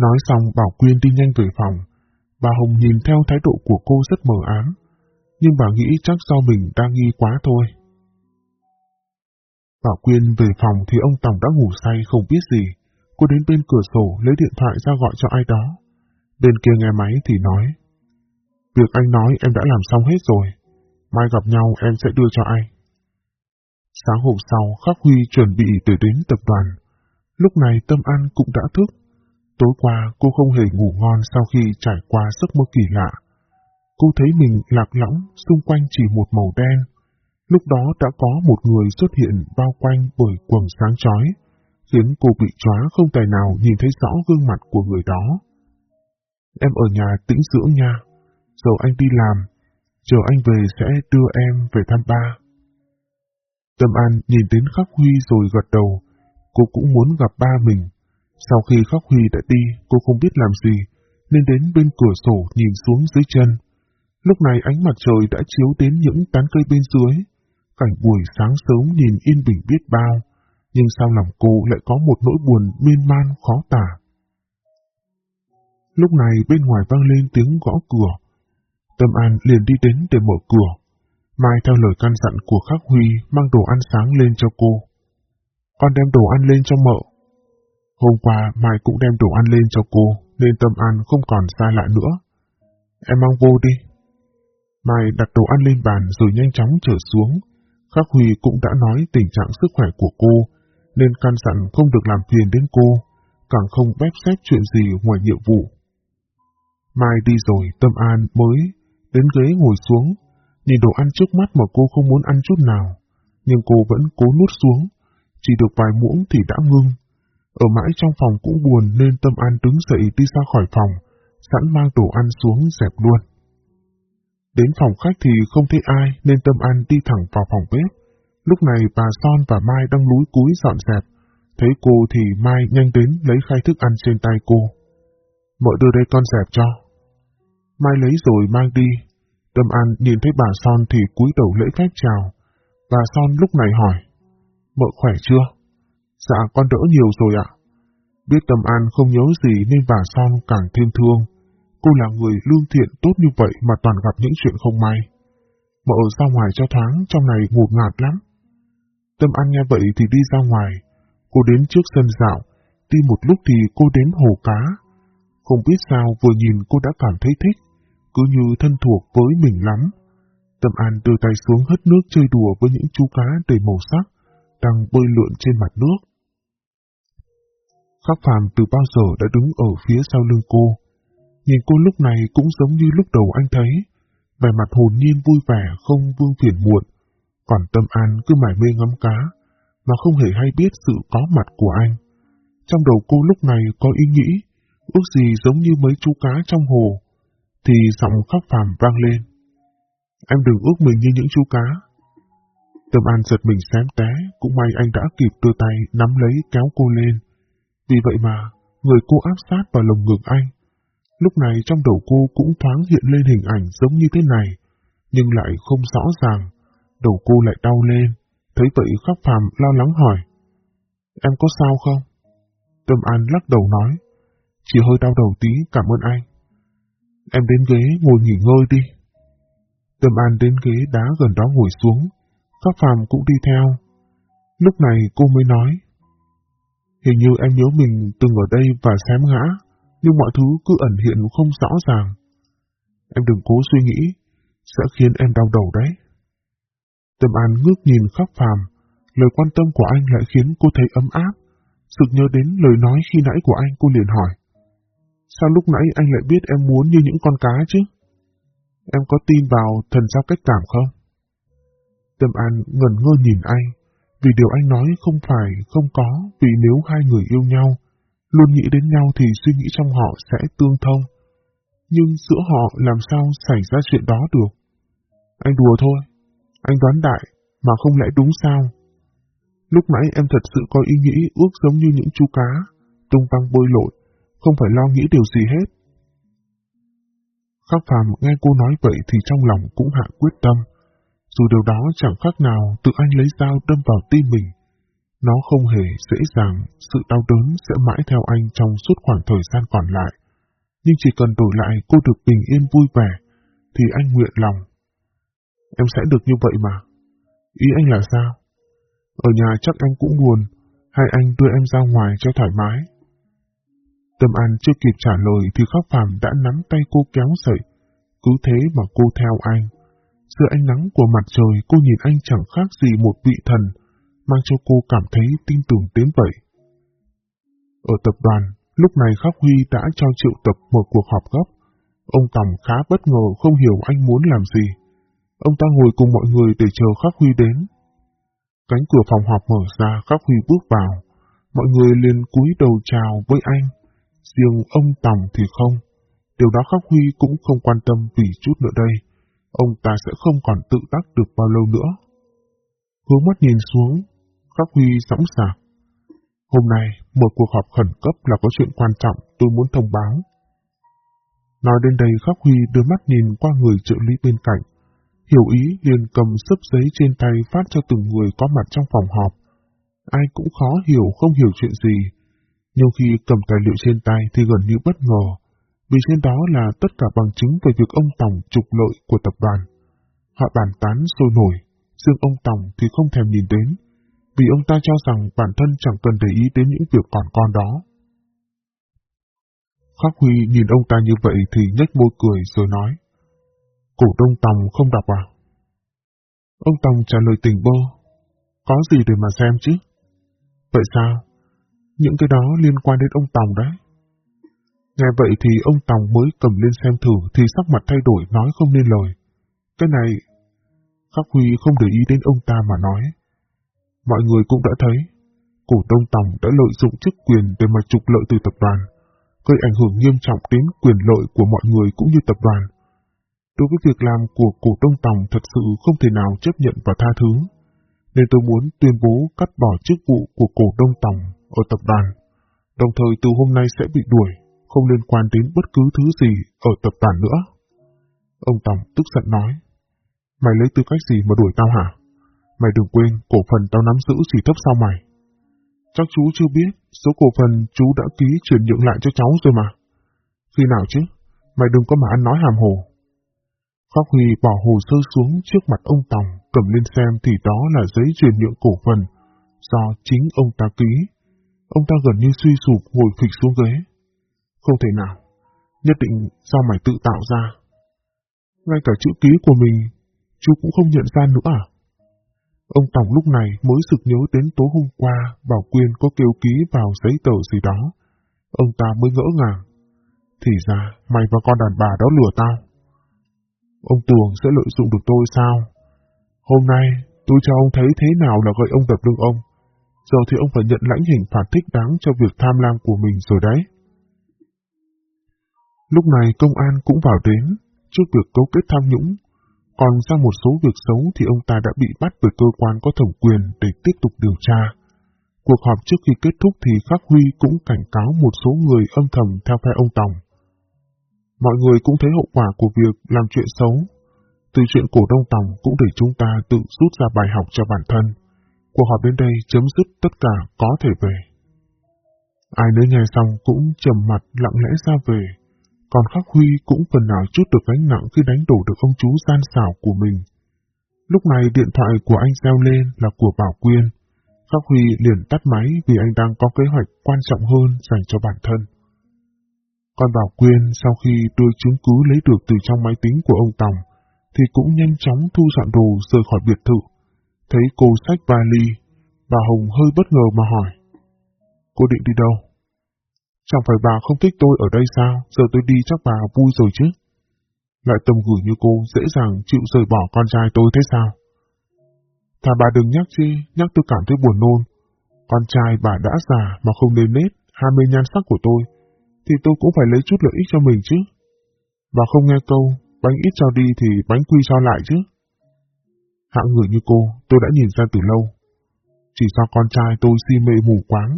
Nói xong Bảo Quyên đi nhanh về phòng. Bà Hồng nhìn theo thái độ của cô rất mờ ám. Nhưng bà nghĩ chắc do mình đang nghi quá thôi. Bảo Quyên về phòng thì ông Tòng đã ngủ say không biết gì. Cô đến bên cửa sổ lấy điện thoại ra gọi cho ai đó. Bên kia nghe máy thì nói. Việc anh nói em đã làm xong hết rồi. Mai gặp nhau em sẽ đưa cho anh. Sáng hôm sau, Khắc Huy chuẩn bị để đến tập đoàn. Lúc này Tâm An cũng đã thức. Tối qua cô không hề ngủ ngon sau khi trải qua giấc mơ kỳ lạ. Cô thấy mình lạc lõng, xung quanh chỉ một màu đen. Lúc đó đã có một người xuất hiện bao quanh bởi quần sáng chói, khiến cô bị chóa không tài nào nhìn thấy rõ gương mặt của người đó. Em ở nhà tĩnh dưỡng nha, giờ anh đi làm, chờ anh về sẽ đưa em về thăm ba. Tâm An nhìn đến Khắc Huy rồi gật đầu, cô cũng muốn gặp ba mình. Sau khi Khắc Huy đã đi, cô không biết làm gì, nên đến bên cửa sổ nhìn xuống dưới chân. Lúc này ánh mặt trời đã chiếu đến những tán cây bên dưới. Cảnh buổi sáng sớm nhìn yên bình biết bao, nhưng sao lòng cô lại có một nỗi buồn miên man khó tả. Lúc này bên ngoài vang lên tiếng gõ cửa. Tâm An liền đi đến để mở cửa. Mai theo lời căn dặn của Khắc Huy mang đồ ăn sáng lên cho cô. Con đem đồ ăn lên cho mợ. Hôm qua Mai cũng đem đồ ăn lên cho cô, nên Tâm An không còn xa lạ nữa. Em mang vô đi. Mai đặt đồ ăn lên bàn rồi nhanh chóng trở xuống. Khắc Huy cũng đã nói tình trạng sức khỏe của cô, nên căn dặn không được làm phiền đến cô, càng không bép xếp chuyện gì ngoài nhiệm vụ. Mai đi rồi, Tâm An mới đến ghế ngồi xuống, nhìn đồ ăn trước mắt mà cô không muốn ăn chút nào, nhưng cô vẫn cố nuốt xuống, chỉ được vài muỗng thì đã ngưng. Ở mãi trong phòng cũng buồn nên Tâm An đứng dậy đi ra khỏi phòng, sẵn mang đồ ăn xuống dẹp luôn. Đến phòng khách thì không thấy ai, nên Tâm An đi thẳng vào phòng bếp. Lúc này bà Son và Mai đang lúi cúi dọn dẹp. Thấy cô thì Mai nhanh đến lấy khay thức ăn trên tay cô. Mợ đưa đây con dẹp cho. Mai lấy rồi mang đi. Tâm An nhìn thấy bà Son thì cúi đầu lễ phép chào. Bà Son lúc này hỏi. Mợ khỏe chưa? Dạ con đỡ nhiều rồi ạ. Biết Tâm An không nhớ gì nên bà Son càng thêm thương. Cô là người lương thiện tốt như vậy mà toàn gặp những chuyện không may. Mợ ra ngoài cho thoáng, trong này ngột ngạt lắm. Tâm An nghe vậy thì đi ra ngoài. Cô đến trước sân dạo, đi một lúc thì cô đến hồ cá. Không biết sao vừa nhìn cô đã cảm thấy thích, cứ như thân thuộc với mình lắm. Tâm An đưa tay xuống hất nước chơi đùa với những chú cá đầy màu sắc, đang bơi lượn trên mặt nước. Khắc phàm từ bao giờ đã đứng ở phía sau lưng cô. Nhìn cô lúc này cũng giống như lúc đầu anh thấy, vẻ mặt hồn nhiên vui vẻ không vương phiền muộn, còn tâm an cứ mải mê ngắm cá, mà không hề hay biết sự có mặt của anh. Trong đầu cô lúc này có ý nghĩ, ước gì giống như mấy chú cá trong hồ, thì giọng khóc phàm vang lên. Em đừng ước mình như những chú cá. Tâm An giật mình xém té, cũng may anh đã kịp đưa tay nắm lấy kéo cô lên. Vì vậy mà, người cô áp sát vào lồng ngực anh, Lúc này trong đầu cô cũng thoáng hiện lên hình ảnh giống như thế này, nhưng lại không rõ ràng. Đầu cô lại đau lên, thấy vậy khóc phàm lo lắng hỏi. Em có sao không? Tâm An lắc đầu nói, chỉ hơi đau đầu tí cảm ơn anh. Em đến ghế ngồi nghỉ ngơi đi. Tâm An đến ghế đá gần đó ngồi xuống, khắc phàm cũng đi theo. Lúc này cô mới nói, hình như em nhớ mình từng ở đây và xém ngã nhưng mọi thứ cứ ẩn hiện không rõ ràng. Em đừng cố suy nghĩ, sẽ khiến em đau đầu đấy. Tâm An ngước nhìn khắc phàm, lời quan tâm của anh lại khiến cô thấy ấm áp. Sực nhớ đến lời nói khi nãy của anh cô liền hỏi. Sao lúc nãy anh lại biết em muốn như những con cá chứ? Em có tin vào thần giao cách cảm không? Tâm An ngẩn ngơ nhìn anh, vì điều anh nói không phải không có, vì nếu hai người yêu nhau, luôn nghĩ đến nhau thì suy nghĩ trong họ sẽ tương thông. Nhưng giữa họ làm sao xảy ra chuyện đó được? Anh đùa thôi, anh đoán đại, mà không lẽ đúng sao? Lúc nãy em thật sự có ý nghĩ ước giống như những chú cá, tung tăng bơi lội, không phải lo nghĩ điều gì hết. Khắc phàm nghe cô nói vậy thì trong lòng cũng hạ quyết tâm. Dù điều đó chẳng khác nào tự anh lấy dao đâm vào tim mình. Nó không hề dễ dàng, sự đau đớn sẽ mãi theo anh trong suốt khoảng thời gian còn lại. Nhưng chỉ cần đổi lại cô được bình yên vui vẻ, thì anh nguyện lòng. Em sẽ được như vậy mà. Ý anh là sao? Ở nhà chắc em cũng buồn, hay anh đưa em ra ngoài cho thoải mái? Tâm An chưa kịp trả lời thì Khắc Phạm đã nắm tay cô kéo dậy. Cứ thế mà cô theo anh. Giữa ánh nắng của mặt trời cô nhìn anh chẳng khác gì một vị thần, mang cho cô cảm thấy tin tưởng đến vậy. Ở tập đoàn, lúc này Khắc Huy đã cho triệu tập một cuộc họp gấp. Ông Tòng khá bất ngờ không hiểu anh muốn làm gì. Ông ta ngồi cùng mọi người để chờ Khắc Huy đến. Cánh cửa phòng họp mở ra, Khắc Huy bước vào. Mọi người liền cúi đầu chào với anh. Riêng ông Tòng thì không. Điều đó Khắc Huy cũng không quan tâm vì chút nữa đây. Ông ta sẽ không còn tự tác được bao lâu nữa. Hướng mắt nhìn xuống, Khắc Huy sẵn sàng. Hôm nay, một cuộc họp khẩn cấp là có chuyện quan trọng tôi muốn thông báo. Nói đến đây Khắc Huy đưa mắt nhìn qua người trợ lý bên cạnh. Hiểu ý liền cầm sấp giấy trên tay phát cho từng người có mặt trong phòng họp. Ai cũng khó hiểu không hiểu chuyện gì, nhưng khi cầm tài liệu trên tay thì gần như bất ngờ, vì trên đó là tất cả bằng chứng về việc ông Tòng trục lợi của tập đoàn. Họ bàn tán sôi nổi, riêng ông Tòng thì không thèm nhìn đến, vì ông ta cho rằng bản thân chẳng cần để ý đến những việc còn con đó. Khắc Huy nhìn ông ta như vậy thì nhếch môi cười rồi nói, Cổ đông Tòng không đọc à? Ông Tòng trả lời tình bơ, có gì để mà xem chứ? Vậy sao? Những cái đó liên quan đến ông Tòng đấy. Nghe vậy thì ông Tòng mới cầm lên xem thử thì sắc mặt thay đổi nói không nên lời. Cái này, Khắc Huy không để ý đến ông ta mà nói. Mọi người cũng đã thấy, cổ đông Tòng đã lợi dụng chức quyền để mà trục lợi từ tập đoàn, gây ảnh hưởng nghiêm trọng đến quyền lợi của mọi người cũng như tập đoàn. Đối với việc làm của cổ đông Tòng thật sự không thể nào chấp nhận và tha thứ, nên tôi muốn tuyên bố cắt bỏ chức vụ của cổ đông Tòng ở tập đoàn, đồng thời từ hôm nay sẽ bị đuổi, không liên quan đến bất cứ thứ gì ở tập đoàn nữa. Ông Tòng tức giận nói, mày lấy tư cách gì mà đuổi tao hả? Mày đừng quên, cổ phần tao nắm giữ chỉ thấp sau mày. Chắc chú chưa biết, số cổ phần chú đã ký chuyển nhượng lại cho cháu rồi mà. Khi nào chứ? Mày đừng có mà ăn nói hàm hồ. Khóc Huy bỏ hồ sơ xuống trước mặt ông Tòng, cầm lên xem thì đó là giấy chuyển nhượng cổ phần, do chính ông ta ký. Ông ta gần như suy sụp ngồi phịch xuống ghế. Không thể nào, nhất định do mày tự tạo ra. Ngay cả chữ ký của mình, chú cũng không nhận ra nữa à? Ông Tòng lúc này mới sực nhớ đến tối hôm qua Bảo Quyên có kêu ký vào giấy tờ gì đó. Ông ta mới ngỡ ngàng. Thì ra, mày và con đàn bà đó lừa tao. Ông Tường sẽ lợi dụng được tôi sao? Hôm nay, tôi cho ông thấy thế nào là gọi ông đập lưng ông. Giờ thì ông phải nhận lãnh hình phạt thích đáng cho việc tham lam của mình rồi đấy. Lúc này công an cũng vào đến, trước việc cấu kết tham nhũng. Còn ra một số việc xấu thì ông ta đã bị bắt bởi cơ quan có thẩm quyền để tiếp tục điều tra. Cuộc họp trước khi kết thúc thì Khắc Huy cũng cảnh cáo một số người âm thầm theo phe ông Tòng. Mọi người cũng thấy hậu quả của việc làm chuyện xấu. Từ chuyện cổ đông Tòng cũng để chúng ta tự rút ra bài học cho bản thân. Cuộc họp đến đây chấm dứt tất cả có thể về. Ai nấy nghe xong cũng trầm mặt lặng lẽ ra về, còn Khắc Huy cũng phần nào chút được gánh nặng khi đánh đổ được ông chú gian xảo của mình. Lúc này điện thoại của anh reo lên là của Bảo Quyên. Khắc Huy liền tắt máy vì anh đang có kế hoạch quan trọng hơn dành cho bản thân. Còn Bảo Quyên sau khi đưa chứng cứ lấy được từ trong máy tính của ông Tòng, thì cũng nhanh chóng thu dọn đồ rời khỏi biệt thự. Thấy cô sách vali, bà Hồng hơi bất ngờ mà hỏi. Cô định đi đâu? Chẳng phải bà không thích tôi ở đây sao? Giờ tôi đi chắc bà vui rồi chứ. Lại tâm gửi như cô dễ dàng chịu rời bỏ con trai tôi thế sao? Thà bà đừng nhắc chi, nhắc tôi cảm thấy buồn nôn. Con trai bà đã già mà không nên nết, ham mê nhan sắc của tôi, thì tôi cũng phải lấy chút lợi ích cho mình chứ. Bà không nghe câu, bánh ít cho đi thì bánh quy cho lại chứ. Hạng người như cô, tôi đã nhìn ra từ lâu. Chỉ do con trai tôi si mê mù quáng,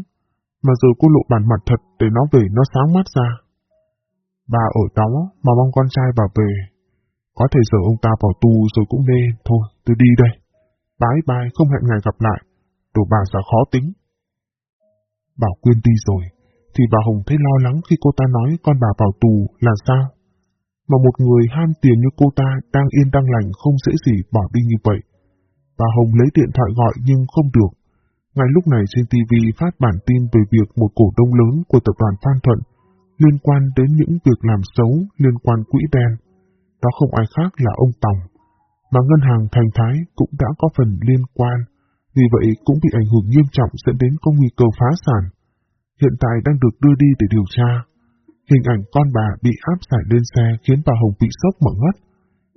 mà giờ cô lộ bản mặt thật để nó về nó sáng mắt ra. Bà ở đó mà mong con trai bà về. Có thể giờ ông ta vào tù rồi cũng nên, thôi, tôi đi đây. Bái bai không hẹn ngày gặp lại, đồ bà già khó tính. Bảo Quyên đi rồi, thì bà Hồng thấy lo lắng khi cô ta nói con bà vào tù là sao? Mà một người ham tiền như cô ta đang yên đang lành không dễ gì bỏ đi như vậy. Bà Hồng lấy điện thoại gọi nhưng không được. Ngay lúc này trên TV phát bản tin về việc một cổ đông lớn của tập đoàn Phan Thuận liên quan đến những việc làm xấu liên quan quỹ đen. Đó không ai khác là ông Tòng, mà ngân hàng Thành Thái cũng đã có phần liên quan, vì vậy cũng bị ảnh hưởng nghiêm trọng dẫn đến có nguy cơ phá sản. Hiện tại đang được đưa đi để điều tra. Hình ảnh con bà bị áp giải lên xe khiến bà Hồng bị sốc mở ngất.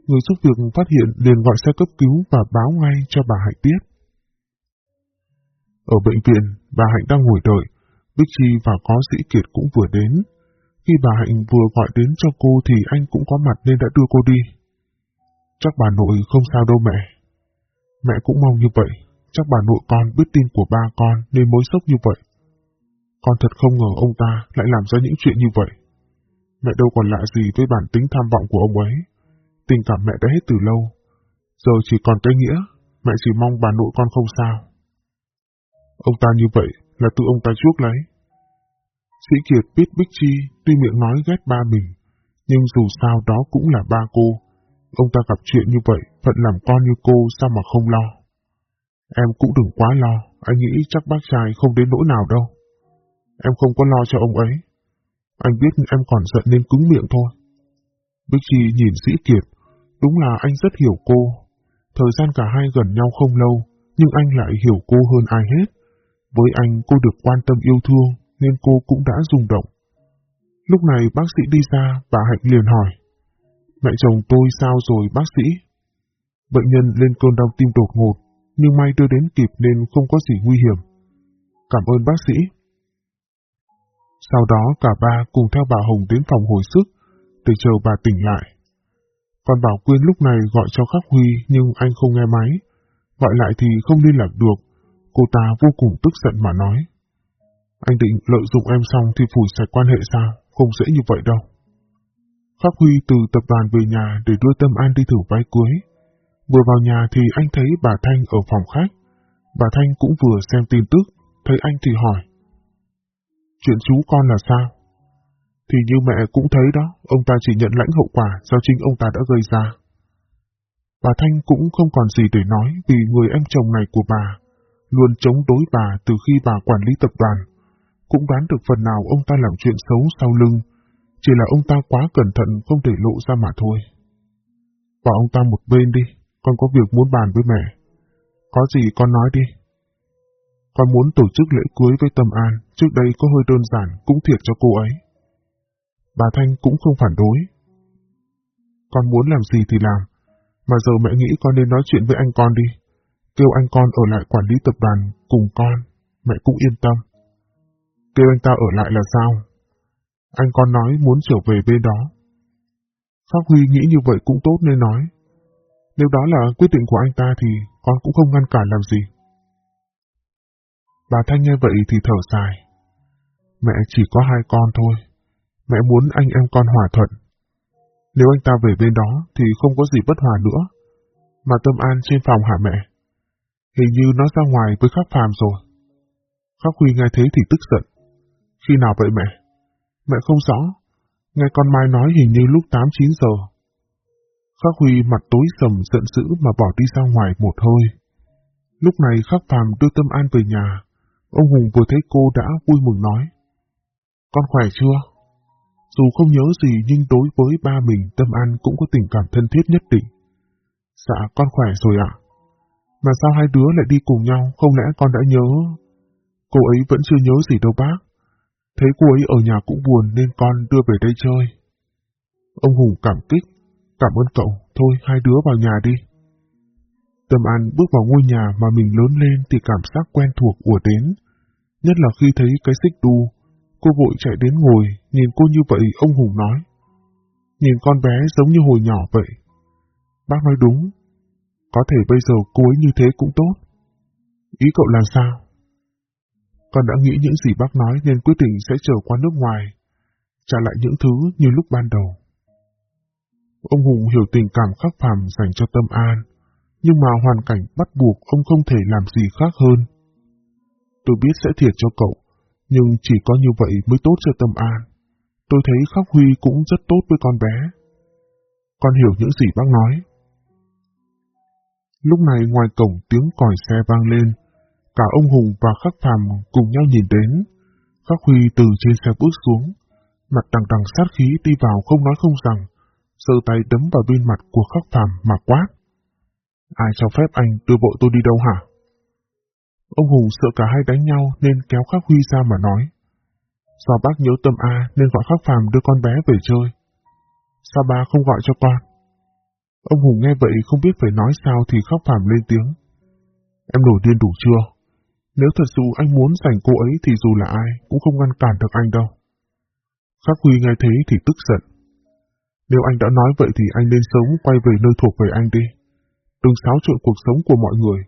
Người giúp việc phát hiện liền gọi xe cấp cứu và báo ngay cho bà Hạnh biết. Ở bệnh viện, bà Hạnh đang ngồi đợi, Bích Chi và có sĩ Kiệt cũng vừa đến. Khi bà Hạnh vừa gọi đến cho cô thì anh cũng có mặt nên đã đưa cô đi. Chắc bà nội không sao đâu mẹ. Mẹ cũng mong như vậy, chắc bà nội con biết tin của ba con nên mới sốc như vậy. Con thật không ngờ ông ta lại làm ra những chuyện như vậy. Mẹ đâu còn lạ gì với bản tính tham vọng của ông ấy. Tình cảm mẹ đã hết từ lâu. Giờ chỉ còn cái nghĩa, mẹ chỉ mong bà nội con không sao. Ông ta như vậy là tự ông ta chuốc lấy. Sĩ Kiệt biết Bích Chi tuy miệng nói ghét ba mình, nhưng dù sao đó cũng là ba cô. Ông ta gặp chuyện như vậy, phận làm con như cô sao mà không lo. Em cũng đừng quá lo, anh nghĩ chắc bác trai không đến nỗi nào đâu. Em không có lo cho ông ấy. Anh biết em còn giận nên cứng miệng thôi. Bích Chi nhìn Sĩ Kiệt, đúng là anh rất hiểu cô. Thời gian cả hai gần nhau không lâu, nhưng anh lại hiểu cô hơn ai hết. Với anh cô được quan tâm yêu thương, nên cô cũng đã rung động. Lúc này bác sĩ đi ra, bà Hạnh liền hỏi. Mẹ chồng tôi sao rồi bác sĩ? Bệnh nhân lên cơn đau tim đột ngột, nhưng may đưa đến kịp nên không có gì nguy hiểm. Cảm ơn bác sĩ. Sau đó cả ba cùng theo bà Hồng đến phòng hồi sức, để chờ bà tỉnh lại. Còn Bảo Quyên lúc này gọi cho Khắc Huy nhưng anh không nghe máy. Gọi lại thì không liên lạc được. Cô ta vô cùng tức giận mà nói. Anh định lợi dụng em xong thì phủi sạch quan hệ sao? Không dễ như vậy đâu. Khắc Huy từ tập đoàn về nhà để đưa Tâm An đi thử váy cưới. Vừa vào nhà thì anh thấy bà Thanh ở phòng khách. Bà Thanh cũng vừa xem tin tức, thấy anh thì hỏi. Chuyện chú con là sao? Thì như mẹ cũng thấy đó, ông ta chỉ nhận lãnh hậu quả do chính ông ta đã gây ra. Bà Thanh cũng không còn gì để nói vì người em chồng này của bà luôn chống đối bà từ khi bà quản lý tập đoàn. Cũng đoán được phần nào ông ta làm chuyện xấu sau lưng, chỉ là ông ta quá cẩn thận không để lộ ra mà thôi. bỏ ông ta một bên đi, con có việc muốn bàn với mẹ. Có gì con nói đi. Con muốn tổ chức lễ cưới với Tâm An, trước đây có hơi đơn giản, cũng thiệt cho cô ấy. Bà Thanh cũng không phản đối. Con muốn làm gì thì làm, mà giờ mẹ nghĩ con nên nói chuyện với anh con đi. Kêu anh con ở lại quản lý tập đoàn cùng con, mẹ cũng yên tâm. Kêu anh ta ở lại là sao? Anh con nói muốn trở về bên đó. Phát Huy nghĩ như vậy cũng tốt nên nói. Nếu đó là quyết định của anh ta thì con cũng không ngăn cản làm gì. Bà Thanh nghe vậy thì thở dài. Mẹ chỉ có hai con thôi. Mẹ muốn anh em con hòa thuận. Nếu anh ta về bên đó thì không có gì bất hòa nữa. Mà Tâm An trên phòng hả mẹ? Hình như nó ra ngoài với Khắc Phàm rồi. Khắc Huy nghe thế thì tức giận. Khi nào vậy mẹ? Mẹ không rõ. Nghe con Mai nói hình như lúc 8-9 giờ. Khắc Huy mặt tối sầm, giận dữ mà bỏ đi ra ngoài một hơi. Lúc này Khắc Phàm đưa Tâm An về nhà. Ông Hùng vừa thấy cô đã vui mừng nói. Con khỏe chưa? Dù không nhớ gì nhưng đối với ba mình, Tâm An cũng có tình cảm thân thiết nhất định. Dạ con khỏe rồi ạ. Mà sao hai đứa lại đi cùng nhau, không lẽ con đã nhớ? Cô ấy vẫn chưa nhớ gì đâu bác. Thấy cô ấy ở nhà cũng buồn nên con đưa về đây chơi. Ông Hùng cảm kích. Cảm ơn cậu, thôi hai đứa vào nhà đi. Tâm An bước vào ngôi nhà mà mình lớn lên thì cảm giác quen thuộc ùa đến. Nhất là khi thấy cái xích đu, cô vội chạy đến ngồi, nhìn cô như vậy ông Hùng nói. Nhìn con bé giống như hồi nhỏ vậy. Bác nói đúng, có thể bây giờ cô ấy như thế cũng tốt. Ý cậu là sao? Con đã nghĩ những gì bác nói nên quyết định sẽ trở qua nước ngoài, trả lại những thứ như lúc ban đầu. Ông Hùng hiểu tình cảm khắc phàm dành cho Tâm An, nhưng mà hoàn cảnh bắt buộc ông không thể làm gì khác hơn. Tôi biết sẽ thiệt cho cậu, nhưng chỉ có như vậy mới tốt cho Tâm An. Tôi thấy Khắc Huy cũng rất tốt với con bé. Con hiểu những gì bác nói. Lúc này ngoài cổng tiếng còi xe vang lên, cả ông Hùng và Khắc Phàm cùng nhau nhìn đến. Khắc Huy từ trên xe bước xuống, mặt đằng đằng sát khí đi vào không nói không rằng, giơ tay đấm vào bên mặt của Khắc Phàm mà quát. Ai cho phép anh đưa bộ tôi đi đâu hả? Ông Hùng sợ cả hai đánh nhau nên kéo Khắc Huy ra mà nói. Do bác nhớ tâm A nên gọi Khắc Phàm đưa con bé về chơi. Sao ba không gọi cho con? Ông Hùng nghe vậy không biết phải nói sao thì khóc Phàm lên tiếng. Em nổi điên đủ chưa? Nếu thật sự anh muốn giành cô ấy thì dù là ai cũng không ngăn cản được anh đâu. Khắc Huy nghe thế thì tức giận. Nếu anh đã nói vậy thì anh nên sống quay về nơi thuộc về anh đi. Đừng xáo trộn cuộc sống của mọi người.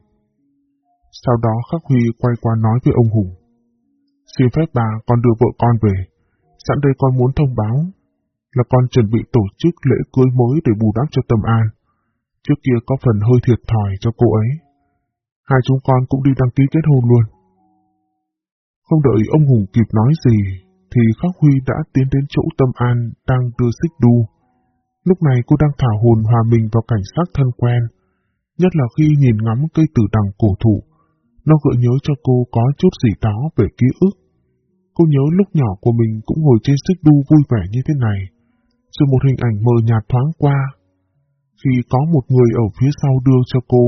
Sau đó Khắc Huy quay qua nói với ông Hùng. Xin phép bà, con đưa vợ con về. Sẵn đây con muốn thông báo là con chuẩn bị tổ chức lễ cưới mới để bù đắp cho Tâm An. Trước kia có phần hơi thiệt thòi cho cô ấy. Hai chúng con cũng đi đăng ký kết hôn luôn. Không đợi ông Hùng kịp nói gì, thì Khắc Huy đã tiến đến chỗ Tâm An đang đưa xích đu. Lúc này cô đang thả hồn hòa mình vào cảnh sát thân quen, nhất là khi nhìn ngắm cây tử đằng cổ thụ. Nó gợi nhớ cho cô có chút gì đó về ký ức. Cô nhớ lúc nhỏ của mình cũng ngồi trên xích đu vui vẻ như thế này, rồi một hình ảnh mờ nhạt thoáng qua. Khi có một người ở phía sau đưa cho cô,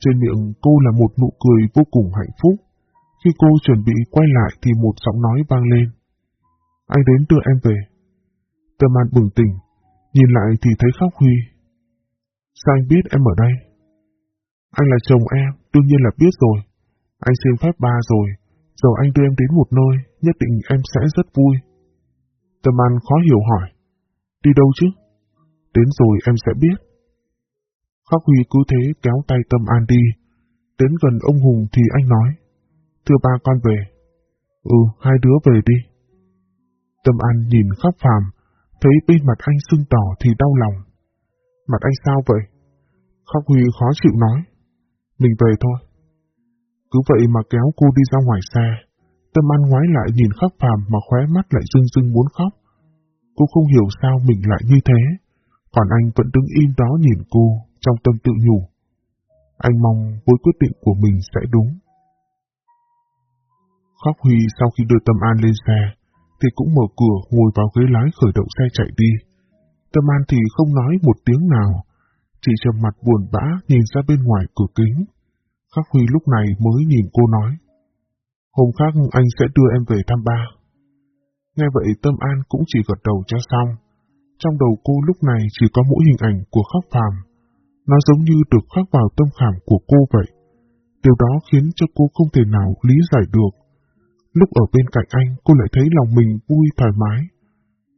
trên miệng cô là một nụ cười vô cùng hạnh phúc. Khi cô chuẩn bị quay lại thì một giọng nói vang lên. Anh đến đưa em về. Tâm An bừng tỉnh, nhìn lại thì thấy khóc Huy. Sao anh biết em ở đây? Anh là chồng em, đương nhiên là biết rồi. Anh xin phép ba rồi, giờ anh đưa em đến một nơi, nhất định em sẽ rất vui. Tâm An khó hiểu hỏi. Đi đâu chứ? Đến rồi em sẽ biết. Khắc Huy cứ thế kéo tay Tâm An đi. Đến gần ông Hùng thì anh nói. Thưa ba con về. Ừ, hai đứa về đi. Tâm An nhìn Khắc Phàm, thấy bên mặt anh sưng tỏ thì đau lòng. Mặt anh sao vậy? Khắc Huy khó chịu nói. Mình về thôi. Cứ vậy mà kéo cô đi ra ngoài xe. Tâm An ngoái lại nhìn Khắc Phàm mà khóe mắt lại rưng rưng muốn khóc. Cô không hiểu sao mình lại như thế, còn anh vẫn đứng im đó nhìn cô, trong tâm tự nhủ. Anh mong với quyết định của mình sẽ đúng. Khóc Huy sau khi đưa Tâm An lên xe, thì cũng mở cửa ngồi vào ghế lái khởi động xe chạy đi. Tâm An thì không nói một tiếng nào, chỉ trầm mặt buồn bã nhìn ra bên ngoài cửa kính. Khắc Huy lúc này mới nhìn cô nói. Hôm khác anh sẽ đưa em về thăm ba. Nghe vậy Tâm An cũng chỉ gật đầu cho xong. Trong đầu cô lúc này chỉ có mỗi hình ảnh của khắc phàm. Nó giống như được khắc vào tâm khảm của cô vậy. Điều đó khiến cho cô không thể nào lý giải được. Lúc ở bên cạnh anh, cô lại thấy lòng mình vui thoải mái.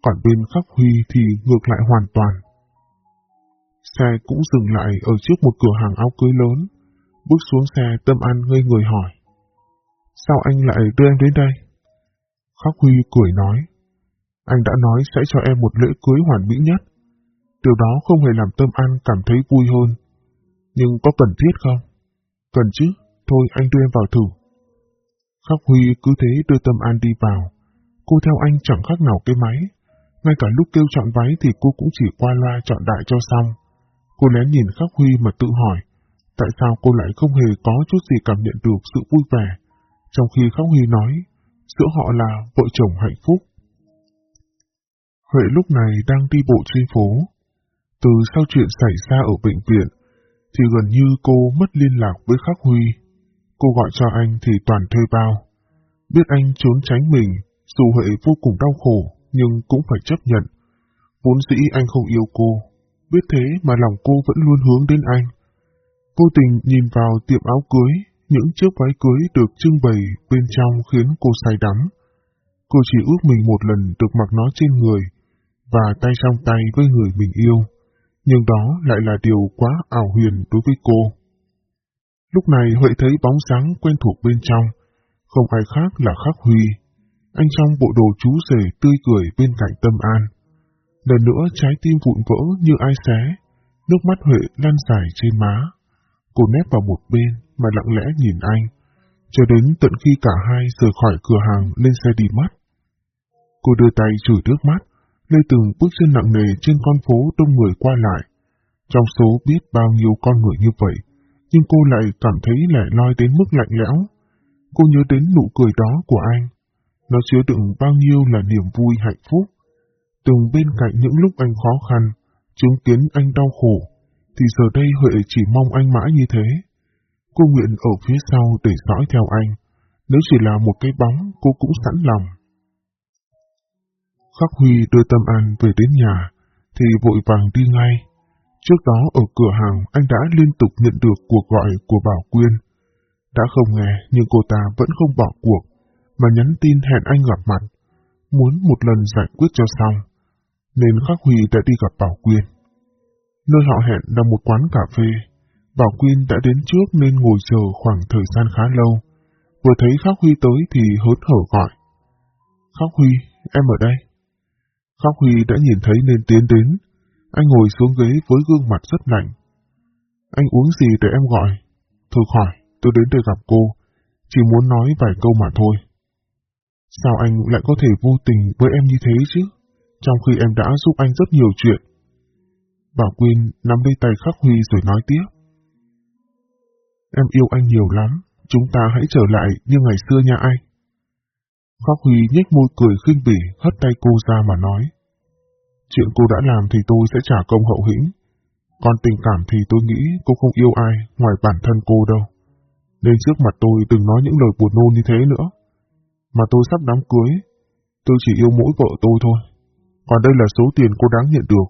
Còn bên khắc Huy thì ngược lại hoàn toàn. Xe cũng dừng lại ở trước một cửa hàng áo cưới lớn. Bước xuống xe, Tâm An ngây người hỏi. Sao anh lại đưa em đến đây? Khắc Huy cười nói. Anh đã nói sẽ cho em một lễ cưới hoàn mỹ nhất. Điều đó không hề làm Tâm An cảm thấy vui hơn. Nhưng có cần thiết không? Cần chứ, thôi anh đưa em vào thử. Khắc Huy cứ thế đưa Tâm An đi vào. Cô theo anh chẳng khác nào cái máy. Ngay cả lúc kêu chọn váy thì cô cũng chỉ qua loa chọn đại cho xong. Cô lén nhìn Khắc Huy mà tự hỏi, tại sao cô lại không hề có chút gì cảm nhận được sự vui vẻ, trong khi Khắc Huy nói, giữa họ là vợ chồng hạnh phúc. Huệ lúc này đang đi bộ trên phố. Từ sau chuyện xảy ra ở bệnh viện, thì gần như cô mất liên lạc với Khắc Huy. Cô gọi cho anh thì toàn thuê bao. Biết anh trốn tránh mình, dù Huệ vô cùng đau khổ, nhưng cũng phải chấp nhận. Vốn dĩ anh không yêu cô, Biết thế mà lòng cô vẫn luôn hướng đến anh. Vô tình nhìn vào tiệm áo cưới, những chiếc váy cưới được trưng bày bên trong khiến cô say đắm. Cô chỉ ước mình một lần được mặc nó trên người, và tay trong tay với người mình yêu. Nhưng đó lại là điều quá ảo huyền đối với cô. Lúc này Huệ thấy bóng sáng quen thuộc bên trong, không ai khác là Khắc Huy. Anh trong bộ đồ chú rể tươi cười bên cạnh Tâm An. Lần nữa trái tim vụn vỡ như ai xé, nước mắt Huệ lăn dài trên má. Cô nép vào một bên mà lặng lẽ nhìn anh, cho đến tận khi cả hai rời khỏi cửa hàng lên xe đi mất. Cô đưa tay chửi nước mắt, lê tường bước chân nặng nề trên con phố đông người qua lại. Trong số biết bao nhiêu con người như vậy, nhưng cô lại cảm thấy lẻ loi đến mức lạnh lẽo. Cô nhớ đến nụ cười đó của anh. Nó chứa đựng bao nhiêu là niềm vui hạnh phúc. Từng bên cạnh những lúc anh khó khăn, chứng kiến anh đau khổ, thì giờ đây Huệ chỉ mong anh mãi như thế. Cô nguyện ở phía sau để dõi theo anh. Nếu chỉ là một cái bóng, cô cũng sẵn lòng. Khắc Huy đưa Tâm An về đến nhà, thì vội vàng đi ngay. Trước đó ở cửa hàng anh đã liên tục nhận được cuộc gọi của Bảo Quyên. Đã không nghe nhưng cô ta vẫn không bỏ cuộc, mà nhắn tin hẹn anh gặp mặt, muốn một lần giải quyết cho xong. Nên Khắc Huy đã đi gặp Bảo Quyên. Nơi họ hẹn là một quán cà phê. Bảo Quyên đã đến trước nên ngồi chờ khoảng thời gian khá lâu. Vừa thấy Khắc Huy tới thì hớt hở gọi. Khắc Huy, em ở đây. Khắc Huy đã nhìn thấy nên tiến đến. Anh ngồi xuống ghế với gương mặt rất lạnh. Anh uống gì để em gọi? Thôi khỏi, tôi đến để gặp cô. Chỉ muốn nói vài câu mà thôi. Sao anh lại có thể vô tình với em như thế chứ? Trong khi em đã giúp anh rất nhiều chuyện. Bảo Quyên nắm lấy tay Khắc Huy rồi nói tiếp. Em yêu anh nhiều lắm, chúng ta hãy trở lại như ngày xưa nha anh. Khắc Huy nhếch môi cười khinh bỉ, hất tay cô ra mà nói. Chuyện cô đã làm thì tôi sẽ trả công hậu hĩnh. Còn tình cảm thì tôi nghĩ cô không yêu ai ngoài bản thân cô đâu. Nên trước mặt tôi đừng nói những lời buồn nôn như thế nữa. Mà tôi sắp đám cưới. Tôi chỉ yêu mỗi vợ tôi thôi. Còn đây là số tiền cô đáng nhận được.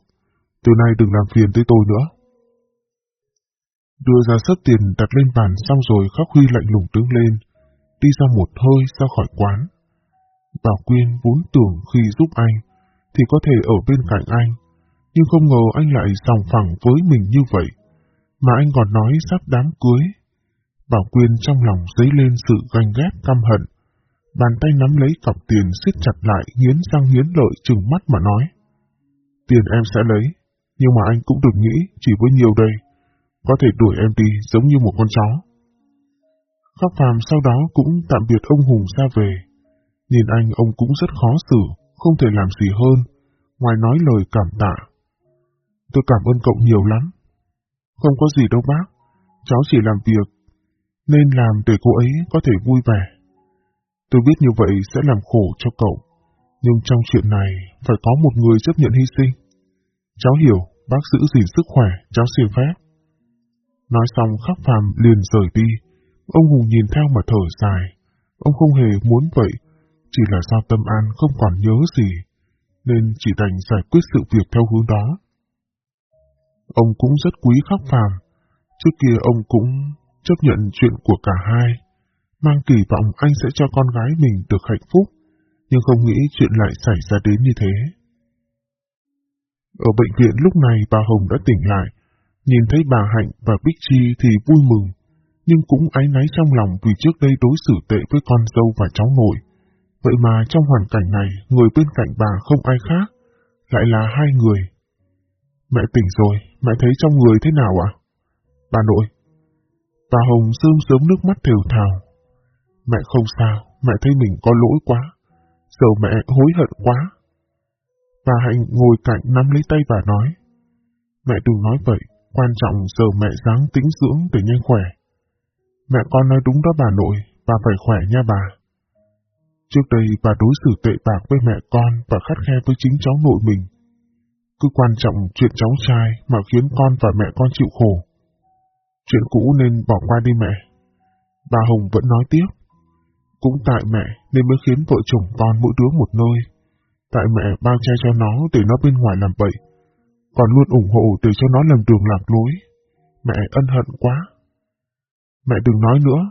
Từ nay đừng làm phiền tới tôi nữa. Đưa ra sớt tiền đặt lên bàn xong rồi Khắc Huy lạnh lùng đứng lên, đi ra một hơi ra khỏi quán. Bảo Quyên vốn tưởng khi giúp anh, thì có thể ở bên cạnh anh, nhưng không ngờ anh lại sòng phẳng với mình như vậy, mà anh còn nói sắp đám cưới. Bảo Quyên trong lòng dấy lên sự ganh ghét căm hận, bàn tay nắm lấy cọc tiền siết chặt lại nghiến răng nghiến lợi trừng mắt mà nói. Tiền em sẽ lấy, nhưng mà anh cũng đừng nghĩ chỉ với nhiều đây, có thể đuổi em đi giống như một con chó. Khắc phàm sau đó cũng tạm biệt ông Hùng ra về. Nhìn anh ông cũng rất khó xử, không thể làm gì hơn, ngoài nói lời cảm tạ. Tôi cảm ơn cậu nhiều lắm. Không có gì đâu bác, cháu chỉ làm việc, nên làm để cô ấy có thể vui vẻ. Tôi biết như vậy sẽ làm khổ cho cậu, nhưng trong chuyện này phải có một người chấp nhận hy sinh. Cháu hiểu, bác giữ gìn sức khỏe, cháu xin phép. Nói xong khắc phàm liền rời đi, ông Hùng nhìn theo mà thở dài. Ông không hề muốn vậy, chỉ là do tâm an không còn nhớ gì, nên chỉ đành giải quyết sự việc theo hướng đó. Ông cũng rất quý khắc phàm, trước kia ông cũng chấp nhận chuyện của cả hai, mang kỳ vọng anh sẽ cho con gái mình được hạnh phúc, nhưng không nghĩ chuyện lại xảy ra đến như thế. Ở bệnh viện lúc này bà Hồng đã tỉnh lại, nhìn thấy bà Hạnh và Bích Chi thì vui mừng, nhưng cũng áy náy trong lòng vì trước đây đối xử tệ với con dâu và cháu nội. Vậy mà trong hoàn cảnh này, người bên cạnh bà không ai khác, lại là hai người. Mẹ tỉnh rồi, mẹ thấy trong người thế nào ạ? Bà nội. Bà Hồng sương sớm nước mắt thều thào. Mẹ không sao, mẹ thấy mình có lỗi quá. Giờ mẹ hối hận quá. Bà Hạnh ngồi cạnh nắm lấy tay bà nói. Mẹ đừng nói vậy, quan trọng giờ mẹ dáng tĩnh dưỡng để nhanh khỏe. Mẹ con nói đúng đó bà nội, bà phải khỏe nha bà. Trước đây bà đối xử tệ bạc với mẹ con và khắt khe với chính cháu nội mình. Cứ quan trọng chuyện cháu trai mà khiến con và mẹ con chịu khổ. Chuyện cũ nên bỏ qua đi mẹ. Bà Hồng vẫn nói tiếp. Cũng tại mẹ nên mới khiến vợ chồng con mỗi đứa một nơi. Tại mẹ bao che cho nó để nó bên ngoài làm bậy còn luôn ủng hộ để cho nó làm đường lạc lối. Mẹ ân hận quá. Mẹ đừng nói nữa.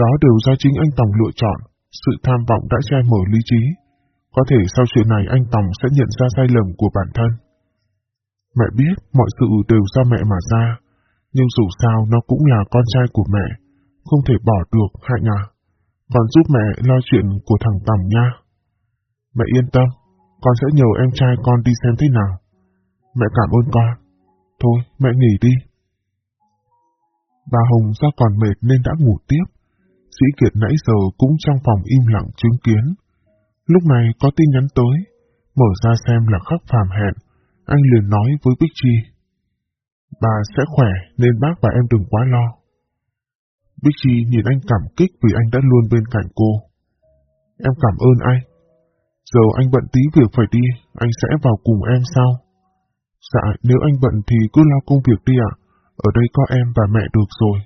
Đó đều do chính anh Tòng lựa chọn, sự tham vọng đã che mở lý trí. Có thể sau chuyện này anh Tòng sẽ nhận ra sai lầm của bản thân. Mẹ biết mọi sự đều do mẹ mà ra, nhưng dù sao nó cũng là con trai của mẹ, không thể bỏ được Hạnh à. Còn giúp mẹ lo chuyện của thằng Tòng nha. Mẹ yên tâm, con sẽ nhờ em trai con đi xem thế nào. Mẹ cảm ơn con. Thôi, mẹ nghỉ đi. Bà Hồng do còn mệt nên đã ngủ tiếp. Sĩ Kiệt nãy giờ cũng trong phòng im lặng chứng kiến. Lúc này có tin nhắn tới, mở ra xem là khắc phàm hẹn, anh liền nói với Bích Chi. Bà sẽ khỏe nên bác và em đừng quá lo. Bích Chi nhìn anh cảm kích vì anh đã luôn bên cạnh cô. Em cảm ơn anh. Giờ anh bận tí việc phải đi, anh sẽ vào cùng em sau. Dạ, nếu anh bận thì cứ lo công việc đi ạ. Ở đây có em và mẹ được rồi.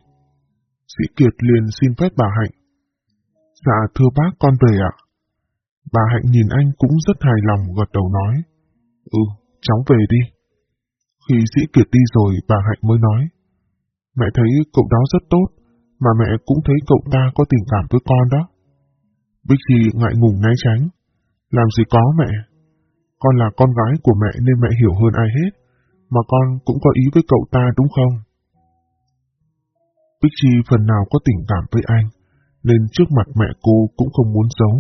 Sĩ Kiệt liền xin phép bà Hạnh. Dạ, thưa bác, con về ạ. Bà Hạnh nhìn anh cũng rất hài lòng gật đầu nói. Ừ, cháu về đi. Khi Sĩ Kiệt đi rồi, bà Hạnh mới nói. Mẹ thấy cậu đó rất tốt, mà mẹ cũng thấy cậu ta có tình cảm với con đó. Bích Chi ngại ngùng né tránh. Làm gì có mẹ? Con là con gái của mẹ nên mẹ hiểu hơn ai hết, mà con cũng có ý với cậu ta đúng không? Bích Chi phần nào có tình cảm với anh, nên trước mặt mẹ cô cũng không muốn giấu.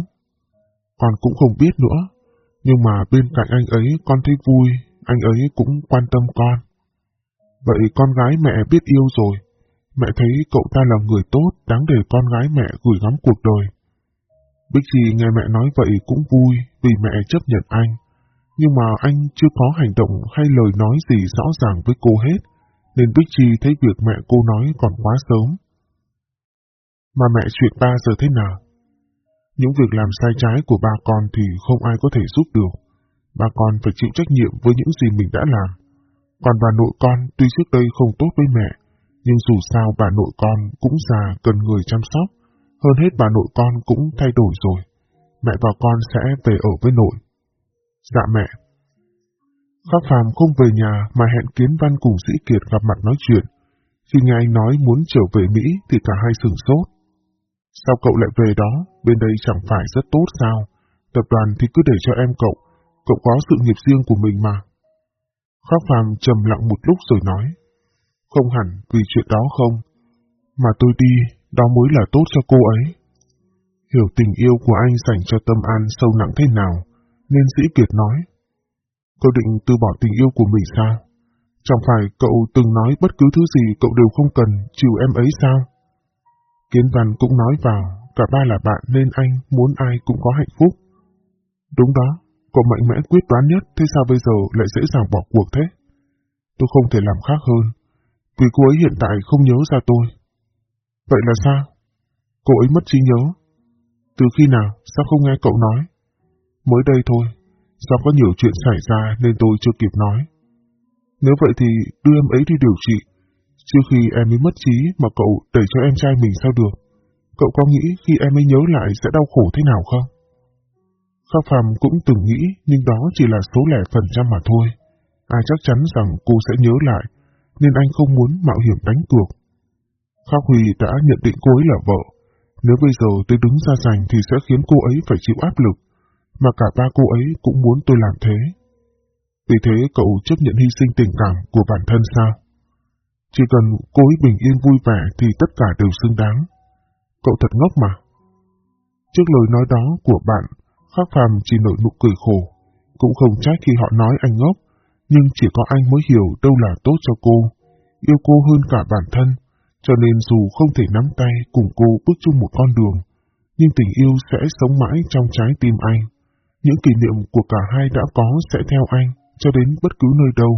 Con cũng không biết nữa, nhưng mà bên cạnh anh ấy con thấy vui, anh ấy cũng quan tâm con. Vậy con gái mẹ biết yêu rồi, mẹ thấy cậu ta là người tốt, đáng để con gái mẹ gửi gắm cuộc đời. Bích Chi nghe mẹ nói vậy cũng vui vì mẹ chấp nhận anh, nhưng mà anh chưa có hành động hay lời nói gì rõ ràng với cô hết, nên Bích Chi thấy việc mẹ cô nói còn quá sớm. Mà mẹ chuyện ba giờ thế nào? Những việc làm sai trái của ba con thì không ai có thể giúp được. Ba con phải chịu trách nhiệm với những gì mình đã làm. Còn bà nội con tuy trước đây không tốt với mẹ, nhưng dù sao bà nội con cũng già cần người chăm sóc. Hơn hết bà nội con cũng thay đổi rồi. Mẹ và con sẽ về ở với nội. Dạ mẹ. Pháp Phàm không về nhà mà hẹn Kiến Văn cùng Sĩ Kiệt gặp mặt nói chuyện. Khi nghe anh nói muốn trở về Mỹ thì cả hai sửng sốt. Sao cậu lại về đó, bên đây chẳng phải rất tốt sao? Tập đoàn thì cứ để cho em cậu, cậu có sự nghiệp riêng của mình mà. Pháp Phàm trầm lặng một lúc rồi nói. Không hẳn vì chuyện đó không, mà tôi đi, đó mới là tốt cho cô ấy. Hiểu tình yêu của anh dành cho Tâm An sâu nặng thế nào, nên Sĩ Kiệt nói. Cậu định từ bỏ tình yêu của mình sao? Chẳng phải cậu từng nói bất cứ thứ gì cậu đều không cần, chiều em ấy sao? Kiến Văn cũng nói vào, cả ba là bạn nên anh muốn ai cũng có hạnh phúc. Đúng đó, cậu mạnh mẽ quyết đoán nhất, thế sao bây giờ lại dễ dàng bỏ cuộc thế? Tôi không thể làm khác hơn, vì cô ấy hiện tại không nhớ ra tôi. Vậy là sao? Cô ấy mất trí nhớ. Từ khi nào, sao không nghe cậu nói? Mới đây thôi, do có nhiều chuyện xảy ra nên tôi chưa kịp nói. Nếu vậy thì đưa em ấy đi điều trị, Trước khi em ấy mất trí mà cậu đẩy cho em trai mình sao được? Cậu có nghĩ khi em ấy nhớ lại sẽ đau khổ thế nào không? Khắc Phạm cũng từng nghĩ nhưng đó chỉ là số lẻ phần trăm mà thôi. Ai chắc chắn rằng cô sẽ nhớ lại, nên anh không muốn mạo hiểm đánh cược. Khắc Huy đã nhận định cô ấy là vợ. Nếu bây giờ tôi đứng ra giành thì sẽ khiến cô ấy phải chịu áp lực, mà cả ba cô ấy cũng muốn tôi làm thế. Vì thế cậu chấp nhận hy sinh tình cảm của bản thân sao? Chỉ cần cô ấy bình yên vui vẻ thì tất cả đều xứng đáng. Cậu thật ngốc mà. Trước lời nói đó của bạn, Khắc Phàm chỉ nổi nụ cười khổ. Cũng không trách khi họ nói anh ngốc, nhưng chỉ có anh mới hiểu đâu là tốt cho cô. Yêu cô hơn cả bản thân, cho nên dù không thể nắm tay cùng cô bước chung một con đường, nhưng tình yêu sẽ sống mãi trong trái tim anh. Những kỷ niệm của cả hai đã có sẽ theo anh cho đến bất cứ nơi đâu,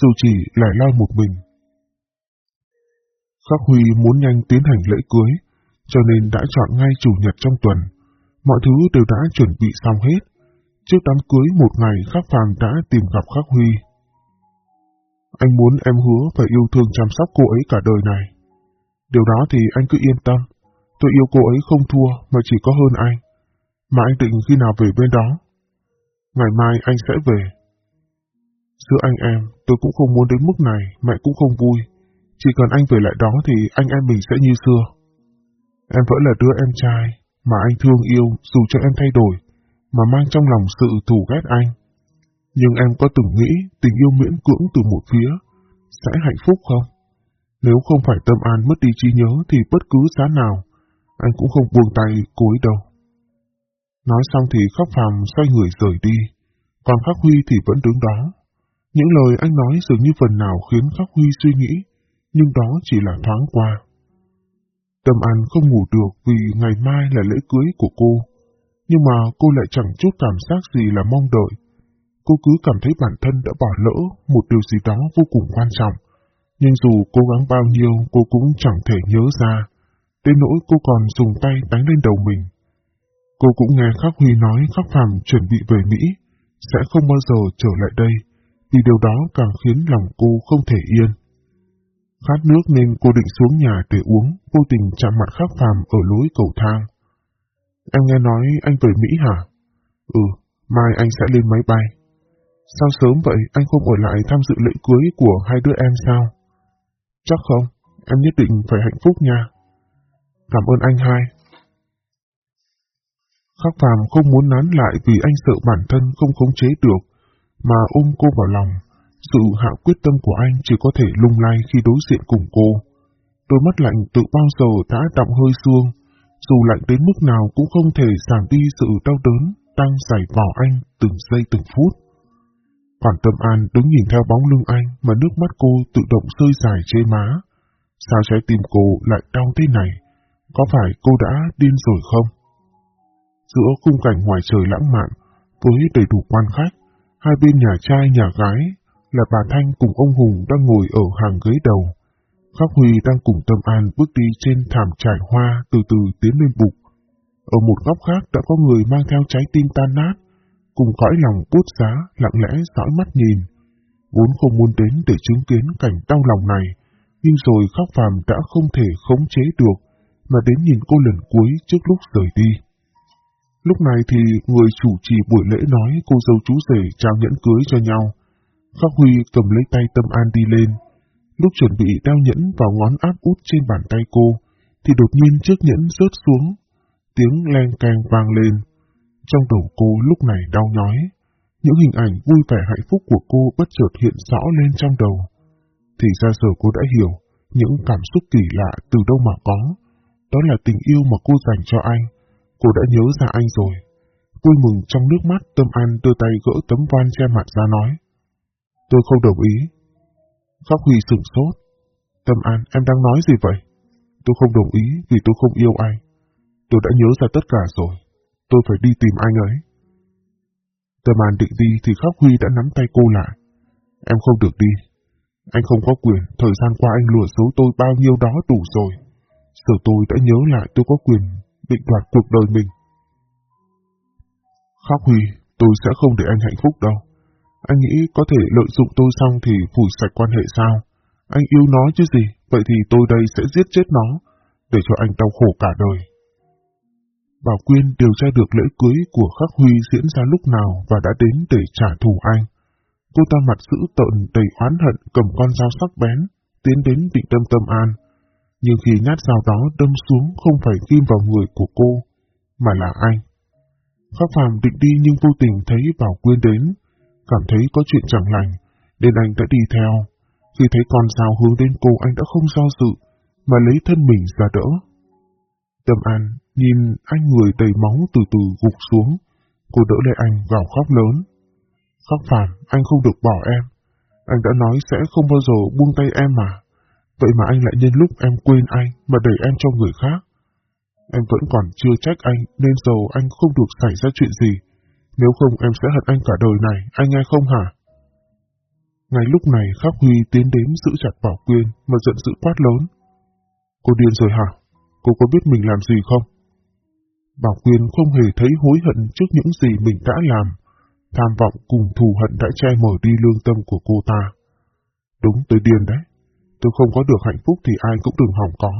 dù chỉ lẻ loi một mình. Khắc Huy muốn nhanh tiến hành lễ cưới, cho nên đã chọn ngay chủ nhật trong tuần. Mọi thứ đều đã chuẩn bị xong hết. Trước đám cưới một ngày Khắc Phàm đã tìm gặp Khắc Huy. Anh muốn em hứa phải yêu thương chăm sóc cô ấy cả đời này. Điều đó thì anh cứ yên tâm. Tôi yêu cô ấy không thua mà chỉ có hơn anh. Mà anh định khi nào về bên đó? Ngày mai anh sẽ về. Giữa anh em, tôi cũng không muốn đến mức này, mẹ cũng không vui. Chỉ cần anh về lại đó thì anh em mình sẽ như xưa. Em vẫn là đứa em trai, mà anh thương yêu dù cho em thay đổi, mà mang trong lòng sự thù ghét anh. Nhưng em có từng nghĩ tình yêu miễn cưỡng từ một phía sẽ hạnh phúc không? Nếu không phải tâm an mất đi trí nhớ thì bất cứ giá nào, anh cũng không buông tay cối đâu. Nói xong thì khóc phàm xoay người rời đi, còn Khắc Huy thì vẫn đứng đó. Những lời anh nói dường như phần nào khiến Khắc Huy suy nghĩ, nhưng đó chỉ là thoáng qua. Tâm An không ngủ được vì ngày mai là lễ cưới của cô, nhưng mà cô lại chẳng chút cảm giác gì là mong đợi. Cô cứ cảm thấy bản thân đã bỏ lỡ một điều gì đó vô cùng quan trọng, nhưng dù cố gắng bao nhiêu cô cũng chẳng thể nhớ ra, đến nỗi cô còn dùng tay đánh lên đầu mình. Cô cũng nghe Khắc Huy nói Khắc Phàm chuẩn bị về Mỹ, sẽ không bao giờ trở lại đây, vì điều đó càng khiến lòng cô không thể yên. Khát nước nên cô định xuống nhà để uống, vô tình chạm mặt Khắc Phàm ở lối cầu thang. Em nghe nói anh về Mỹ hả? Ừ, mai anh sẽ lên máy bay. Sao sớm vậy anh không ở lại tham dự lễ cưới của hai đứa em sao? Chắc không, em nhất định phải hạnh phúc nha. Cảm ơn anh hai. Khắc phàm không muốn nán lại vì anh sợ bản thân không khống chế được, mà ôm cô vào lòng. Sự hạ quyết tâm của anh chỉ có thể lung lay khi đối diện cùng cô. Đôi mắt lạnh tự bao giờ đã đọng hơi xương, dù lạnh đến mức nào cũng không thể giảm đi sự đau đớn, đang dày vào anh từng giây từng phút. Phản Tâm An đứng nhìn theo bóng lưng anh mà nước mắt cô tự động rơi dài trên má. Sao trái tim cô lại đau thế này? Có phải cô đã điên rồi không? Giữa khung cảnh ngoài trời lãng mạn, với đầy đủ quan khách, hai bên nhà trai nhà gái là bà Thanh cùng ông Hùng đang ngồi ở hàng ghế đầu. Khắc Huy đang cùng Tâm An bước đi trên thảm trải hoa từ từ tiến lên bục. Ở một góc khác đã có người mang theo trái tim tan nát, cùng cõi lòng bút giá lặng lẽ dõi mắt nhìn. Vốn không muốn đến để chứng kiến cảnh đau lòng này, nhưng rồi khóc phàm đã không thể khống chế được, mà đến nhìn cô lần cuối trước lúc rời đi. Lúc này thì người chủ trì buổi lễ nói cô dâu chú rể trao nhẫn cưới cho nhau. Khắc Huy cầm lấy tay Tâm An đi lên. Lúc chuẩn bị đeo nhẫn vào ngón áp út trên bàn tay cô, thì đột nhiên chiếc nhẫn rớt xuống. Tiếng len keng vang lên. Trong đầu cô lúc này đau nhói. Những hình ảnh vui vẻ hạnh phúc của cô bất chợt hiện rõ lên trong đầu. Thì ra giờ cô đã hiểu những cảm xúc kỳ lạ từ đâu mà có. Đó là tình yêu mà cô dành cho anh. Cô đã nhớ ra anh rồi. Vui mừng trong nước mắt Tâm An đưa tay gỡ tấm van che mặt ra nói. Tôi không đồng ý. Khóc Huy sửng sốt. Tâm An, em đang nói gì vậy? Tôi không đồng ý vì tôi không yêu anh. Tôi đã nhớ ra tất cả rồi tôi phải đi tìm anh ấy. Tâm An định đi thì khóc Huy đã nắm tay cô lại. Em không được đi. Anh không có quyền, thời gian qua anh lừa dối tôi bao nhiêu đó đủ rồi. Giờ tôi đã nhớ lại tôi có quyền định đoạt cuộc đời mình. Khắc Huy, tôi sẽ không để anh hạnh phúc đâu. Anh nghĩ có thể lợi dụng tôi xong thì phủi sạch quan hệ sao? Anh yêu nó chứ gì, vậy thì tôi đây sẽ giết chết nó, để cho anh đau khổ cả đời. Bảo Quyên điều tra được lễ cưới của Khắc Huy diễn ra lúc nào và đã đến để trả thù anh. Cô ta mặt dữ tợn đầy oán hận cầm con dao sắc bén, tiến đến định tâm tâm an. Nhưng khi nhát dao đó đâm xuống không phải ghim vào người của cô, mà là anh. Khắc Phạm định đi nhưng vô tình thấy Bảo Quyên đến, cảm thấy có chuyện chẳng lành, nên anh đã đi theo. Khi thấy con dao hướng đến cô anh đã không do dự, mà lấy thân mình ra đỡ. Tâm An nhìn anh người đầy máu từ từ gục xuống, cô đỡ lấy anh vào khóc lớn. Khóc Phạm anh không được bỏ em. Anh đã nói sẽ không bao giờ buông tay em mà. Vậy mà anh lại nhân lúc em quên anh mà đẩy em cho người khác. Em vẫn còn chưa trách anh nên dầu anh không được xảy ra chuyện gì. Nếu không em sẽ hận anh cả đời này, anh nghe không hả? Ngay lúc này Khắc Huy tiến đến giữ chặt Bảo Quyên mà giận dữ quát lớn. Cô điên rồi hả? Cô có biết mình làm gì không? Bảo Quyên không hề thấy hối hận trước những gì mình đã làm. Tham vọng cùng thù hận đã che mở đi lương tâm của cô ta. Đúng tới điên đấy. Tôi không có được hạnh phúc thì ai cũng đừng hỏng có.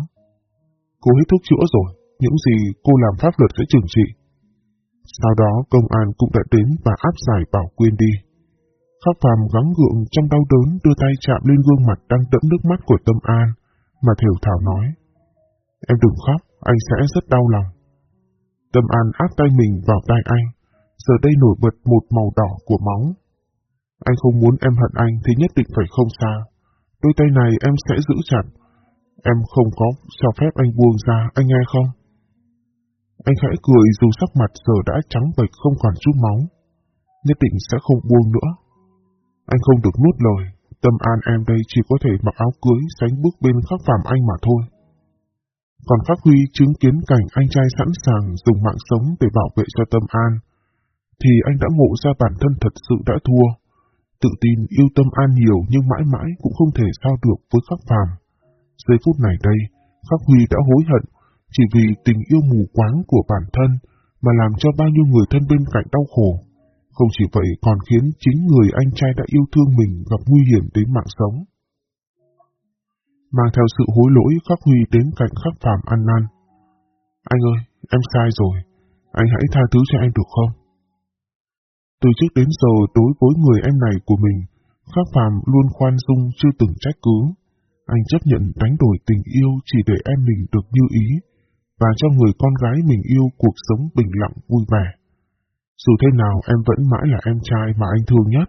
Cô hết thuốc chữa rồi, những gì cô làm pháp luật sẽ trừng trị. Sau đó công an cũng đã đến và áp giải Bảo Quyên đi. Khắc phàm gắng gượng trong đau đớn đưa tay chạm lên gương mặt đang đẫm nước mắt của Tâm An, mà Thiểu Thảo nói. Em đừng khóc, anh sẽ rất đau lòng. Tâm An áp tay mình vào tay anh, giờ đây nổi bật một màu đỏ của máu. Anh không muốn em hận anh thì nhất định phải không sao. Đôi tay này em sẽ giữ chặt. Em không có cho phép anh buông ra, anh nghe không? Anh khẽ cười dù sắc mặt giờ đã trắng bệch không còn chút máu. Nhất định sẽ không buông nữa. Anh không được nuốt lời, tâm an em đây chỉ có thể mặc áo cưới sánh bước bên khắc phạm anh mà thôi. Còn Khắc Huy chứng kiến cảnh anh trai sẵn sàng dùng mạng sống để bảo vệ cho tâm an, thì anh đã ngộ ra bản thân thật sự đã thua. Tự tin yêu tâm an nhiều nhưng mãi mãi cũng không thể sao được với khắc phàm. Giây phút này đây, Khắc Huy đã hối hận chỉ vì tình yêu mù quáng của bản thân mà làm cho bao nhiêu người thân bên cạnh đau khổ. Không chỉ vậy còn khiến chính người anh trai đã yêu thương mình gặp nguy hiểm đến mạng sống. Mang theo sự hối lỗi Khắc Huy đến cạnh Khắc phàm ăn năn. Anh ơi, em sai rồi, anh hãy tha thứ cho em được không? Từ trước đến giờ đối với người em này của mình, Khắc Phạm luôn khoan dung chưa từng trách cứ. Anh chấp nhận đánh đổi tình yêu chỉ để em mình được như ý, và cho người con gái mình yêu cuộc sống bình lặng vui vẻ. Dù thế nào em vẫn mãi là em trai mà anh thương nhất.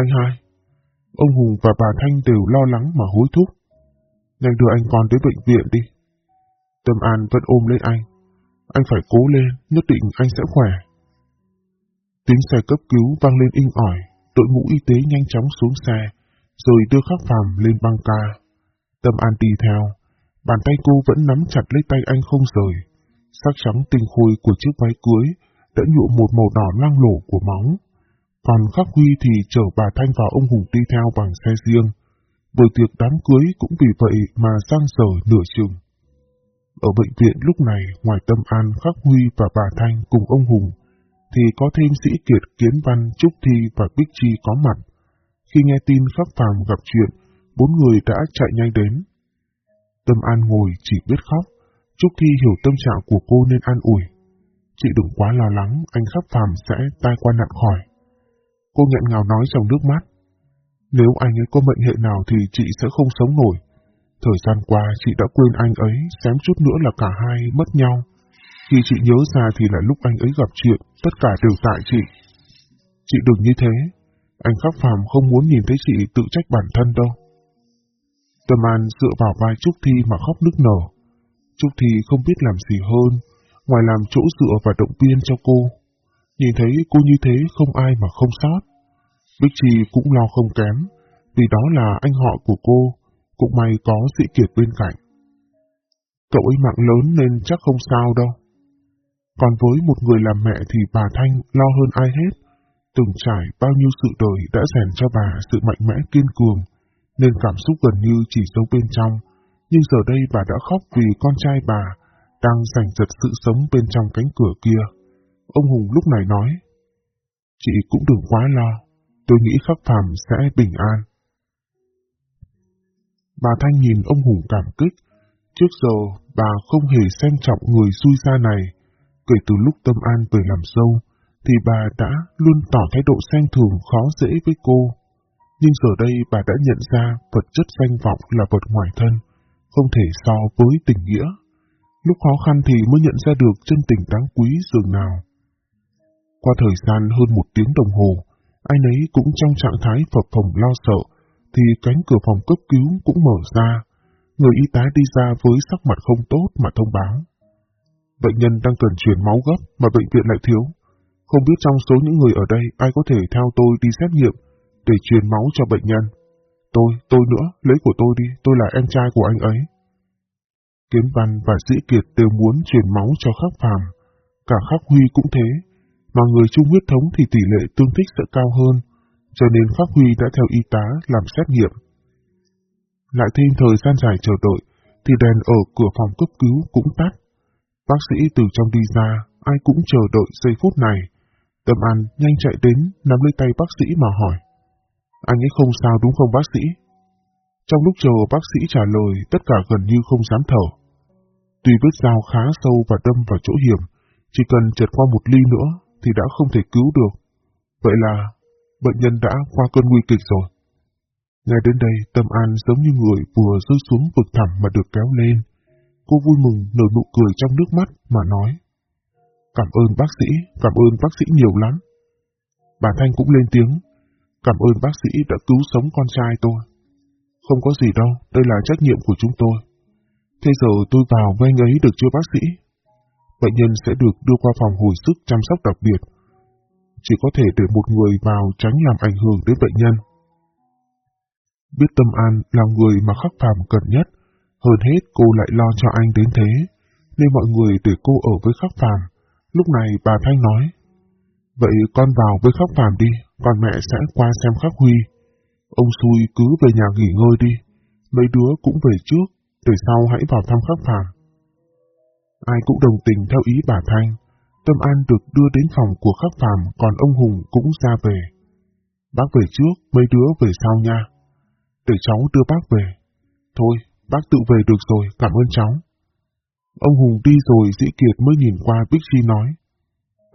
Anh hai, ông Hùng và bà Thanh đều lo lắng mà hối thúc. Nhanh đưa anh con đến bệnh viện đi. Tâm An vẫn ôm lấy anh. Anh phải cố lên, nhất định anh sẽ khỏe. Tiếng xe cấp cứu vang lên inh ỏi, đội ngũ y tế nhanh chóng xuống xe, rồi đưa khắc phàm lên băng ca. Tâm An đi theo, bàn tay cô vẫn nắm chặt lấy tay anh không rời. Sắc trắng tinh khôi của chiếc váy cưới đã nhuộm một màu đỏ lang lổ của máu. Còn Khắc Huy thì chở bà Thanh và ông Hùng đi theo bằng xe riêng. Buổi tiệc đám cưới cũng vì vậy mà sang sở nửa chừng. Ở bệnh viện lúc này, ngoài Tâm An, Khắc Huy và bà Thanh cùng ông Hùng, thì có thêm sĩ Kiệt, Kiến Văn, Trúc Thi và Bích Chi có mặt. Khi nghe tin Khắc Phàm gặp chuyện, bốn người đã chạy nhanh đến. Tâm An ngồi chỉ biết khóc, Trúc Thi hiểu tâm trạng của cô nên an ủi. Chị đừng quá lo lắng, anh Khắc Phàm sẽ tai qua nạn khỏi. Cô nghẹn ngào nói trong nước mắt. Nếu anh ấy có mệnh hệ nào thì chị sẽ không sống nổi. Thời gian qua chị đã quên anh ấy, xém chút nữa là cả hai mất nhau. Khi chị nhớ ra thì là lúc anh ấy gặp chuyện, tất cả đều tại chị. Chị đừng như thế, anh khắc phàm không muốn nhìn thấy chị tự trách bản thân đâu. Tâm An dựa vào vai Trúc Thi mà khóc nức nở. Trúc Thi không biết làm gì hơn, ngoài làm chỗ dựa và động viên cho cô. Nhìn thấy cô như thế không ai mà không sót. Bích Trì cũng lo không kém, vì đó là anh họ của cô, cũng may có sĩ kiệt bên cạnh. Cậu ấy mạng lớn nên chắc không sao đâu. Còn với một người làm mẹ thì bà Thanh lo hơn ai hết. Từng trải bao nhiêu sự đời đã rèn cho bà sự mạnh mẽ kiên cường, nên cảm xúc gần như chỉ sâu bên trong. Nhưng giờ đây bà đã khóc vì con trai bà đang giành giật sự sống bên trong cánh cửa kia. Ông Hùng lúc này nói, Chị cũng đừng quá lo, tôi nghĩ khắc phàm sẽ bình an. Bà Thanh nhìn ông Hùng cảm kích. Trước giờ, bà không hề xem trọng người xui xa này. Kể từ lúc Tâm An về làm dâu, thì bà đã luôn tỏ thái độ xem thường khó dễ với cô. Nhưng giờ đây bà đã nhận ra vật chất danh vọng là vật ngoài thân, không thể so với tình nghĩa. Lúc khó khăn thì mới nhận ra được chân tình đáng quý dường nào. Qua thời gian hơn một tiếng đồng hồ, ai nấy cũng trong trạng thái phập phòng lo sợ, thì cánh cửa phòng cấp cứu cũng mở ra. Người y tá đi ra với sắc mặt không tốt mà thông báo. Bệnh nhân đang cần truyền máu gấp mà bệnh viện lại thiếu. Không biết trong số những người ở đây ai có thể theo tôi đi xét nghiệm để truyền máu cho bệnh nhân. Tôi, tôi nữa, lấy của tôi đi, tôi là em trai của anh ấy. Kiến Văn và Sĩ Kiệt đều muốn truyền máu cho Khắc Phàm. Cả Khắc Huy cũng thế, mà người chung huyết thống thì tỷ lệ tương thích sẽ cao hơn, cho nên Khắc Huy đã theo y tá làm xét nghiệm. Lại thêm thời gian dài chờ đợi, thì đèn ở cửa phòng cấp cứu cũng tắt. Bác sĩ từ trong đi ra, ai cũng chờ đợi giây phút này. Tâm An nhanh chạy đến, nắm lấy tay bác sĩ mà hỏi. Anh ấy không sao đúng không bác sĩ? Trong lúc chờ bác sĩ trả lời, tất cả gần như không dám thở. Tuy vết dao khá sâu và đâm vào chỗ hiểm, chỉ cần trượt qua một ly nữa thì đã không thể cứu được. Vậy là Bệnh nhân đã qua cơn nguy kịch rồi. Ngay đến đây, Tâm An giống như người vừa rơi xuống vực thẳm mà được kéo lên. Cô vui mừng nở nụ cười trong nước mắt mà nói. Cảm ơn bác sĩ, cảm ơn bác sĩ nhiều lắm. Bà Thanh cũng lên tiếng. Cảm ơn bác sĩ đã cứu sống con trai tôi. Không có gì đâu, đây là trách nhiệm của chúng tôi. Thế giờ tôi vào với anh ấy được chưa bác sĩ? Bệnh nhân sẽ được đưa qua phòng hồi sức chăm sóc đặc biệt. Chỉ có thể để một người vào tránh làm ảnh hưởng đến bệnh nhân. Biết Tâm An là người mà khắc phàm cần nhất, hơn hết cô lại lo cho anh đến thế, nên mọi người để cô ở với khắc phàm. Lúc này bà Thanh nói, Vậy con vào với khắc phàm đi, còn mẹ sẽ qua xem khắc huy. Ông xui cứ về nhà nghỉ ngơi đi, mấy đứa cũng về trước, để sau hãy vào thăm khắc phàm. Ai cũng đồng tình theo ý bà Thanh, Tâm An được đưa đến phòng của khắc phàm, còn ông Hùng cũng ra về. Bác về trước, mấy đứa về sau nha. Để cháu đưa bác về. Thôi, bác tự về được rồi, cảm ơn cháu. Ông Hùng đi rồi Dĩ Kiệt mới nhìn qua Bích Chi nói.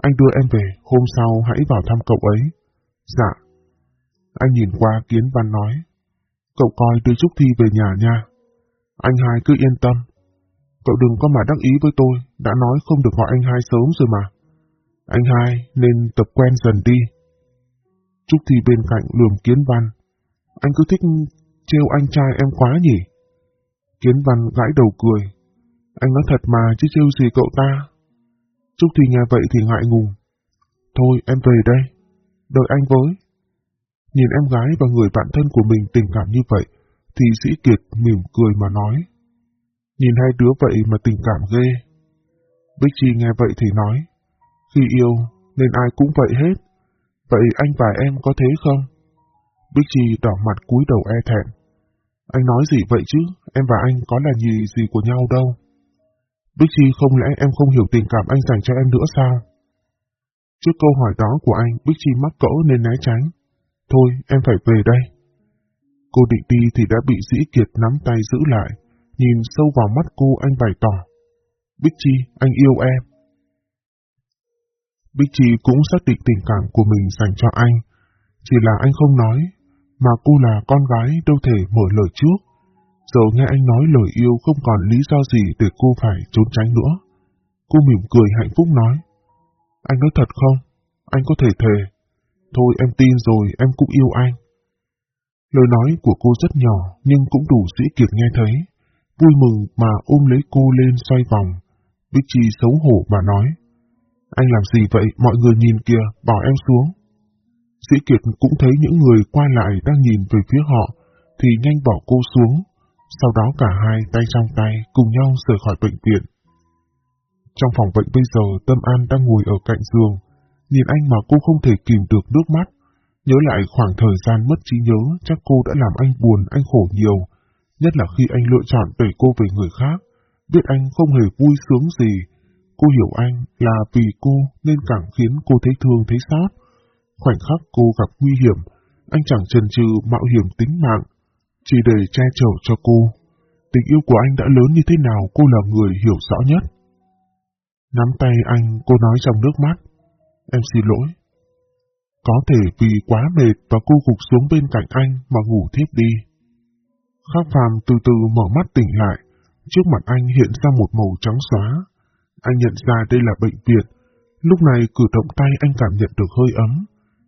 Anh đưa em về, hôm sau hãy vào thăm cậu ấy. Dạ. Anh nhìn qua Kiến Văn nói. Cậu coi đưa Trúc Thi về nhà nha. Anh hai cứ yên tâm. Cậu đừng có mà đắc ý với tôi, đã nói không được gọi anh hai sớm rồi mà. Anh hai nên tập quen dần đi. Trúc Thi bên cạnh lườm Kiến Văn. Anh cứ thích trêu anh trai em quá nhỉ? Kiến Văn gãi đầu cười. Anh nói thật mà chứ trêu gì cậu ta. Trúc Thi nghe vậy thì ngại ngùng. Thôi em về đây, đợi anh với. Nhìn em gái và người bạn thân của mình tình cảm như vậy, thì Sĩ Kiệt mỉm cười mà nói. Nhìn hai đứa vậy mà tình cảm ghê. Bích Chi nghe vậy thì nói, khi yêu nên ai cũng vậy hết. Vậy anh và em có thế không? Bích Chi đỏ mặt cúi đầu e thẹn. Anh nói gì vậy chứ, em và anh có là gì gì của nhau đâu. Bích Chi không lẽ em không hiểu tình cảm anh dành cho em nữa sao? Trước câu hỏi đó của anh, Bích Chi mắc cỡ nên né tránh. Thôi, em phải về đây. Cô định đi thì đã bị Dĩ Kiệt nắm tay giữ lại, nhìn sâu vào mắt cô anh bày tỏ. Bích Chi, anh yêu em. Bích Chi cũng xác định tình cảm của mình dành cho anh, chỉ là anh không nói, mà cô là con gái đâu thể mở lời trước. Giờ nghe anh nói lời yêu không còn lý do gì để cô phải trốn tránh nữa. Cô mỉm cười hạnh phúc nói. Anh nói thật không? Anh có thể thề. Thôi em tin rồi, em cũng yêu anh. Lời nói của cô rất nhỏ nhưng cũng đủ dĩ kiệt nghe thấy. Vui mừng mà ôm lấy cô lên xoay vòng. Bích Chi xấu hổ mà nói. Anh làm gì vậy? Mọi người nhìn kìa, bỏ em xuống. Sĩ Kiệt cũng thấy những người qua lại đang nhìn về phía họ, thì nhanh bỏ cô xuống. Sau đó cả hai tay trong tay cùng nhau rời khỏi bệnh viện. Trong phòng bệnh bây giờ Tâm An đang ngồi ở cạnh giường, nhìn anh mà cô không thể kìm được nước mắt. Nhớ lại khoảng thời gian mất trí nhớ, chắc cô đã làm anh buồn, anh khổ nhiều, nhất là khi anh lựa chọn đẩy cô về người khác, biết anh không hề vui sướng gì. Cô hiểu anh là vì cô nên càng khiến cô thấy thương thấy xót. Khoảnh khắc cô gặp nguy hiểm, anh chẳng chần chừ mạo hiểm tính mạng, chỉ để che chở cho cô. Tình yêu của anh đã lớn như thế nào cô là người hiểu rõ nhất. Nắm tay anh, cô nói trong nước mắt. Em xin lỗi. Có thể vì quá mệt và cô gục xuống bên cạnh anh mà ngủ thiếp đi. Khắc phàm từ từ mở mắt tỉnh lại, trước mặt anh hiện ra một màu trắng xóa. Anh nhận ra đây là bệnh viện. Lúc này cử động tay anh cảm nhận được hơi ấm.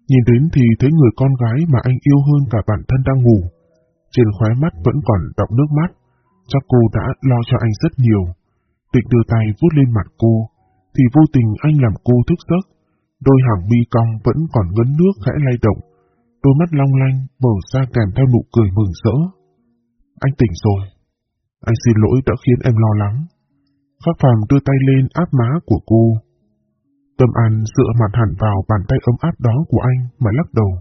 Nhìn đến thì thấy người con gái mà anh yêu hơn cả bản thân đang ngủ. Trên khóe mắt vẫn còn đọng nước mắt. Chắc cô đã lo cho anh rất nhiều. Tịch đưa tay vuốt lên mặt cô, thì vô tình anh làm cô thức giấc. Đôi hàng mi cong vẫn còn ngấn nước khẽ lay động. Đôi mắt long lanh mở ra kèm theo nụ cười mừng rỡ. Anh tỉnh rồi. Anh xin lỗi đã khiến em lo lắng. Khắc phàm đưa tay lên áp má của cô. Tâm An dựa mặt hẳn vào bàn tay ấm áp đó của anh mà lắc đầu.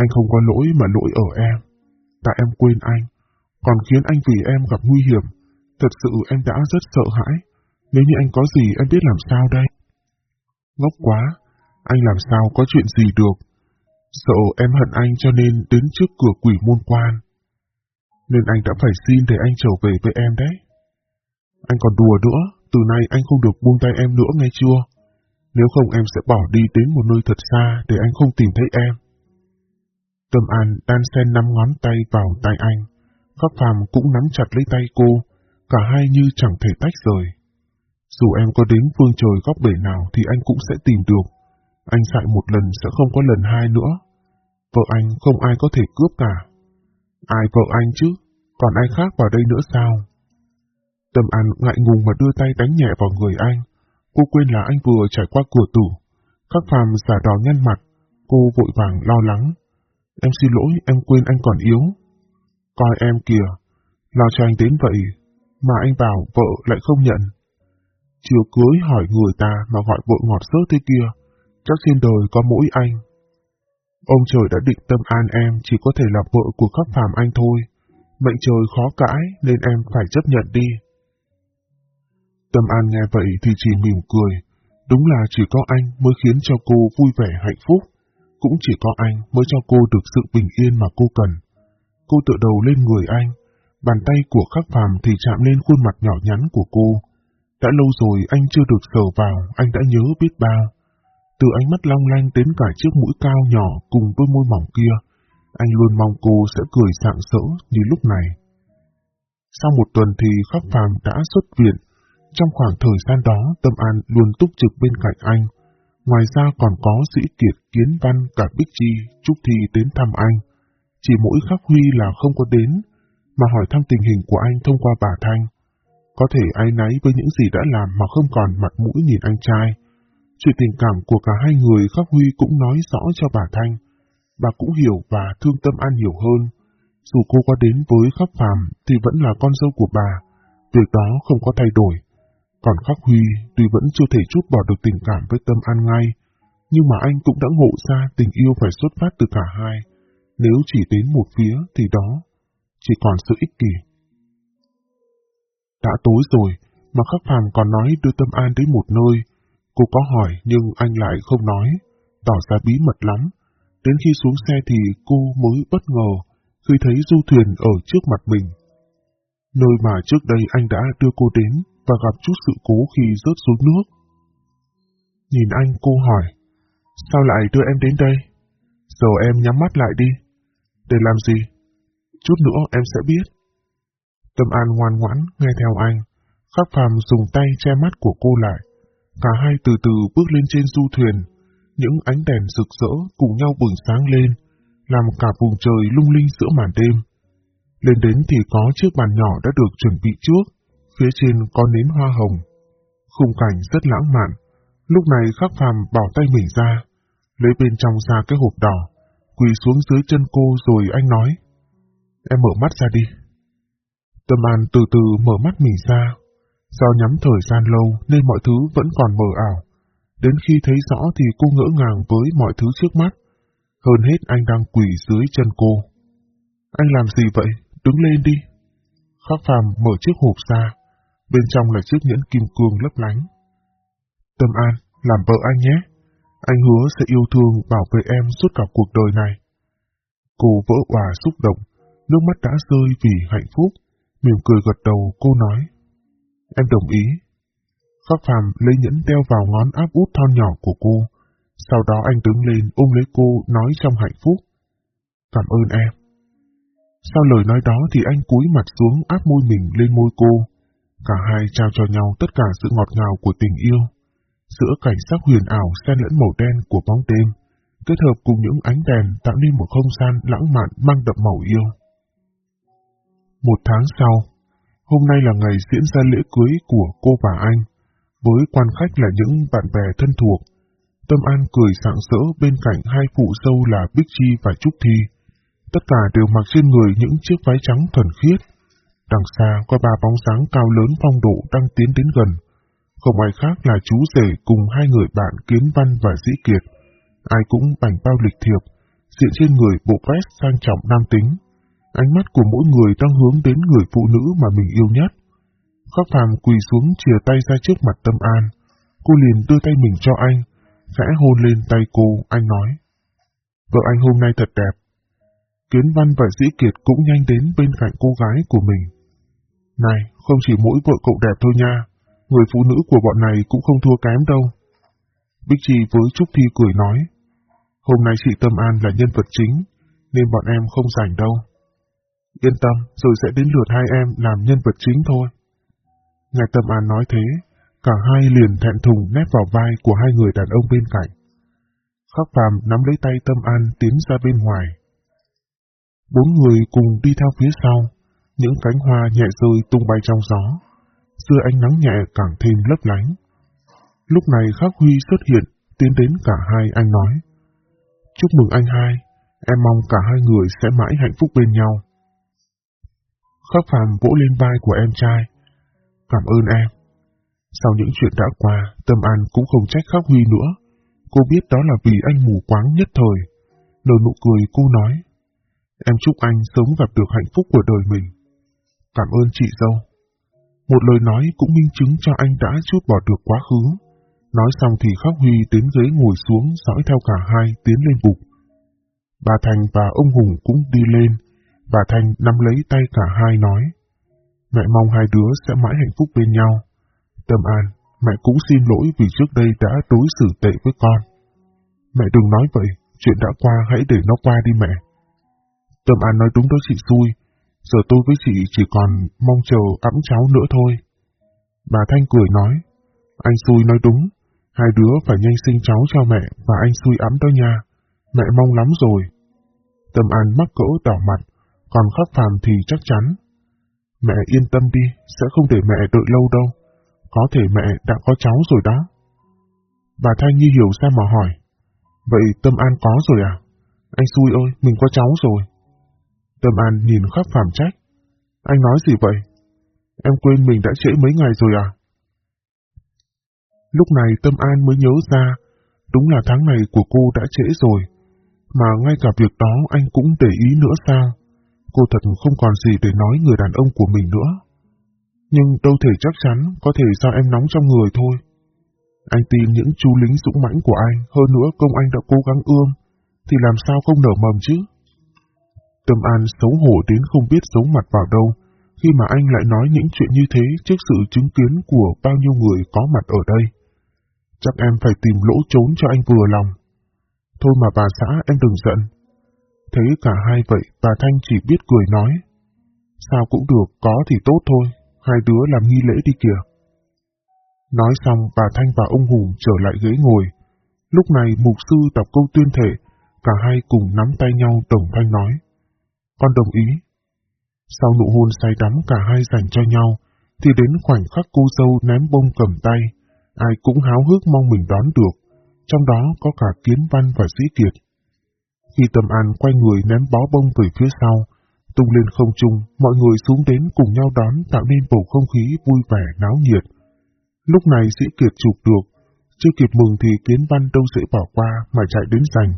Anh không có lỗi mà lỗi ở em. Tại em quên anh, còn khiến anh vì em gặp nguy hiểm. Thật sự em đã rất sợ hãi. Nếu như anh có gì em biết làm sao đây? Ngốc quá, anh làm sao có chuyện gì được. Sợ em hận anh cho nên đến trước cửa quỷ môn quan. Nên anh đã phải xin để anh trở về với em đấy. Anh còn đùa nữa, từ nay anh không được buông tay em nữa nghe chưa? Nếu không em sẽ bỏ đi đến một nơi thật xa để anh không tìm thấy em. Tâm An đan sen nắm ngón tay vào tay anh. Pháp Phàm cũng nắm chặt lấy tay cô, cả hai như chẳng thể tách rời. Dù em có đến phương trời góc bể nào thì anh cũng sẽ tìm được. Anh dạy một lần sẽ không có lần hai nữa. Vợ anh không ai có thể cướp cả. Ai vợ anh chứ? Còn ai khác vào đây nữa sao? Tâm An ngại ngùng mà đưa tay đánh nhẹ vào người anh. Cô quên là anh vừa trải qua cửa tử. Khắc phàm giả đò nhăn mặt. Cô vội vàng lo lắng. Em xin lỗi, em quên anh còn yếu. Coi em kìa, lo cho anh đến vậy, mà anh bảo vợ lại không nhận. Chiều cưới hỏi người ta mà gọi vợ ngọt sớt thế kia, chắc trên đời có mỗi anh. Ông trời đã định tâm an em chỉ có thể là vợ của khắc phàm anh thôi. Mệnh trời khó cãi nên em phải chấp nhận đi. Tâm An nghe vậy thì chỉ mỉm cười. Đúng là chỉ có anh mới khiến cho cô vui vẻ hạnh phúc. Cũng chỉ có anh mới cho cô được sự bình yên mà cô cần. Cô tựa đầu lên người anh. Bàn tay của khắc phàm thì chạm lên khuôn mặt nhỏ nhắn của cô. Đã lâu rồi anh chưa được sờ vào, anh đã nhớ biết bao. Từ ánh mắt long lanh đến cả chiếc mũi cao nhỏ cùng đôi môi mỏng kia, anh luôn mong cô sẽ cười sạng sỡ như lúc này. Sau một tuần thì khắc phàm đã xuất viện, trong khoảng thời gian đó, Tâm An luôn túc trực bên cạnh anh. Ngoài ra còn có Sĩ Kiệt, Kiến Văn, cả Bích Chi, Trúc Thi đến thăm anh. Chỉ mỗi Khắc Huy là không có đến, mà hỏi thăm tình hình của anh thông qua bà Thanh. Có thể ai nấy với những gì đã làm mà không còn mặt mũi nhìn anh trai. Chuyện tình cảm của cả hai người Khắc Huy cũng nói rõ cho bà Thanh. Bà cũng hiểu và thương Tâm An nhiều hơn. Dù cô có đến với Khắc Phàm thì vẫn là con dâu của bà. Việc đó không có thay đổi. Còn Khắc Huy tuy vẫn chưa thể chút bỏ được tình cảm với Tâm An ngay, nhưng mà anh cũng đã ngộ ra tình yêu phải xuất phát từ cả hai. Nếu chỉ đến một phía thì đó chỉ còn sự ích kỷ. Đã tối rồi, mà Khắc Phàm còn nói đưa Tâm An đến một nơi. Cô có hỏi nhưng anh lại không nói, tỏ ra bí mật lắm. Đến khi xuống xe thì cô mới bất ngờ khi thấy du thuyền ở trước mặt mình. Nơi mà trước đây anh đã đưa cô đến và gặp chút sự cố khi rớt xuống nước. Nhìn anh cô hỏi, sao lại đưa em đến đây? Giờ em nhắm mắt lại đi. Để làm gì? Chút nữa em sẽ biết. Tâm An ngoan ngoãn nghe theo anh, khắc phàm dùng tay che mắt của cô lại. Cả hai từ từ bước lên trên du thuyền, những ánh đèn rực rỡ cùng nhau bừng sáng lên, làm cả vùng trời lung linh giữa màn đêm. Lên đến thì có chiếc bàn nhỏ đã được chuẩn bị trước, phía trên có nến hoa hồng. Khung cảnh rất lãng mạn, lúc này khắc phàm bỏ tay mình ra, lấy bên trong ra cái hộp đỏ, quỳ xuống dưới chân cô rồi anh nói, em mở mắt ra đi. Tâm An từ từ mở mắt mình ra, do nhắm thời gian lâu nên mọi thứ vẫn còn mờ ảo. Đến khi thấy rõ thì cô ngỡ ngàng với mọi thứ trước mắt. Hơn hết anh đang quỳ dưới chân cô. Anh làm gì vậy? Đứng lên đi. Khắc phàm mở chiếc hộp ra, bên trong là chiếc nhẫn kim cương lấp lánh. Tâm An, làm vợ anh nhé. Anh hứa sẽ yêu thương bảo vệ em suốt cả cuộc đời này. Cô vỡ hòa xúc động, nước mắt đã rơi vì hạnh phúc, mỉm cười gật đầu cô nói. Em đồng ý. Khắc phàm lấy nhẫn đeo vào ngón áp út thon nhỏ của cô. Sau đó anh đứng lên ôm lấy cô nói trong hạnh phúc. Cảm ơn em. Sau lời nói đó thì anh cúi mặt xuống áp môi mình lên môi cô. Cả hai trao cho nhau tất cả sự ngọt ngào của tình yêu. Giữa cảnh sắc huyền ảo xen lẫn màu đen của bóng đêm, kết hợp cùng những ánh đèn tạo nên một không gian lãng mạn mang đậm màu yêu. Một tháng sau, hôm nay là ngày diễn ra lễ cưới của cô và anh, với quan khách là những bạn bè thân thuộc. Tâm An cười sảng sỡ bên cạnh hai phụ dâu là Bích Chi và Trúc Thi. Tất cả đều mặc trên người những chiếc váy trắng thuần khiết. Đằng xa có ba bóng dáng cao lớn phong độ đang tiến đến gần. Không ai khác là chú rể cùng hai người bạn Kiến Văn và Dĩ Kiệt. Ai cũng bảnh bao lịch thiệp, diện trên người bộ vest sang trọng nam tính. Ánh mắt của mỗi người đang hướng đến người phụ nữ mà mình yêu nhất. Khóc phàm quỳ xuống chìa tay ra trước mặt tâm an. Cô liền đưa tay mình cho anh, khẽ hôn lên tay cô, anh nói. Vợ anh hôm nay thật đẹp. Kiến Văn và Dĩ Kiệt cũng nhanh đến bên cạnh cô gái của mình. Này, không chỉ mỗi vợ cậu đẹp thôi nha, người phụ nữ của bọn này cũng không thua kém đâu. Bích Chi với Trúc Thi cười nói, hôm nay chị Tâm An là nhân vật chính, nên bọn em không rảnh đâu. Yên tâm, rồi sẽ đến lượt hai em làm nhân vật chính thôi. Ngài Tâm An nói thế, cả hai liền thẹn thùng nép vào vai của hai người đàn ông bên cạnh. Khắc Phàm nắm lấy tay Tâm An tiến ra bên ngoài. Bốn người cùng đi theo phía sau, những cánh hoa nhẹ rơi tung bay trong gió, dưới ánh nắng nhẹ càng thêm lấp lánh. Lúc này Khắc Huy xuất hiện, tiến đến cả hai anh nói. Chúc mừng anh hai, em mong cả hai người sẽ mãi hạnh phúc bên nhau. Khắc Phàm vỗ lên vai của em trai. Cảm ơn em. Sau những chuyện đã qua, Tâm An cũng không trách Khắc Huy nữa. Cô biết đó là vì anh mù quáng nhất thời. Nở nụ cười cô nói. Em chúc anh sớm gặp được hạnh phúc của đời mình. Cảm ơn chị dâu. Một lời nói cũng minh chứng cho anh đã chút bỏ được quá khứ. Nói xong thì Khắc Huy đến ghế ngồi xuống dõi theo cả hai tiến lên bục. Bà Thành và ông Hùng cũng đi lên. Bà Thành nắm lấy tay cả hai nói. Mẹ mong hai đứa sẽ mãi hạnh phúc bên nhau. Tâm An, mẹ cũng xin lỗi vì trước đây đã đối xử tệ với con. Mẹ đừng nói vậy, chuyện đã qua hãy để nó qua đi mẹ. Tâm An nói đúng đó chị xui, giờ tôi với chị chỉ còn mong chờ ẵm cháu nữa thôi. Bà Thanh cười nói, anh xui nói đúng, hai đứa phải nhanh sinh cháu cho mẹ và anh xui ấm đó nha, mẹ mong lắm rồi. Tâm An mắc cỡ đỏ mặt, còn khắc phàm thì chắc chắn. Mẹ yên tâm đi, sẽ không để mẹ đợi lâu đâu, có thể mẹ đã có cháu rồi đó. Bà Thanh như hiểu ra mà hỏi, vậy Tâm An có rồi à? Anh xui ơi, mình có cháu rồi. Tâm An nhìn khắc phàm trách. Anh nói gì vậy? Em quên mình đã trễ mấy ngày rồi à? Lúc này Tâm An mới nhớ ra, đúng là tháng này của cô đã trễ rồi, mà ngay cả việc đó anh cũng để ý nữa sao? Cô thật không còn gì để nói người đàn ông của mình nữa. Nhưng đâu thể chắc chắn có thể do em nóng trong người thôi. Anh tin những chú lính dũng mãnh của anh, hơn nữa công anh đã cố gắng ươm, thì làm sao không nở mầm chứ? Tâm An xấu hổ đến không biết giấu mặt vào đâu, khi mà anh lại nói những chuyện như thế trước sự chứng kiến của bao nhiêu người có mặt ở đây. Chắc em phải tìm lỗ trốn cho anh vừa lòng. Thôi mà bà xã em đừng giận. Thấy cả hai vậy, bà Thanh chỉ biết cười nói. Sao cũng được, có thì tốt thôi, hai đứa làm nghi lễ đi kìa. Nói xong, bà Thanh và ông Hùng trở lại ghế ngồi. Lúc này mục sư đọc câu tuyên thể, cả hai cùng nắm tay nhau đồng thanh nói. Con đồng ý. Sau nụ hôn say đắm cả hai dành cho nhau, thì đến khoảnh khắc cô dâu ném bông cầm tay, ai cũng háo hức mong mình đón được, trong đó có cả Kiến Văn và Sĩ Kiệt. Khi Tâm An quay người ném bó bông về phía sau, tung lên không trung, mọi người xuống đến cùng nhau đón tạo nên bầu không khí vui vẻ náo nhiệt. Lúc này Sĩ Kiệt chụp được, chưa kịp mừng thì Kiến Văn đâu dễ bỏ qua mà chạy đến giành.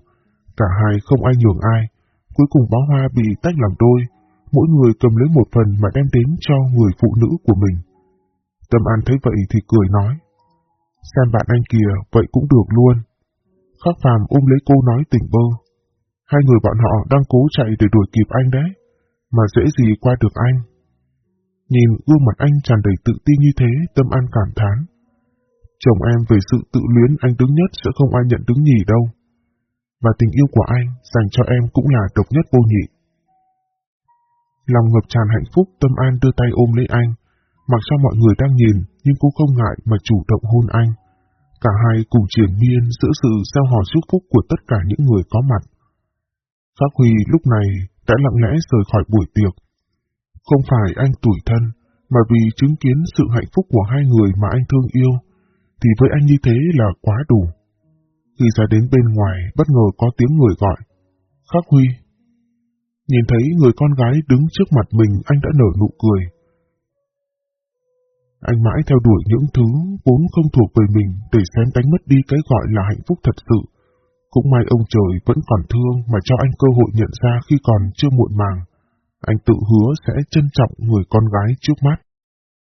Cả hai không ai nhường ai, cuối cùng bó hoa bị tách làm đôi, mỗi người cầm lấy một phần mà đem đến cho người phụ nữ của mình. Tâm An thấy vậy thì cười nói, xem bạn anh kìa, vậy cũng được luôn. Khắc phàm ôm lấy cô nói tỉnh bơ. Hai người bọn họ đang cố chạy để đuổi kịp anh đấy, mà dễ gì qua được anh. Nhìn gương mặt anh tràn đầy tự tin như thế, Tâm An cảm thán. Chồng em về sự tự luyến anh đứng nhất sẽ không ai nhận đứng nhì đâu. Và tình yêu của anh dành cho em cũng là độc nhất vô nhị. Lòng ngập tràn hạnh phúc, Tâm An đưa tay ôm lấy anh, mặc cho mọi người đang nhìn, nhưng cô không ngại mà chủ động hôn anh. Cả hai cùng triển miên giữa sự gieo hò chúc phúc của tất cả những người có mặt. Phát Huy lúc này đã lặng lẽ rời khỏi buổi tiệc. Không phải anh tủi thân, mà vì chứng kiến sự hạnh phúc của hai người mà anh thương yêu, thì với anh như thế là quá đủ. Khi ra đến bên ngoài, bất ngờ có tiếng người gọi. Khắc Huy. Nhìn thấy người con gái đứng trước mặt mình, anh đã nở nụ cười. Anh mãi theo đuổi những thứ vốn không thuộc về mình để xem đánh mất đi cái gọi là hạnh phúc thật sự. Cũng may ông trời vẫn còn thương mà cho anh cơ hội nhận ra khi còn chưa muộn màng. Anh tự hứa sẽ trân trọng người con gái trước mắt.